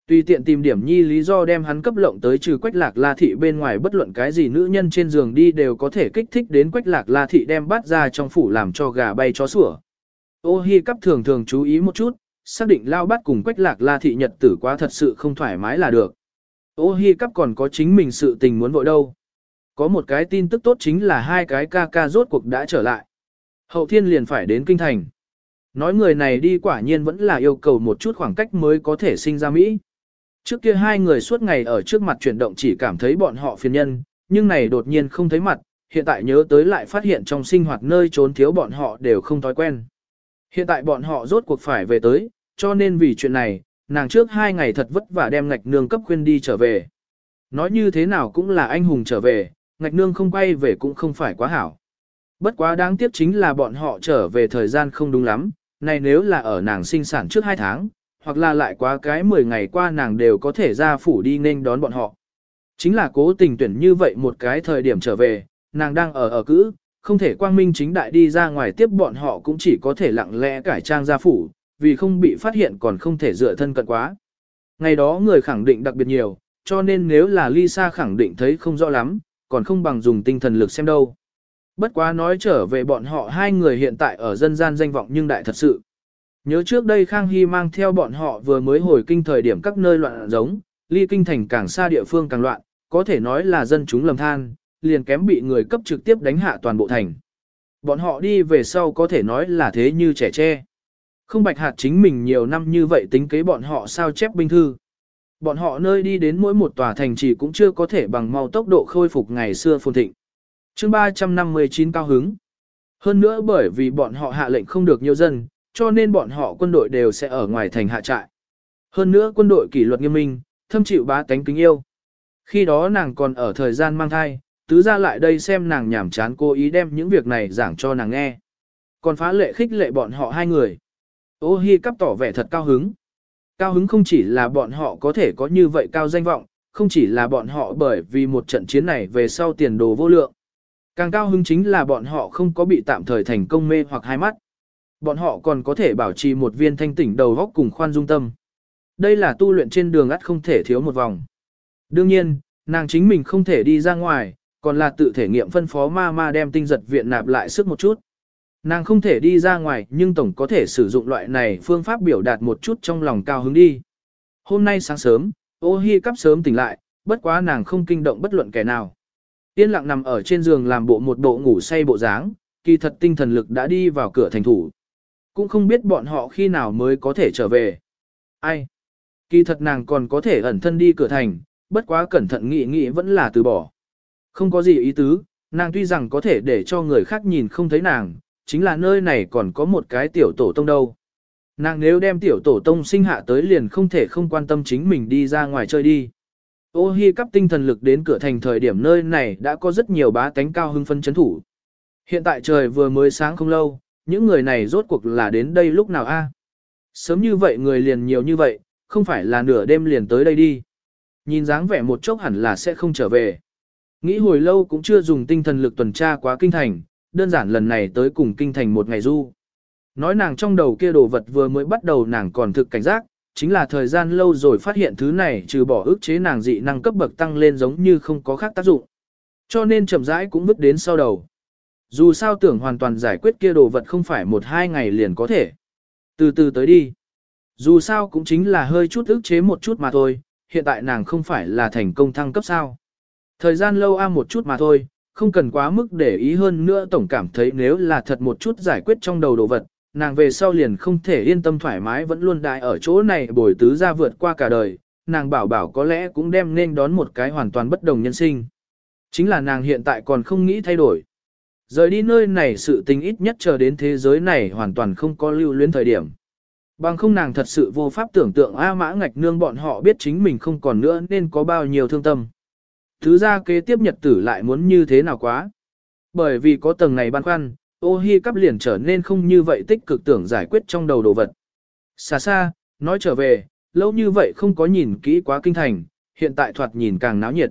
S1: Tùy tiện tìm điểm nhi lý do đem hắn cấp lộng tới trừ quách lạc la thị bên ngoài bất luận cái gì nữ nhân trên giường đi đều có thể kích thích đến quách lạc la thị đem bắt ra trong phủ làm cho gà bay chó sủa. Ô hi cắp thường thường chú ý một chút, xác định lao bát cùng quách lạc la thị nhật tử quá thật sự không thoải mái là được. Ô hi cắp còn có chính mình sự tình muốn vội đâu. Có một cái tin tức tốt chính là hai cái ca ca rốt cuộc đã trở lại. Hậu thiên liền phải đến kinh thành. Nói người này đi quả nhiên vẫn là yêu cầu một chút khoảng cách mới có thể sinh ra Mỹ. Trước kia hai người suốt ngày ở trước mặt chuyển động chỉ cảm thấy bọn họ phiền nhân, nhưng này đột nhiên không thấy mặt, hiện tại nhớ tới lại phát hiện trong sinh hoạt nơi trốn thiếu bọn họ đều không thói quen. Hiện tại bọn họ rốt cuộc phải về tới, cho nên vì chuyện này, nàng trước hai ngày thật vất vả đem ngạch nương cấp khuyên đi trở về. Nói như thế nào cũng là anh hùng trở về, ngạch nương không quay về cũng không phải quá hảo. Bất quá đáng tiếc chính là bọn họ trở về thời gian không đúng lắm, này nếu là ở nàng sinh sản trước hai tháng, hoặc là lại quá cái 10 ngày qua nàng đều có thể ra phủ đi nên đón bọn họ. Chính là cố tình tuyển như vậy một cái thời điểm trở về, nàng đang ở ở cữ, không thể quang minh chính đại đi ra ngoài tiếp bọn họ cũng chỉ có thể lặng lẽ cải trang ra phủ, vì không bị phát hiện còn không thể dựa thân cận quá. Ngày đó người khẳng định đặc biệt nhiều, cho nên nếu là Lisa khẳng định thấy không rõ lắm, còn không bằng dùng tinh thần lực xem đâu. Bất quá nói trở về bọn họ hai người hiện tại ở dân gian danh vọng nhưng đại thật sự. Nhớ trước đây Khang Hy mang theo bọn họ vừa mới hồi kinh thời điểm các nơi loạn giống, ly kinh thành càng xa địa phương càng loạn, có thể nói là dân chúng lầm than, liền kém bị người cấp trực tiếp đánh hạ toàn bộ thành. Bọn họ đi về sau có thể nói là thế như trẻ tre. Không bạch hạt chính mình nhiều năm như vậy tính kế bọn họ sao chép binh thư. Bọn họ nơi đi đến mỗi một tòa thành chỉ cũng chưa có thể bằng mau tốc độ khôi phục ngày xưa phồn thịnh. chương 359 cao hứng. Hơn nữa bởi vì bọn họ hạ lệnh không được nhiều dân, cho nên bọn họ quân đội đều sẽ ở ngoài thành hạ trại. Hơn nữa quân đội kỷ luật nghiêm minh, thâm chịu bá tánh kính yêu. Khi đó nàng còn ở thời gian mang thai, tứ ra lại đây xem nàng nhảm chán cố ý đem những việc này giảng cho nàng nghe. Còn phá lệ khích lệ bọn họ hai người. Ô hi cắp tỏ vẻ thật cao hứng. Cao hứng không chỉ là bọn họ có thể có như vậy cao danh vọng, không chỉ là bọn họ bởi vì một trận chiến này về sau tiền đồ vô lượng. Càng cao hứng chính là bọn họ không có bị tạm thời thành công mê hoặc hai mắt. Bọn họ còn có thể bảo trì một viên thanh tỉnh đầu góc cùng khoan dung tâm. Đây là tu luyện trên đường ắt không thể thiếu một vòng. Đương nhiên, nàng chính mình không thể đi ra ngoài, còn là tự thể nghiệm phân phó ma ma đem tinh giật viện nạp lại sức một chút. Nàng không thể đi ra ngoài nhưng tổng có thể sử dụng loại này phương pháp biểu đạt một chút trong lòng cao hứng đi. Hôm nay sáng sớm, ô hi cắp sớm tỉnh lại, bất quá nàng không kinh động bất luận kẻ nào. Yên lặng nằm ở trên giường làm bộ một bộ ngủ say bộ dáng, kỳ thật tinh thần lực đã đi vào cửa thành thủ. Cũng không biết bọn họ khi nào mới có thể trở về. Ai? Kỳ thật nàng còn có thể ẩn thân đi cửa thành, bất quá cẩn thận nghĩ nghĩ vẫn là từ bỏ. Không có gì ý tứ, nàng tuy rằng có thể để cho người khác nhìn không thấy nàng, chính là nơi này còn có một cái tiểu tổ tông đâu. Nàng nếu đem tiểu tổ tông sinh hạ tới liền không thể không quan tâm chính mình đi ra ngoài chơi đi. Ô hi cắp tinh thần lực đến cửa thành thời điểm nơi này đã có rất nhiều bá tánh cao hưng phân chấn thủ. Hiện tại trời vừa mới sáng không lâu, những người này rốt cuộc là đến đây lúc nào a? À? Sớm như vậy người liền nhiều như vậy, không phải là nửa đêm liền tới đây đi. Nhìn dáng vẻ một chốc hẳn là sẽ không trở về. Nghĩ hồi lâu cũng chưa dùng tinh thần lực tuần tra quá kinh thành, đơn giản lần này tới cùng kinh thành một ngày du. Nói nàng trong đầu kia đồ vật vừa mới bắt đầu nàng còn thực cảnh giác, chính là thời gian lâu rồi phát hiện thứ này trừ bỏ ức chế nàng dị năng cấp bậc tăng lên giống như không có khác tác dụng. Cho nên chậm rãi cũng vứt đến sau đầu. Dù sao tưởng hoàn toàn giải quyết kia đồ vật không phải một hai ngày liền có thể. Từ từ tới đi. Dù sao cũng chính là hơi chút ức chế một chút mà thôi, hiện tại nàng không phải là thành công thăng cấp sao. Thời gian lâu a một chút mà thôi, không cần quá mức để ý hơn nữa tổng cảm thấy nếu là thật một chút giải quyết trong đầu đồ vật, nàng về sau liền không thể yên tâm thoải mái vẫn luôn đại ở chỗ này bồi tứ ra vượt qua cả đời, nàng bảo bảo có lẽ cũng đem nên đón một cái hoàn toàn bất đồng nhân sinh. Chính là nàng hiện tại còn không nghĩ thay đổi. Rời đi nơi này sự tình ít nhất chờ đến thế giới này hoàn toàn không có lưu luyến thời điểm. Bằng không nàng thật sự vô pháp tưởng tượng A mã ngạch nương bọn họ biết chính mình không còn nữa nên có bao nhiêu thương tâm. Thứ ra kế tiếp nhật tử lại muốn như thế nào quá. Bởi vì có tầng này băn khoăn, ô hi cắp liền trở nên không như vậy tích cực tưởng giải quyết trong đầu đồ vật. Xa xa, nói trở về, lâu như vậy không có nhìn kỹ quá kinh thành, hiện tại thoạt nhìn càng náo nhiệt.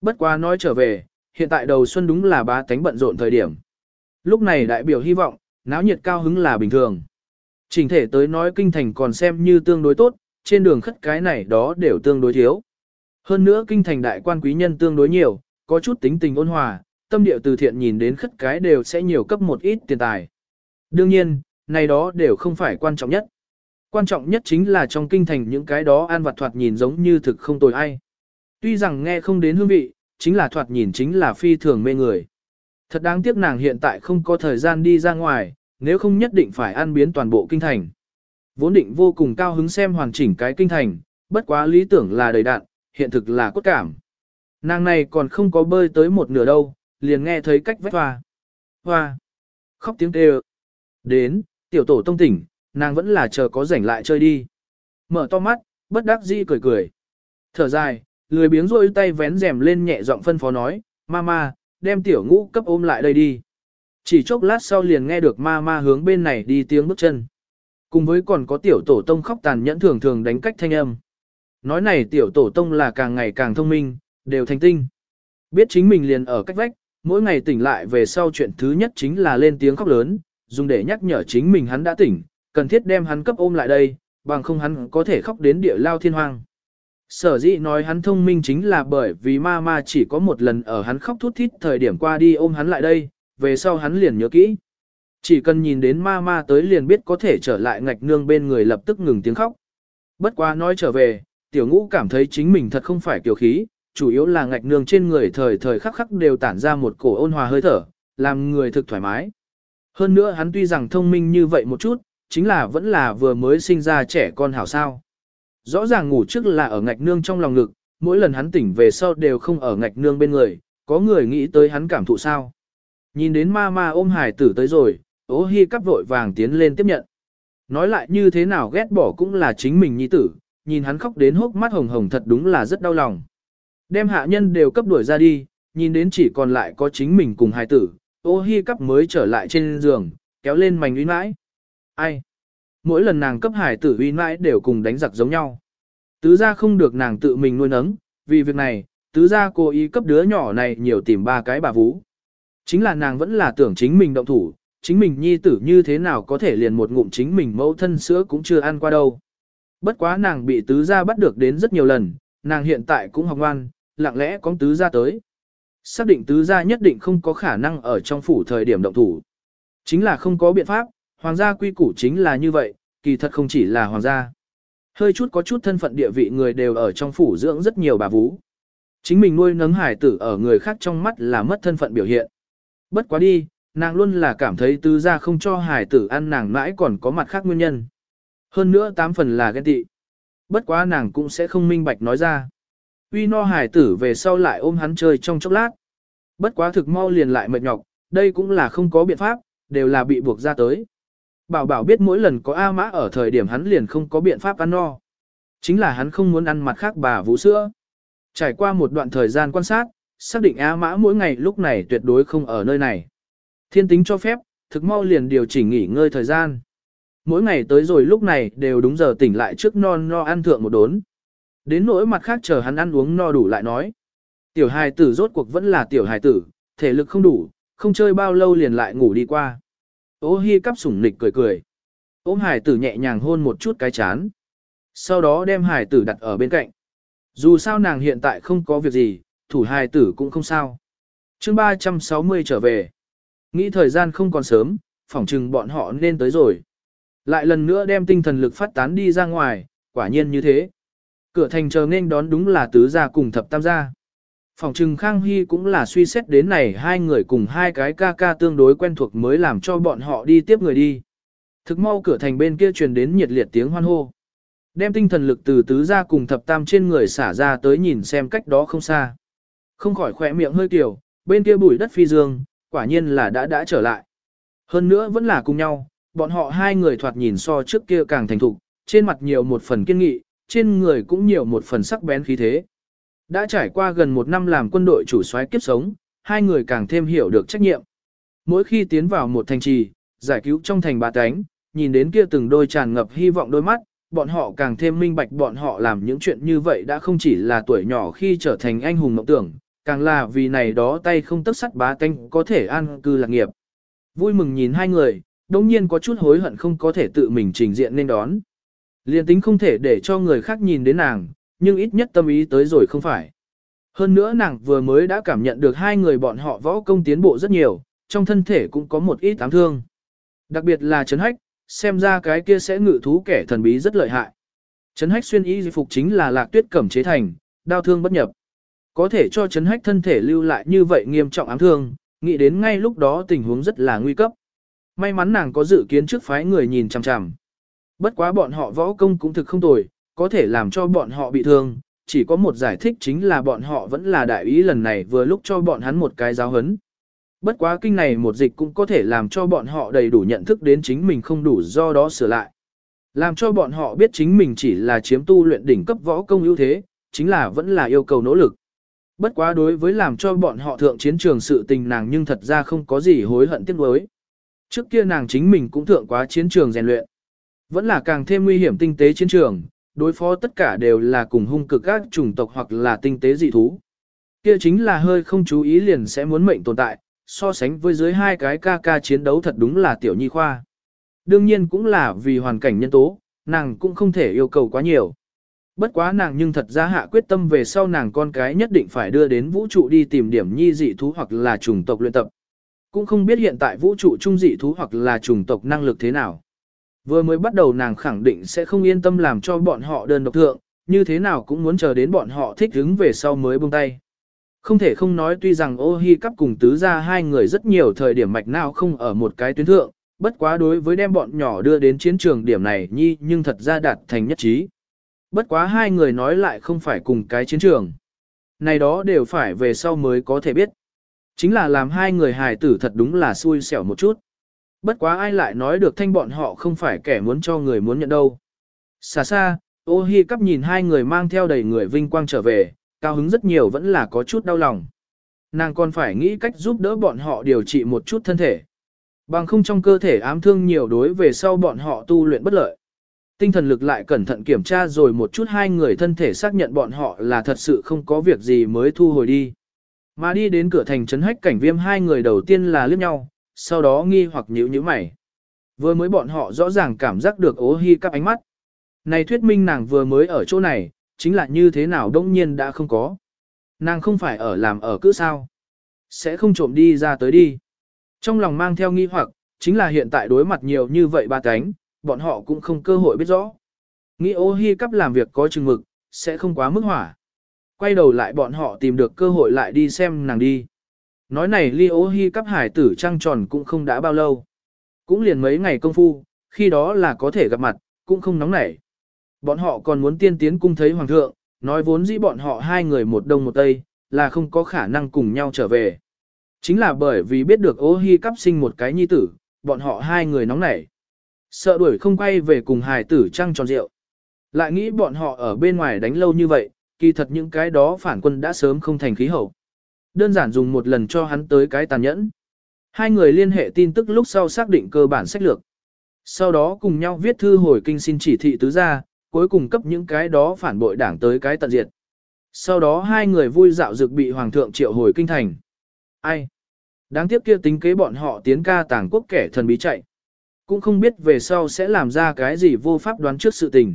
S1: Bất quá nói trở về, hiện tại đầu xuân đúng là ba tánh bận rộn thời điểm. Lúc này đại biểu hy vọng, náo nhiệt cao hứng là bình thường. Trình thể tới nói kinh thành còn xem như tương đối tốt, trên đường khất cái này đó đều tương đối thiếu. Hơn nữa kinh thành đại quan quý nhân tương đối nhiều, có chút tính tình ôn hòa, tâm địa từ thiện nhìn đến khất cái đều sẽ nhiều cấp một ít tiền tài. Đương nhiên, này đó đều không phải quan trọng nhất. Quan trọng nhất chính là trong kinh thành những cái đó an vặt thoạt nhìn giống như thực không tồi ai. Tuy rằng nghe không đến hương vị, chính là thoạt nhìn chính là phi thường mê người. Thật đáng tiếc nàng hiện tại không có thời gian đi ra ngoài, nếu không nhất định phải ăn biến toàn bộ kinh thành. Vốn định vô cùng cao hứng xem hoàn chỉnh cái kinh thành, bất quá lý tưởng là đầy đạn, hiện thực là cốt cảm. Nàng này còn không có bơi tới một nửa đâu, liền nghe thấy cách vách hoa. Hoa. Khóc tiếng kêu. Đến, tiểu tổ tông tỉnh, nàng vẫn là chờ có rảnh lại chơi đi. Mở to mắt, bất đắc dĩ cười cười. Thở dài, lười biếng rôi tay vén rèm lên nhẹ giọng phân phó nói, Mama, đem tiểu ngũ cấp ôm lại đây đi. Chỉ chốc lát sau liền nghe được Mama hướng bên này đi tiếng bước chân. Cùng với còn có tiểu tổ tông khóc tàn nhẫn thường thường đánh cách thanh âm. Nói này tiểu tổ tông là càng ngày càng thông minh, đều thành tinh. Biết chính mình liền ở cách vách, mỗi ngày tỉnh lại về sau chuyện thứ nhất chính là lên tiếng khóc lớn, dùng để nhắc nhở chính mình hắn đã tỉnh, cần thiết đem hắn cấp ôm lại đây, bằng không hắn có thể khóc đến địa lao thiên hoang. Sở dĩ nói hắn thông minh chính là bởi vì ma ma chỉ có một lần ở hắn khóc thút thít thời điểm qua đi ôm hắn lại đây, về sau hắn liền nhớ kỹ. Chỉ cần nhìn đến ma ma tới liền biết có thể trở lại ngạch nương bên người lập tức ngừng tiếng khóc. Bất quá nói trở về, tiểu ngũ cảm thấy chính mình thật không phải kiểu khí, chủ yếu là ngạch nương trên người thời thời khắc khắc đều tản ra một cổ ôn hòa hơi thở, làm người thực thoải mái. Hơn nữa hắn tuy rằng thông minh như vậy một chút, chính là vẫn là vừa mới sinh ra trẻ con hảo sao. Rõ ràng ngủ trước là ở ngạch nương trong lòng ngực, mỗi lần hắn tỉnh về sau đều không ở ngạch nương bên người, có người nghĩ tới hắn cảm thụ sao. Nhìn đến ma ma ôm hải tử tới rồi, ố hi cắp vội vàng tiến lên tiếp nhận. Nói lại như thế nào ghét bỏ cũng là chính mình nhi tử, nhìn hắn khóc đến hốc mắt hồng hồng thật đúng là rất đau lòng. Đem hạ nhân đều cấp đuổi ra đi, nhìn đến chỉ còn lại có chính mình cùng hai tử, ô hi cắp mới trở lại trên giường, kéo lên mảnh uy mãi. Ai? Mỗi lần nàng cấp hải tử uy mãi đều cùng đánh giặc giống nhau. Tứ ra không được nàng tự mình nuôi nấng, vì việc này, tứ ra cố ý cấp đứa nhỏ này nhiều tìm ba cái bà vú. Chính là nàng vẫn là tưởng chính mình động thủ, chính mình nhi tử như thế nào có thể liền một ngụm chính mình mẫu thân sữa cũng chưa ăn qua đâu. Bất quá nàng bị tứ gia bắt được đến rất nhiều lần, nàng hiện tại cũng học ngoan, lặng lẽ có tứ gia tới. Xác định tứ gia nhất định không có khả năng ở trong phủ thời điểm động thủ. Chính là không có biện pháp, hoàng gia quy củ chính là như vậy, kỳ thật không chỉ là hoàng gia. Hơi chút có chút thân phận địa vị người đều ở trong phủ dưỡng rất nhiều bà vú. Chính mình nuôi nấng hải tử ở người khác trong mắt là mất thân phận biểu hiện. Bất quá đi, nàng luôn là cảm thấy tứ gia không cho hải tử ăn nàng mãi còn có mặt khác nguyên nhân. Hơn nữa tám phần là ghen tị. Bất quá nàng cũng sẽ không minh bạch nói ra. Uy no hải tử về sau lại ôm hắn chơi trong chốc lát. Bất quá thực mau liền lại mệt nhọc, đây cũng là không có biện pháp, đều là bị buộc ra tới. Bảo bảo biết mỗi lần có A mã ở thời điểm hắn liền không có biện pháp ăn no. Chính là hắn không muốn ăn mặt khác bà vũ sữa. Trải qua một đoạn thời gian quan sát, xác định A mã mỗi ngày lúc này tuyệt đối không ở nơi này. Thiên tính cho phép, thực mau liền điều chỉnh nghỉ ngơi thời gian. Mỗi ngày tới rồi lúc này đều đúng giờ tỉnh lại trước non no ăn thượng một đốn. Đến nỗi mặt khác chờ hắn ăn uống no đủ lại nói. Tiểu hài tử rốt cuộc vẫn là tiểu hài tử, thể lực không đủ, không chơi bao lâu liền lại ngủ đi qua. Ô hi cắp sủng nịch cười cười. Ôm hài tử nhẹ nhàng hôn một chút cái chán. Sau đó đem hài tử đặt ở bên cạnh. Dù sao nàng hiện tại không có việc gì, thủ hài tử cũng không sao. chương 360 trở về. Nghĩ thời gian không còn sớm, phỏng chừng bọn họ nên tới rồi. Lại lần nữa đem tinh thần lực phát tán đi ra ngoài, quả nhiên như thế. Cửa thành chờ nên đón đúng là tứ gia cùng thập tam gia. Phòng trừng Khang Hy cũng là suy xét đến này hai người cùng hai cái ca ca tương đối quen thuộc mới làm cho bọn họ đi tiếp người đi. Thực mau cửa thành bên kia truyền đến nhiệt liệt tiếng hoan hô. Đem tinh thần lực từ tứ gia cùng thập tam trên người xả ra tới nhìn xem cách đó không xa. Không khỏi khỏe miệng hơi tiểu, bên kia bụi đất phi dương, quả nhiên là đã đã trở lại. Hơn nữa vẫn là cùng nhau, bọn họ hai người thoạt nhìn so trước kia càng thành thục, trên mặt nhiều một phần kiên nghị, trên người cũng nhiều một phần sắc bén khí thế. Đã trải qua gần một năm làm quân đội chủ soái kiếp sống, hai người càng thêm hiểu được trách nhiệm. Mỗi khi tiến vào một thành trì, giải cứu trong thành bà tánh, nhìn đến kia từng đôi tràn ngập hy vọng đôi mắt, bọn họ càng thêm minh bạch bọn họ làm những chuyện như vậy đã không chỉ là tuổi nhỏ khi trở thành anh hùng mộng tưởng, càng là vì này đó tay không tất sắt bá tánh có thể an cư lạc nghiệp. Vui mừng nhìn hai người, đồng nhiên có chút hối hận không có thể tự mình trình diện nên đón. Liên tính không thể để cho người khác nhìn đến nàng, nhưng ít nhất tâm ý tới rồi không phải. Hơn nữa nàng vừa mới đã cảm nhận được hai người bọn họ võ công tiến bộ rất nhiều, trong thân thể cũng có một ít ám thương. Đặc biệt là Trấn Hách, xem ra cái kia sẽ ngự thú kẻ thần bí rất lợi hại. Trấn Hách xuyên y phục chính là lạc tuyết cẩm chế thành, đao thương bất nhập. Có thể cho Trấn Hách thân thể lưu lại như vậy nghiêm trọng ám thương, nghĩ đến ngay lúc đó tình huống rất là nguy cấp. May mắn nàng có dự kiến trước phái người nhìn chằm chằm. Bất quá bọn họ võ công cũng thực không tồi, có thể làm cho bọn họ bị thương, chỉ có một giải thích chính là bọn họ vẫn là đại ý lần này vừa lúc cho bọn hắn một cái giáo hấn. Bất quá kinh này một dịch cũng có thể làm cho bọn họ đầy đủ nhận thức đến chính mình không đủ do đó sửa lại. Làm cho bọn họ biết chính mình chỉ là chiếm tu luyện đỉnh cấp võ công ưu thế, chính là vẫn là yêu cầu nỗ lực. Bất quá đối với làm cho bọn họ thượng chiến trường sự tình nàng nhưng thật ra không có gì hối hận tiếc nuối. Trước kia nàng chính mình cũng thượng quá chiến trường rèn luyện. Vẫn là càng thêm nguy hiểm tinh tế chiến trường, đối phó tất cả đều là cùng hung cực các chủng tộc hoặc là tinh tế dị thú. Kia chính là hơi không chú ý liền sẽ muốn mệnh tồn tại, so sánh với dưới hai cái ca ca chiến đấu thật đúng là tiểu nhi khoa. Đương nhiên cũng là vì hoàn cảnh nhân tố, nàng cũng không thể yêu cầu quá nhiều. Bất quá nàng nhưng thật ra hạ quyết tâm về sau nàng con cái nhất định phải đưa đến vũ trụ đi tìm điểm nhi dị thú hoặc là chủng tộc luyện tập. Cũng không biết hiện tại vũ trụ trung dị thú hoặc là chủng tộc năng lực thế nào. Vừa mới bắt đầu nàng khẳng định sẽ không yên tâm làm cho bọn họ đơn độc thượng, như thế nào cũng muốn chờ đến bọn họ thích ứng về sau mới buông tay. Không thể không nói tuy rằng ô hi cắp cùng tứ ra hai người rất nhiều thời điểm mạch nào không ở một cái tuyến thượng, bất quá đối với đem bọn nhỏ đưa đến chiến trường điểm này nhi nhưng thật ra đạt thành nhất trí. Bất quá hai người nói lại không phải cùng cái chiến trường. Này đó đều phải về sau mới có thể biết. Chính là làm hai người hài tử thật đúng là xui xẻo một chút. Bất quá ai lại nói được thanh bọn họ không phải kẻ muốn cho người muốn nhận đâu. Xa xa, ô hi cắp nhìn hai người mang theo đầy người vinh quang trở về, cao hứng rất nhiều vẫn là có chút đau lòng. Nàng còn phải nghĩ cách giúp đỡ bọn họ điều trị một chút thân thể. Bằng không trong cơ thể ám thương nhiều đối về sau bọn họ tu luyện bất lợi. Tinh thần lực lại cẩn thận kiểm tra rồi một chút hai người thân thể xác nhận bọn họ là thật sự không có việc gì mới thu hồi đi. Mà đi đến cửa thành trấn hách cảnh viêm hai người đầu tiên là liếc nhau, sau đó nghi hoặc nhíu nhíu mày. Vừa mới bọn họ rõ ràng cảm giác được ố hi các ánh mắt. Này thuyết minh nàng vừa mới ở chỗ này, chính là như thế nào đông nhiên đã không có. Nàng không phải ở làm ở cứ sao. Sẽ không trộm đi ra tới đi. Trong lòng mang theo nghi hoặc, chính là hiện tại đối mặt nhiều như vậy ba cánh, bọn họ cũng không cơ hội biết rõ. Nghĩ ô hi cắp làm việc có chừng mực, sẽ không quá mức hỏa. Quay đầu lại bọn họ tìm được cơ hội lại đi xem nàng đi. Nói này ly ô hi cắp hải tử trăng tròn cũng không đã bao lâu. Cũng liền mấy ngày công phu, khi đó là có thể gặp mặt, cũng không nóng nảy. Bọn họ còn muốn tiên tiến cung thấy hoàng thượng, nói vốn dĩ bọn họ hai người một đông một tây, là không có khả năng cùng nhau trở về. Chính là bởi vì biết được ô hi cắp sinh một cái nhi tử, bọn họ hai người nóng nảy. Sợ đuổi không quay về cùng hài tử trăng tròn rượu. Lại nghĩ bọn họ ở bên ngoài đánh lâu như vậy, kỳ thật những cái đó phản quân đã sớm không thành khí hậu. Đơn giản dùng một lần cho hắn tới cái tàn nhẫn. Hai người liên hệ tin tức lúc sau xác định cơ bản sách lược. Sau đó cùng nhau viết thư hồi kinh xin chỉ thị tứ gia, cuối cùng cấp những cái đó phản bội đảng tới cái tận diệt. Sau đó hai người vui dạo dược bị hoàng thượng triệu hồi kinh thành. Ai? Đáng tiếc kia tính kế bọn họ tiến ca tàng quốc kẻ thần bí chạy. Cũng không biết về sau sẽ làm ra cái gì vô pháp đoán trước sự tình.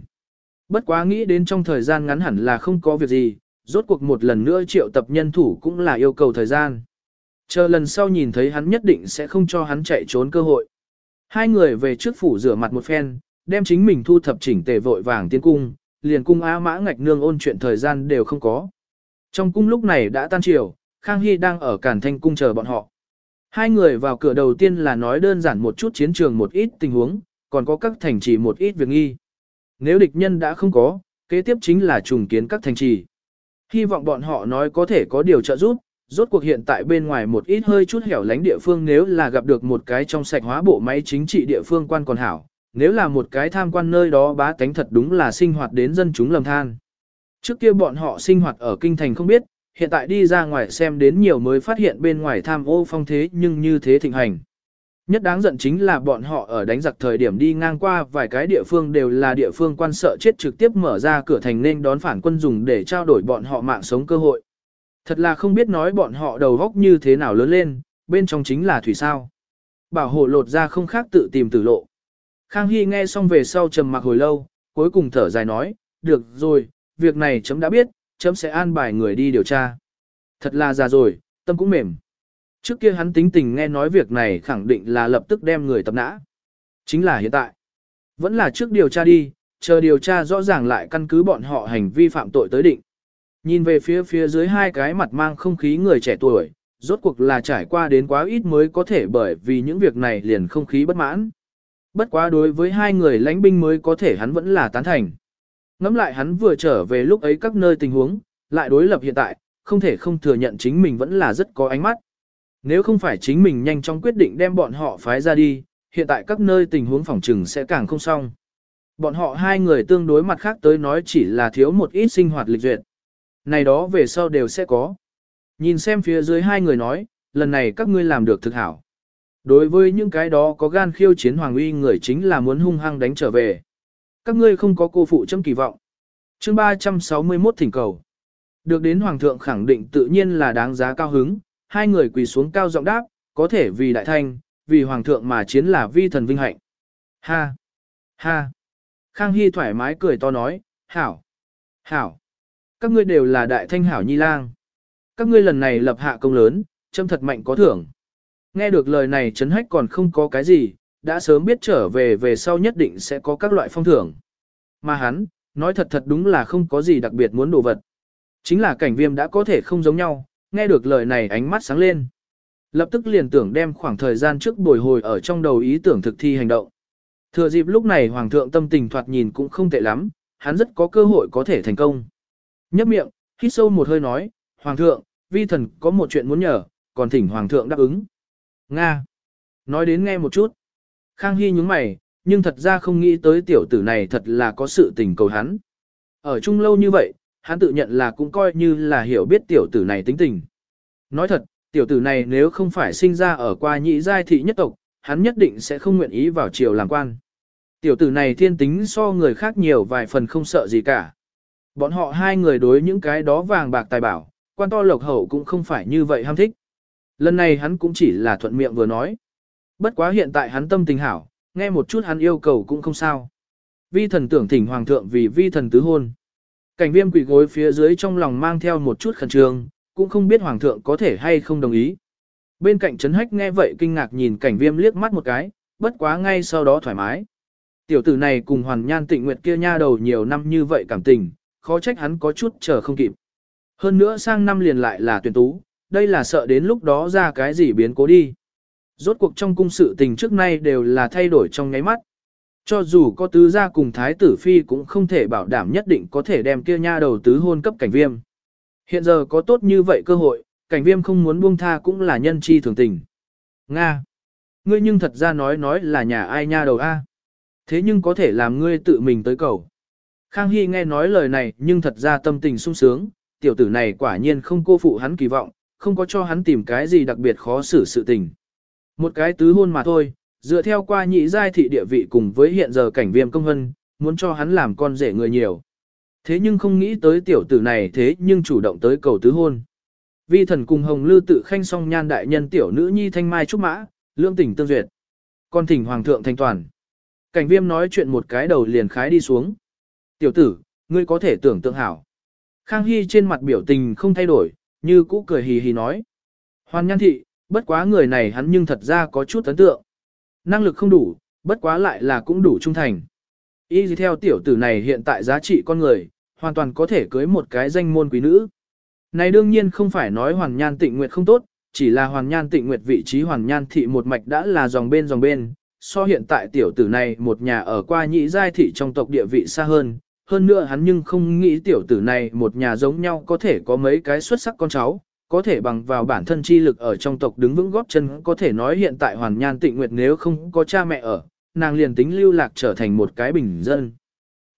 S1: Bất quá nghĩ đến trong thời gian ngắn hẳn là không có việc gì, rốt cuộc một lần nữa triệu tập nhân thủ cũng là yêu cầu thời gian. Chờ lần sau nhìn thấy hắn nhất định sẽ không cho hắn chạy trốn cơ hội. Hai người về trước phủ rửa mặt một phen, đem chính mình thu thập chỉnh tề vội vàng tiến cung, liền cung á mã ngạch nương ôn chuyện thời gian đều không có. Trong cung lúc này đã tan chiều, Khang Hy đang ở Cản Thanh cung chờ bọn họ. Hai người vào cửa đầu tiên là nói đơn giản một chút chiến trường một ít tình huống, còn có các thành trì một ít việc nghi. Nếu địch nhân đã không có, kế tiếp chính là trùng kiến các thành trì. Hy vọng bọn họ nói có thể có điều trợ giúp, rốt cuộc hiện tại bên ngoài một ít hơi chút hẻo lánh địa phương nếu là gặp được một cái trong sạch hóa bộ máy chính trị địa phương quan còn hảo, nếu là một cái tham quan nơi đó bá tánh thật đúng là sinh hoạt đến dân chúng lầm than. Trước kia bọn họ sinh hoạt ở kinh thành không biết, hiện tại đi ra ngoài xem đến nhiều mới phát hiện bên ngoài tham ô phong thế nhưng như thế thịnh hành. Nhất đáng giận chính là bọn họ ở đánh giặc thời điểm đi ngang qua vài cái địa phương đều là địa phương quan sợ chết trực tiếp mở ra cửa thành nên đón phản quân dùng để trao đổi bọn họ mạng sống cơ hội. Thật là không biết nói bọn họ đầu góc như thế nào lớn lên, bên trong chính là thủy sao. Bảo hộ lột ra không khác tự tìm tử lộ. Khang Hy nghe xong về sau trầm mặc hồi lâu, cuối cùng thở dài nói, được rồi, việc này chấm đã biết, chấm sẽ an bài người đi điều tra. Thật là già rồi, tâm cũng mềm. Trước kia hắn tính tình nghe nói việc này khẳng định là lập tức đem người tập nã. Chính là hiện tại. Vẫn là trước điều tra đi, chờ điều tra rõ ràng lại căn cứ bọn họ hành vi phạm tội tới định. Nhìn về phía phía dưới hai cái mặt mang không khí người trẻ tuổi, rốt cuộc là trải qua đến quá ít mới có thể bởi vì những việc này liền không khí bất mãn. Bất quá đối với hai người lãnh binh mới có thể hắn vẫn là tán thành. Ngắm lại hắn vừa trở về lúc ấy các nơi tình huống, lại đối lập hiện tại, không thể không thừa nhận chính mình vẫn là rất có ánh mắt. Nếu không phải chính mình nhanh chóng quyết định đem bọn họ phái ra đi, hiện tại các nơi tình huống phòng trừng sẽ càng không xong. Bọn họ hai người tương đối mặt khác tới nói chỉ là thiếu một ít sinh hoạt lịch duyệt. Này đó về sau đều sẽ có. Nhìn xem phía dưới hai người nói, lần này các ngươi làm được thực hảo. Đối với những cái đó có gan khiêu chiến hoàng uy người chính là muốn hung hăng đánh trở về. Các ngươi không có cô phụ châm kỳ vọng. chương 361 thỉnh cầu. Được đến hoàng thượng khẳng định tự nhiên là đáng giá cao hứng, hai người quỳ xuống cao giọng đáp, có thể vì đại thanh, vì hoàng thượng mà chiến là vi thần vinh hạnh. Ha! Ha! Khang Hy thoải mái cười to nói, hảo! Hảo! Các ngươi đều là đại thanh hảo nhi lang. Các ngươi lần này lập hạ công lớn, châm thật mạnh có thưởng. Nghe được lời này chấn hách còn không có cái gì, đã sớm biết trở về về sau nhất định sẽ có các loại phong thưởng. Mà hắn, nói thật thật đúng là không có gì đặc biệt muốn đồ vật. Chính là cảnh viêm đã có thể không giống nhau, nghe được lời này ánh mắt sáng lên. Lập tức liền tưởng đem khoảng thời gian trước bồi hồi ở trong đầu ý tưởng thực thi hành động. Thừa dịp lúc này hoàng thượng tâm tình thoạt nhìn cũng không tệ lắm, hắn rất có cơ hội có thể thành công. Nhấp miệng, hít sâu một hơi nói, hoàng thượng, vi thần có một chuyện muốn nhờ, còn thỉnh hoàng thượng đáp ứng. Nga. Nói đến nghe một chút. Khang Hy nhúng mày, nhưng thật ra không nghĩ tới tiểu tử này thật là có sự tình cầu hắn. Ở chung lâu như vậy, hắn tự nhận là cũng coi như là hiểu biết tiểu tử này tính tình. Nói thật, tiểu tử này nếu không phải sinh ra ở qua nhị giai thị nhất tộc, hắn nhất định sẽ không nguyện ý vào triều làm quan. Tiểu tử này thiên tính so người khác nhiều vài phần không sợ gì cả. Bọn họ hai người đối những cái đó vàng bạc tài bảo, quan to lộc hậu cũng không phải như vậy ham thích. Lần này hắn cũng chỉ là thuận miệng vừa nói. Bất quá hiện tại hắn tâm tình hảo, nghe một chút hắn yêu cầu cũng không sao. Vi thần tưởng thỉnh hoàng thượng vì vi thần tứ hôn. Cảnh viêm quỷ gối phía dưới trong lòng mang theo một chút khẩn trương, cũng không biết hoàng thượng có thể hay không đồng ý. Bên cạnh Trấn Hách nghe vậy kinh ngạc nhìn cảnh viêm liếc mắt một cái, bất quá ngay sau đó thoải mái. Tiểu tử này cùng hoàn nhan tịnh nguyệt kia nha đầu nhiều năm như vậy cảm tình, khó trách hắn có chút chờ không kịp. Hơn nữa sang năm liền lại là tuyển tú, đây là sợ đến lúc đó ra cái gì biến cố đi. Rốt cuộc trong cung sự tình trước nay đều là thay đổi trong nháy mắt. Cho dù có tứ gia cùng thái tử phi cũng không thể bảo đảm nhất định có thể đem kia nha đầu tứ hôn cấp cảnh viêm. Hiện giờ có tốt như vậy cơ hội, cảnh viêm không muốn buông tha cũng là nhân chi thường tình. Nga! Ngươi nhưng thật ra nói nói là nhà ai nha đầu A. Thế nhưng có thể làm ngươi tự mình tới cầu. Khang Hy nghe nói lời này nhưng thật ra tâm tình sung sướng, tiểu tử này quả nhiên không cô phụ hắn kỳ vọng, không có cho hắn tìm cái gì đặc biệt khó xử sự tình. Một cái tứ hôn mà thôi, dựa theo qua nhị giai thị địa vị cùng với hiện giờ cảnh viêm công hân, muốn cho hắn làm con rể người nhiều. Thế nhưng không nghĩ tới tiểu tử này thế nhưng chủ động tới cầu tứ hôn. Vi thần cùng hồng lư tự khanh song nhan đại nhân tiểu nữ nhi thanh mai trúc mã, lương tình tương duyệt. Con thỉnh hoàng thượng thanh toàn. Cảnh viêm nói chuyện một cái đầu liền khái đi xuống. Tiểu tử, ngươi có thể tưởng tượng hảo. Khang Hy trên mặt biểu tình không thay đổi, như cũ cười hì hì nói. Hoàn nhan thị, bất quá người này hắn nhưng thật ra có chút ấn tượng. Năng lực không đủ, bất quá lại là cũng đủ trung thành. Y theo tiểu tử này hiện tại giá trị con người, hoàn toàn có thể cưới một cái danh môn quý nữ. Này đương nhiên không phải nói hoàn nhan tịnh nguyệt không tốt, chỉ là hoàn nhan tịnh nguyệt vị trí hoàn nhan thị một mạch đã là dòng bên dòng bên, so hiện tại tiểu tử này một nhà ở qua nhị giai thị trong tộc địa vị xa hơn, hơn nữa hắn nhưng không nghĩ tiểu tử này một nhà giống nhau có thể có mấy cái xuất sắc con cháu, có thể bằng vào bản thân chi lực ở trong tộc đứng vững góp chân có thể nói hiện tại hoàn nhan tịnh nguyệt nếu không có cha mẹ ở, nàng liền tính lưu lạc trở thành một cái bình dân.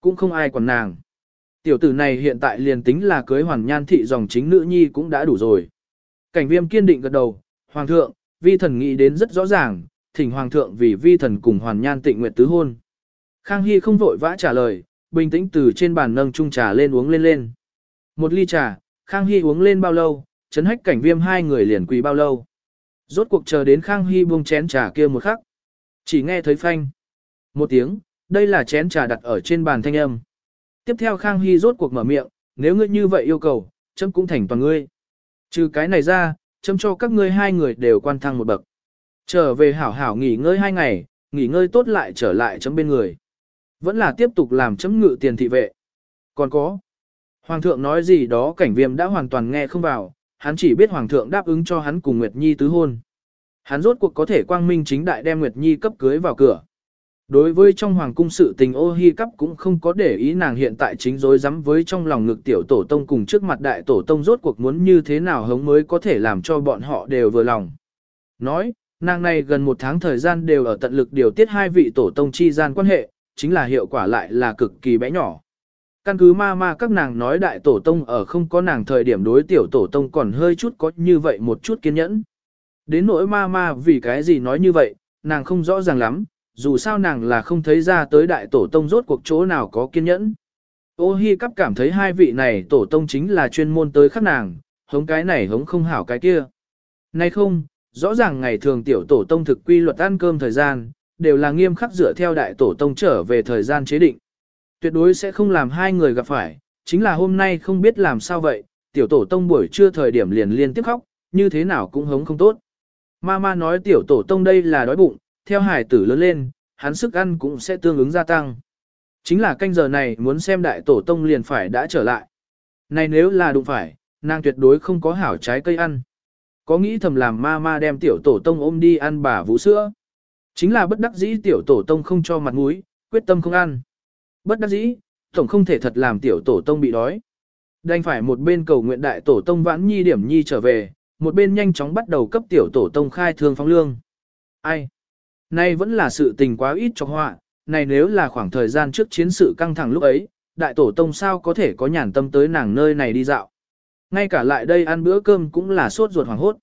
S1: Cũng không ai còn nàng. Tiểu tử này hiện tại liền tính là cưới hoàn nhan thị dòng chính nữ nhi cũng đã đủ rồi. Cảnh viêm kiên định gật đầu, Hoàng thượng, vi thần nghĩ đến rất rõ ràng, thỉnh Hoàng thượng vì vi thần cùng hoàn nhan tịnh nguyệt tứ hôn. Khang Hy không vội vã trả lời, bình tĩnh từ trên bàn nâng chung trà lên uống lên lên. Một ly trà, Khang Hy uống lên bao lâu, chấn hách cảnh viêm hai người liền quỳ bao lâu. Rốt cuộc chờ đến Khang Hy buông chén trà kia một khắc. Chỉ nghe thấy phanh. Một tiếng, đây là chén trà đặt ở trên bàn thanh âm. Tiếp theo Khang Hy rốt cuộc mở miệng, nếu ngươi như vậy yêu cầu, chấm cũng thành toàn ngươi. Trừ cái này ra, chấm cho các ngươi hai người đều quan thăng một bậc. Trở về hảo hảo nghỉ ngơi hai ngày, nghỉ ngơi tốt lại trở lại chấm bên người. Vẫn là tiếp tục làm chấm ngự tiền thị vệ. Còn có. Hoàng thượng nói gì đó cảnh viêm đã hoàn toàn nghe không vào, hắn chỉ biết Hoàng thượng đáp ứng cho hắn cùng Nguyệt Nhi tứ hôn. Hắn rốt cuộc có thể quang minh chính đại đem Nguyệt Nhi cấp cưới vào cửa. Đối với trong hoàng cung sự tình ô hi cấp cũng không có để ý nàng hiện tại chính dối rắm với trong lòng ngực tiểu tổ tông cùng trước mặt đại tổ tông rốt cuộc muốn như thế nào hống mới có thể làm cho bọn họ đều vừa lòng. Nói, nàng này gần một tháng thời gian đều ở tận lực điều tiết hai vị tổ tông chi gian quan hệ, chính là hiệu quả lại là cực kỳ bé nhỏ. Căn cứ ma ma các nàng nói đại tổ tông ở không có nàng thời điểm đối tiểu tổ tông còn hơi chút có như vậy một chút kiên nhẫn. Đến nỗi ma ma vì cái gì nói như vậy, nàng không rõ ràng lắm, dù sao nàng là không thấy ra tới đại tổ tông rốt cuộc chỗ nào có kiên nhẫn. Ô hi cắp cảm thấy hai vị này tổ tông chính là chuyên môn tới khắc nàng, hống cái này hống không hảo cái kia. Nay không, rõ ràng ngày thường tiểu tổ tông thực quy luật ăn cơm thời gian, đều là nghiêm khắc dựa theo đại tổ tông trở về thời gian chế định. Tuyệt đối sẽ không làm hai người gặp phải, chính là hôm nay không biết làm sao vậy, tiểu tổ tông buổi trưa thời điểm liền liên tiếp khóc, như thế nào cũng hống không tốt. Mama nói tiểu tổ tông đây là đói bụng, theo hải tử lớn lên, hắn sức ăn cũng sẽ tương ứng gia tăng. Chính là canh giờ này muốn xem đại tổ tông liền phải đã trở lại. Này nếu là đụng phải, nàng tuyệt đối không có hảo trái cây ăn. Có nghĩ thầm làm ma ma đem tiểu tổ tông ôm đi ăn bà vũ sữa. Chính là bất đắc dĩ tiểu tổ tông không cho mặt mũi, quyết tâm không ăn. Bất đắc dĩ, tổng không thể thật làm tiểu tổ tông bị đói. Đành phải một bên cầu nguyện đại tổ tông vãn nhi điểm nhi trở về, một bên nhanh chóng bắt đầu cấp tiểu tổ tông khai thương phóng lương. Ai? Nay vẫn là sự tình quá ít cho họa, này nếu là khoảng thời gian trước chiến sự căng thẳng lúc ấy, đại tổ tông sao có thể có nhàn tâm tới nàng nơi này đi dạo. Ngay cả lại đây ăn bữa cơm cũng là sốt ruột hoảng hốt.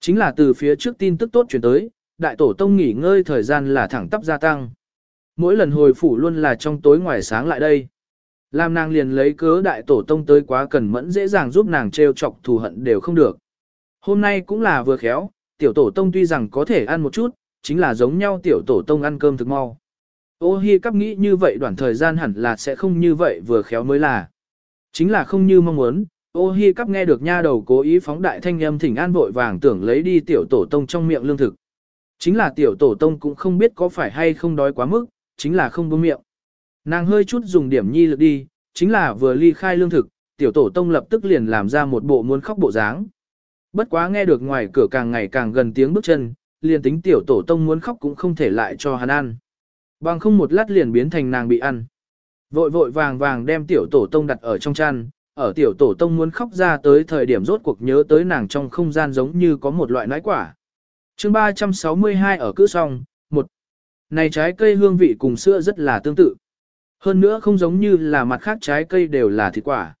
S1: Chính là từ phía trước tin tức tốt chuyển tới, đại tổ tông nghỉ ngơi thời gian là thẳng tắp gia tăng. Mỗi lần hồi phủ luôn là trong tối ngoài sáng lại đây. Làm nàng liền lấy cớ đại tổ tông tới quá cần mẫn dễ dàng giúp nàng trêu chọc thù hận đều không được. Hôm nay cũng là vừa khéo, tiểu tổ tông tuy rằng có thể ăn một chút, chính là giống nhau tiểu tổ tông ăn cơm thực mau. Ô hi cắp nghĩ như vậy đoạn thời gian hẳn là sẽ không như vậy vừa khéo mới là. Chính là không như mong muốn, ô hi cắp nghe được nha đầu cố ý phóng đại thanh âm thỉnh an vội vàng tưởng lấy đi tiểu tổ tông trong miệng lương thực. Chính là tiểu tổ tông cũng không biết có phải hay không đói quá mức, chính là không buông miệng. Nàng hơi chút dùng điểm nhi lực đi, chính là vừa ly khai lương thực, tiểu tổ tông lập tức liền làm ra một bộ muốn khóc bộ dáng. Bất quá nghe được ngoài cửa càng ngày càng gần tiếng bước chân, liền tính tiểu tổ tông muốn khóc cũng không thể lại cho hắn ăn. Bằng không một lát liền biến thành nàng bị ăn. Vội vội vàng vàng đem tiểu tổ tông đặt ở trong chăn, ở tiểu tổ tông muốn khóc ra tới thời điểm rốt cuộc nhớ tới nàng trong không gian giống như có một loại nãi quả. chương 362 ở cứ song, này trái cây hương vị cùng sữa rất là tương tự. Hơn nữa không giống như là mặt khác trái cây đều là thịt quả.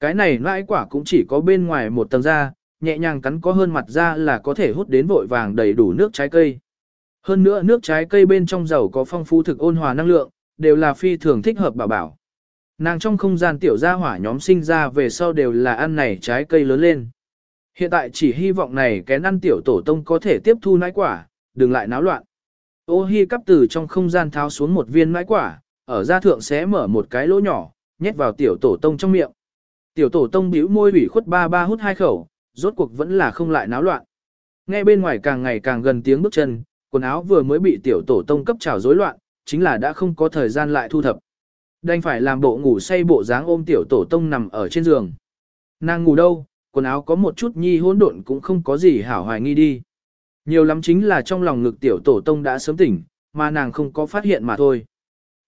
S1: Cái này nãi quả cũng chỉ có bên ngoài một tầng da, nhẹ nhàng cắn có hơn mặt da là có thể hút đến vội vàng đầy đủ nước trái cây. Hơn nữa nước trái cây bên trong dầu có phong phú thực ôn hòa năng lượng, đều là phi thường thích hợp bảo bảo. Nàng trong không gian tiểu gia hỏa nhóm sinh ra về sau đều là ăn này trái cây lớn lên. Hiện tại chỉ hy vọng này kén ăn tiểu tổ tông có thể tiếp thu nãi quả, đừng lại náo loạn. Ô hi cắp từ trong không gian tháo xuống một viên mãi quả, ở da thượng sẽ mở một cái lỗ nhỏ, nhét vào tiểu tổ tông trong miệng. Tiểu tổ tông bĩu môi ủy khuất ba ba hút hai khẩu, rốt cuộc vẫn là không lại náo loạn. Nghe bên ngoài càng ngày càng gần tiếng bước chân, quần áo vừa mới bị tiểu tổ tông cấp trào rối loạn, chính là đã không có thời gian lại thu thập. Đành phải làm bộ ngủ say bộ dáng ôm tiểu tổ tông nằm ở trên giường. Nàng ngủ đâu, quần áo có một chút nhi hỗn độn cũng không có gì hảo hoài nghi đi. Nhiều lắm chính là trong lòng ngực tiểu tổ tông đã sớm tỉnh, mà nàng không có phát hiện mà thôi.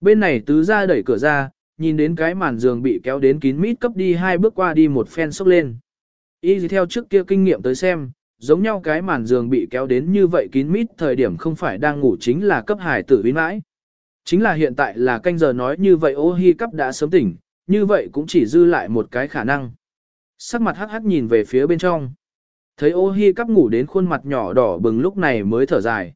S1: Bên này tứ ra đẩy cửa ra, nhìn đến cái màn giường bị kéo đến kín mít cấp đi hai bước qua đi một phen sốc lên. Y gì theo trước kia kinh nghiệm tới xem, giống nhau cái màn giường bị kéo đến như vậy kín mít thời điểm không phải đang ngủ chính là cấp hải tử biến mãi. Chính là hiện tại là canh giờ nói như vậy ô hi cấp đã sớm tỉnh, như vậy cũng chỉ dư lại một cái khả năng. Sắc mặt hắc hắc nhìn về phía bên trong. Thấy ô hi cắp ngủ đến khuôn mặt nhỏ đỏ bừng lúc này mới thở dài.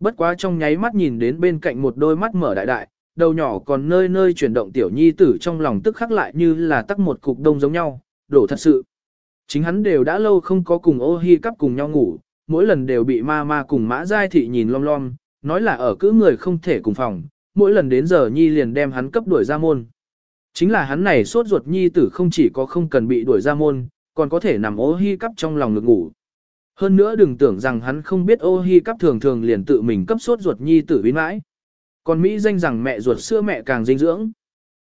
S1: Bất quá trong nháy mắt nhìn đến bên cạnh một đôi mắt mở đại đại, đầu nhỏ còn nơi nơi chuyển động tiểu nhi tử trong lòng tức khắc lại như là tắc một cục đông giống nhau, đổ thật sự. Chính hắn đều đã lâu không có cùng ô hi cắp cùng nhau ngủ, mỗi lần đều bị ma ma cùng mã giai thị nhìn lom lom, nói là ở cứ người không thể cùng phòng, mỗi lần đến giờ nhi liền đem hắn cấp đuổi ra môn. Chính là hắn này sốt ruột nhi tử không chỉ có không cần bị đuổi ra môn, còn có thể nằm ô hi cắp trong lòng ngực ngủ. Hơn nữa đừng tưởng rằng hắn không biết ô hi cắp thường thường liền tự mình cấp suốt ruột nhi tử bí mãi. Còn Mỹ danh rằng mẹ ruột sữa mẹ càng dinh dưỡng.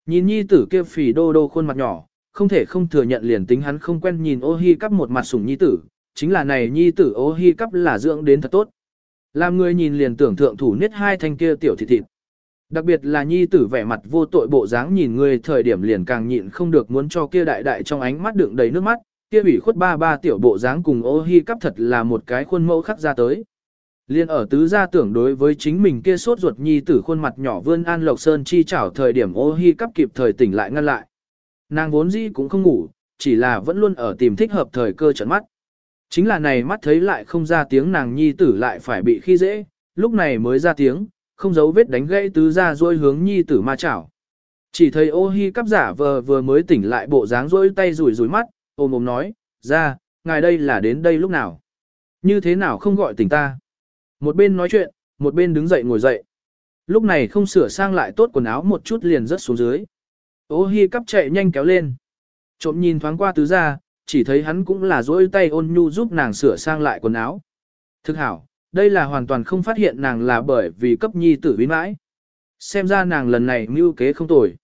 S1: Nhìn nhi tử kia phì đô đô khuôn mặt nhỏ, không thể không thừa nhận liền tính hắn không quen nhìn ô hi cắp một mặt sủng nhi tử, chính là này nhi tử ô hi cắp là dưỡng đến thật tốt. Làm người nhìn liền tưởng thượng thủ niết hai thanh kia tiểu thịt thịt. Đặc biệt là nhi tử vẻ mặt vô tội bộ dáng nhìn người thời điểm liền càng nhịn không được muốn cho kia đại đại trong ánh mắt đựng đầy nước mắt, kia ủy khuất ba ba tiểu bộ dáng cùng ô hi cắp thật là một cái khuôn mẫu khắc ra tới. Liên ở tứ gia tưởng đối với chính mình kia sốt ruột nhi tử khuôn mặt nhỏ vươn an lộc sơn chi chảo thời điểm ô hi cắp kịp thời tỉnh lại ngăn lại. Nàng vốn dĩ cũng không ngủ, chỉ là vẫn luôn ở tìm thích hợp thời cơ trận mắt. Chính là này mắt thấy lại không ra tiếng nàng nhi tử lại phải bị khi dễ, lúc này mới ra tiếng, không giấu vết đánh gãy tứ ra dôi hướng nhi tử ma chảo. Chỉ thấy ô hi cắp giả vờ vừa mới tỉnh lại bộ dáng dôi tay rủi rủi mắt, ôm ôm nói, ra, ngài đây là đến đây lúc nào? Như thế nào không gọi tỉnh ta? Một bên nói chuyện, một bên đứng dậy ngồi dậy. Lúc này không sửa sang lại tốt quần áo một chút liền rớt xuống dưới. Ô hi cắp chạy nhanh kéo lên. Trộm nhìn thoáng qua tứ ra, chỉ thấy hắn cũng là dỗi tay ôn nhu giúp nàng sửa sang lại quần áo. Thực hảo, đây là hoàn toàn không phát hiện nàng là bởi vì cấp nhi tử bí mãi. Xem ra nàng lần này mưu kế không tồi.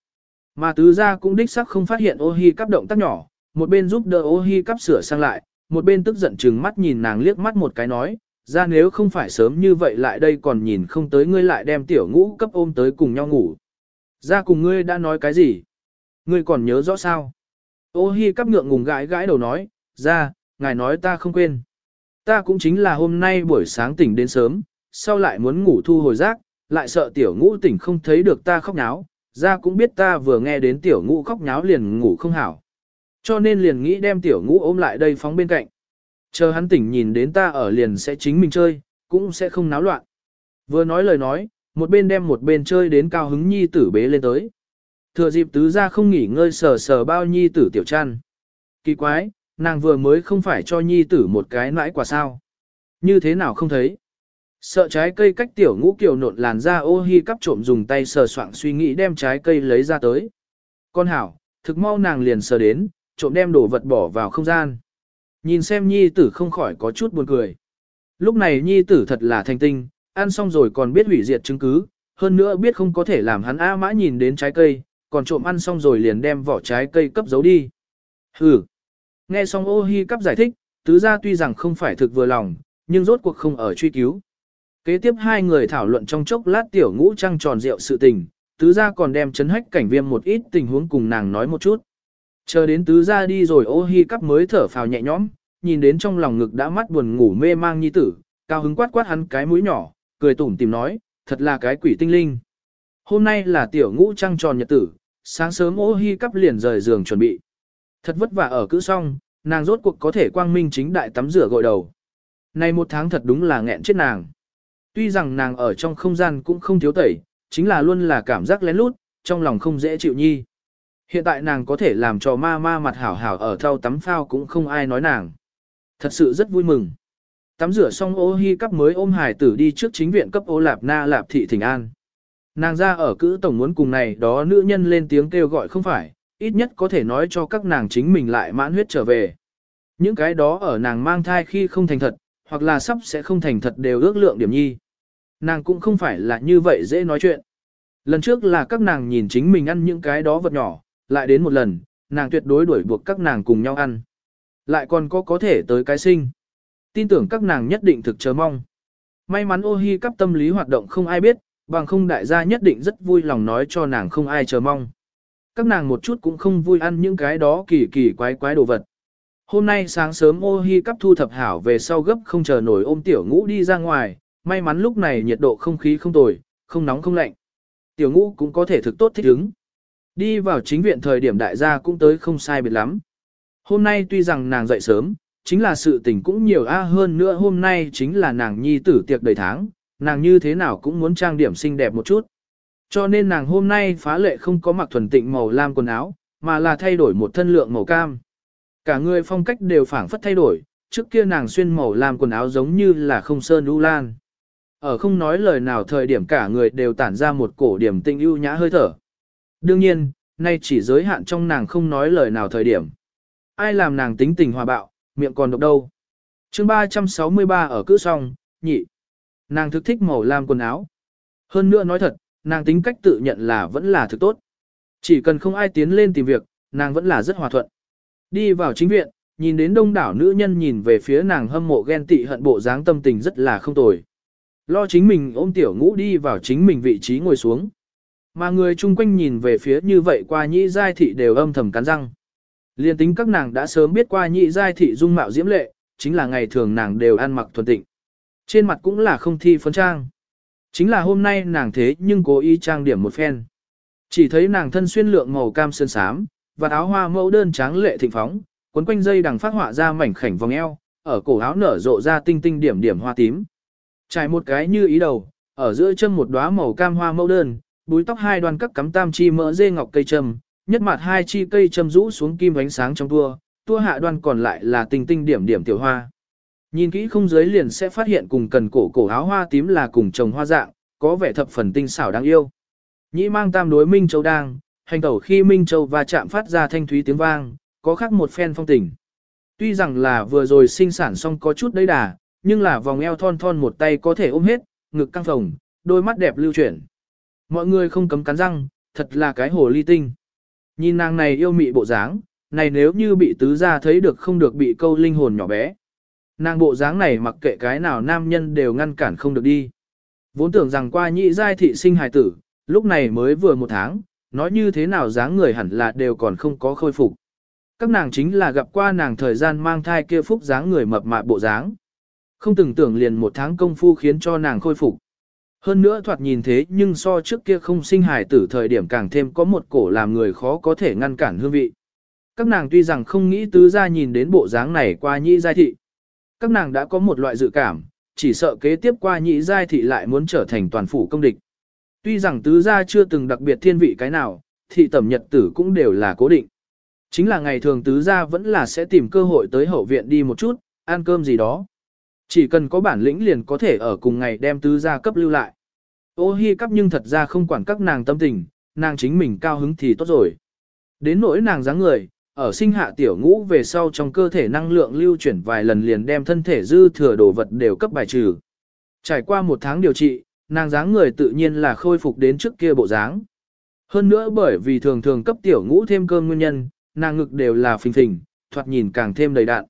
S1: Mà tứ gia cũng đích sắc không phát hiện ô hi cắp động tác nhỏ, một bên giúp đỡ ô hi cắp sửa sang lại, một bên tức giận chừng mắt nhìn nàng liếc mắt một cái nói, ra nếu không phải sớm như vậy lại đây còn nhìn không tới ngươi lại đem tiểu ngũ cấp ôm tới cùng nhau ngủ. Ra cùng ngươi đã nói cái gì? Ngươi còn nhớ rõ sao? Ô hi cắp ngượng ngùng gãi gãi đầu nói, ra, ngài nói ta không quên. Ta cũng chính là hôm nay buổi sáng tỉnh đến sớm, sau lại muốn ngủ thu hồi rác, lại sợ tiểu ngũ tỉnh không thấy được ta khóc nháo, ra cũng biết ta vừa nghe đến tiểu ngũ khóc nháo liền ngủ không hảo. Cho nên liền nghĩ đem tiểu ngũ ôm lại đây phóng bên cạnh. Chờ hắn tỉnh nhìn đến ta ở liền sẽ chính mình chơi, cũng sẽ không náo loạn. Vừa nói lời nói, một bên đem một bên chơi đến cao hứng nhi tử bế lên tới. Thừa dịp tứ ra không nghỉ ngơi sờ sờ bao nhi tử tiểu chăn. Kỳ quái, nàng vừa mới không phải cho nhi tử một cái nãi quả sao. Như thế nào không thấy. Sợ trái cây cách tiểu ngũ kiều nộn làn ra ô hi cắp trộm dùng tay sờ soạng suy nghĩ đem trái cây lấy ra tới. Con hảo, thực mau nàng liền sờ đến, trộm đem đồ vật bỏ vào không gian. Nhìn xem nhi tử không khỏi có chút buồn cười. Lúc này nhi tử thật là thanh tinh, ăn xong rồi còn biết hủy diệt chứng cứ, hơn nữa biết không có thể làm hắn A mã nhìn đến trái cây, còn trộm ăn xong rồi liền đem vỏ trái cây cấp giấu đi. Hừ. Nghe xong ô hi cắp giải thích, tứ gia tuy rằng không phải thực vừa lòng, nhưng rốt cuộc không ở truy cứu. Kế tiếp hai người thảo luận trong chốc lát tiểu ngũ trăng tròn rượu sự tình, tứ gia còn đem chấn hách cảnh viêm một ít tình huống cùng nàng nói một chút. Chờ đến tứ gia đi rồi ô hi cắp mới thở phào nhẹ nhõm, nhìn đến trong lòng ngực đã mắt buồn ngủ mê mang nhi tử, cao hứng quát quát hắn cái mũi nhỏ, cười tủm tìm nói, thật là cái quỷ tinh linh. Hôm nay là tiểu ngũ trăng tròn nhật tử, sáng sớm ô hi cắp liền rời giường chuẩn bị. Thật vất vả ở cữ xong, nàng rốt cuộc có thể quang minh chính đại tắm rửa gội đầu. Này một tháng thật đúng là nghẹn chết nàng. Tuy rằng nàng ở trong không gian cũng không thiếu tẩy, chính là luôn là cảm giác lén lút, trong lòng không dễ chịu nhi. Hiện tại nàng có thể làm cho ma ma mặt hảo hảo ở thau tắm phao cũng không ai nói nàng. Thật sự rất vui mừng. Tắm rửa xong ô hi cắp mới ôm hải tử đi trước chính viện cấp ô lạp na lạp thị thỉnh an. Nàng ra ở cữ tổng muốn cùng này đó nữ nhân lên tiếng kêu gọi không phải, ít nhất có thể nói cho các nàng chính mình lại mãn huyết trở về. Những cái đó ở nàng mang thai khi không thành thật, hoặc là sắp sẽ không thành thật đều ước lượng điểm nhi. Nàng cũng không phải là như vậy dễ nói chuyện. Lần trước là các nàng nhìn chính mình ăn những cái đó vật nhỏ, lại đến một lần, nàng tuyệt đối đuổi buộc các nàng cùng nhau ăn. Lại còn có có thể tới cái sinh. Tin tưởng các nàng nhất định thực chờ mong. May mắn ô hi cắp tâm lý hoạt động không ai biết, bằng không đại gia nhất định rất vui lòng nói cho nàng không ai chờ mong. Các nàng một chút cũng không vui ăn những cái đó kỳ kỳ quái quái đồ vật. Hôm nay sáng sớm ô hi cắp thu thập hảo về sau gấp không chờ nổi ôm tiểu ngũ đi ra ngoài, may mắn lúc này nhiệt độ không khí không tồi, không nóng không lạnh. Tiểu ngũ cũng có thể thực tốt thích ứng. Đi vào chính viện thời điểm đại gia cũng tới không sai biệt lắm. Hôm nay tuy rằng nàng dậy sớm, chính là sự tình cũng nhiều a hơn nữa hôm nay chính là nàng nhi tử tiệc đầy tháng, nàng như thế nào cũng muốn trang điểm xinh đẹp một chút. Cho nên nàng hôm nay phá lệ không có mặc thuần tịnh màu lam quần áo, mà là thay đổi một thân lượng màu cam. Cả người phong cách đều phảng phất thay đổi, trước kia nàng xuyên màu lam quần áo giống như là không sơn u lan. Ở không nói lời nào thời điểm cả người đều tản ra một cổ điểm tinh ưu nhã hơi thở. Đương nhiên, nay chỉ giới hạn trong nàng không nói lời nào thời điểm. Ai làm nàng tính tình hòa bạo, miệng còn độc đâu. chương 363 ở cữ song, nhị. Nàng thực thích màu lam quần áo. Hơn nữa nói thật, nàng tính cách tự nhận là vẫn là thực tốt. Chỉ cần không ai tiến lên tìm việc, nàng vẫn là rất hòa thuận. Đi vào chính viện, nhìn đến đông đảo nữ nhân nhìn về phía nàng hâm mộ ghen tị hận bộ dáng tâm tình rất là không tồi. Lo chính mình ôm tiểu ngũ đi vào chính mình vị trí ngồi xuống. Mà người chung quanh nhìn về phía như vậy qua nhị giai thị đều âm thầm cắn răng. Liên tính các nàng đã sớm biết qua nhị giai thị dung mạo diễm lệ, chính là ngày thường nàng đều ăn mặc thuần tịnh. Trên mặt cũng là không thi phấn trang. Chính là hôm nay nàng thế nhưng cố ý trang điểm một phen. Chỉ thấy nàng thân xuyên lượng màu cam sơn sám, và áo hoa mẫu đơn trắng lệ thịnh phóng, cuốn quanh dây đằng phát họa ra mảnh khảnh vòng eo, ở cổ áo nở rộ ra tinh tinh điểm điểm hoa tím. Trải một cái như ý đầu, ở giữa chân một đóa màu cam hoa mẫu đơn, búi tóc hai đoàn các cắm tam chi mỡ dê ngọc cây châm, nhất mặt hai chi cây châm rũ xuống kim ánh sáng trong tua, tua hạ đoan còn lại là tinh tinh điểm điểm tiểu hoa. Nhìn kỹ không dưới liền sẽ phát hiện cùng cần cổ cổ áo hoa tím là cùng trồng hoa dạng, có vẻ thập phần tinh xảo đáng yêu. Nhĩ mang tam đối Minh Châu đang, hành tẩu khi Minh Châu va chạm phát ra thanh thúy tiếng vang, có khác một phen phong tình. Tuy rằng là vừa rồi sinh sản xong có chút đấy đà, nhưng là vòng eo thon thon một tay có thể ôm hết, ngực căng phồng, đôi mắt đẹp lưu chuyển. Mọi người không cấm cắn răng, thật là cái hồ ly tinh. Nhìn nàng này yêu mị bộ dáng, này nếu như bị tứ gia thấy được không được bị câu linh hồn nhỏ bé. Nàng bộ dáng này mặc kệ cái nào nam nhân đều ngăn cản không được đi. Vốn tưởng rằng qua nhị giai thị sinh hài tử, lúc này mới vừa một tháng, nói như thế nào dáng người hẳn là đều còn không có khôi phục. Các nàng chính là gặp qua nàng thời gian mang thai kia phúc dáng người mập mạp bộ dáng. Không từng tưởng liền một tháng công phu khiến cho nàng khôi phục. Hơn nữa thoạt nhìn thế nhưng so trước kia không sinh hài tử thời điểm càng thêm có một cổ làm người khó có thể ngăn cản hương vị. Các nàng tuy rằng không nghĩ tứ ra nhìn đến bộ dáng này qua nhị giai thị. Các nàng đã có một loại dự cảm, chỉ sợ kế tiếp qua nhị giai thị lại muốn trở thành toàn phủ công địch. Tuy rằng tứ gia chưa từng đặc biệt thiên vị cái nào, thị tẩm nhật tử cũng đều là cố định. Chính là ngày thường tứ gia vẫn là sẽ tìm cơ hội tới hậu viện đi một chút, ăn cơm gì đó. Chỉ cần có bản lĩnh liền có thể ở cùng ngày đem tứ gia cấp lưu lại. Ô hi cấp nhưng thật ra không quản các nàng tâm tình, nàng chính mình cao hứng thì tốt rồi. Đến nỗi nàng dáng người, ở sinh hạ tiểu ngũ về sau trong cơ thể năng lượng lưu chuyển vài lần liền đem thân thể dư thừa đồ vật đều cấp bài trừ. Trải qua một tháng điều trị, nàng dáng người tự nhiên là khôi phục đến trước kia bộ dáng. Hơn nữa bởi vì thường thường cấp tiểu ngũ thêm cơm nguyên nhân, nàng ngực đều là phình phình, thoạt nhìn càng thêm đầy đạn.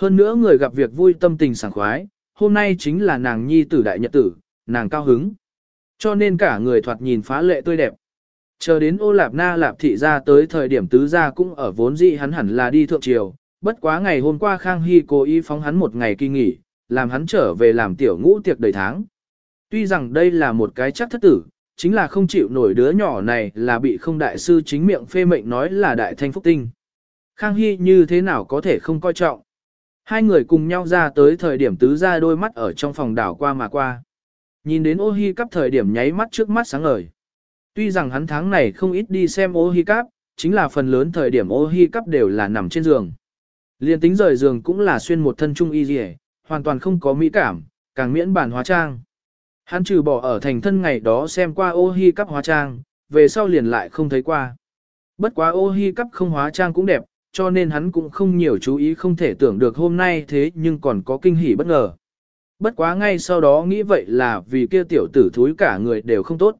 S1: Hơn nữa người gặp việc vui tâm tình sảng khoái, hôm nay chính là nàng nhi tử đại nhật tử, nàng cao hứng. Cho nên cả người thoạt nhìn phá lệ tươi đẹp. Chờ đến ô lạp na lạp thị ra tới thời điểm tứ gia cũng ở vốn dị hắn hẳn là đi thượng triều, bất quá ngày hôm qua Khang Hy cố ý phóng hắn một ngày kỳ nghỉ, làm hắn trở về làm tiểu ngũ tiệc đầy tháng. Tuy rằng đây là một cái chắc thất tử, chính là không chịu nổi đứa nhỏ này là bị không đại sư chính miệng phê mệnh nói là đại thanh phúc tinh. Khang Hy như thế nào có thể không coi trọng. Hai người cùng nhau ra tới thời điểm tứ ra đôi mắt ở trong phòng đảo qua mà qua. Nhìn đến ô hi cắp thời điểm nháy mắt trước mắt sáng ngời. Tuy rằng hắn tháng này không ít đi xem ô hi cắp, chính là phần lớn thời điểm ô hi cắp đều là nằm trên giường. Liên tính rời giường cũng là xuyên một thân trung y dì hoàn toàn không có mỹ cảm, càng miễn bản hóa trang. Hắn trừ bỏ ở thành thân ngày đó xem qua ô hi cắp hóa trang, về sau liền lại không thấy qua. Bất quá ô hi cắp không hóa trang cũng đẹp, cho nên hắn cũng không nhiều chú ý không thể tưởng được hôm nay thế nhưng còn có kinh hỉ bất ngờ. Bất quá ngay sau đó nghĩ vậy là vì kia tiểu tử thúi cả người đều không tốt.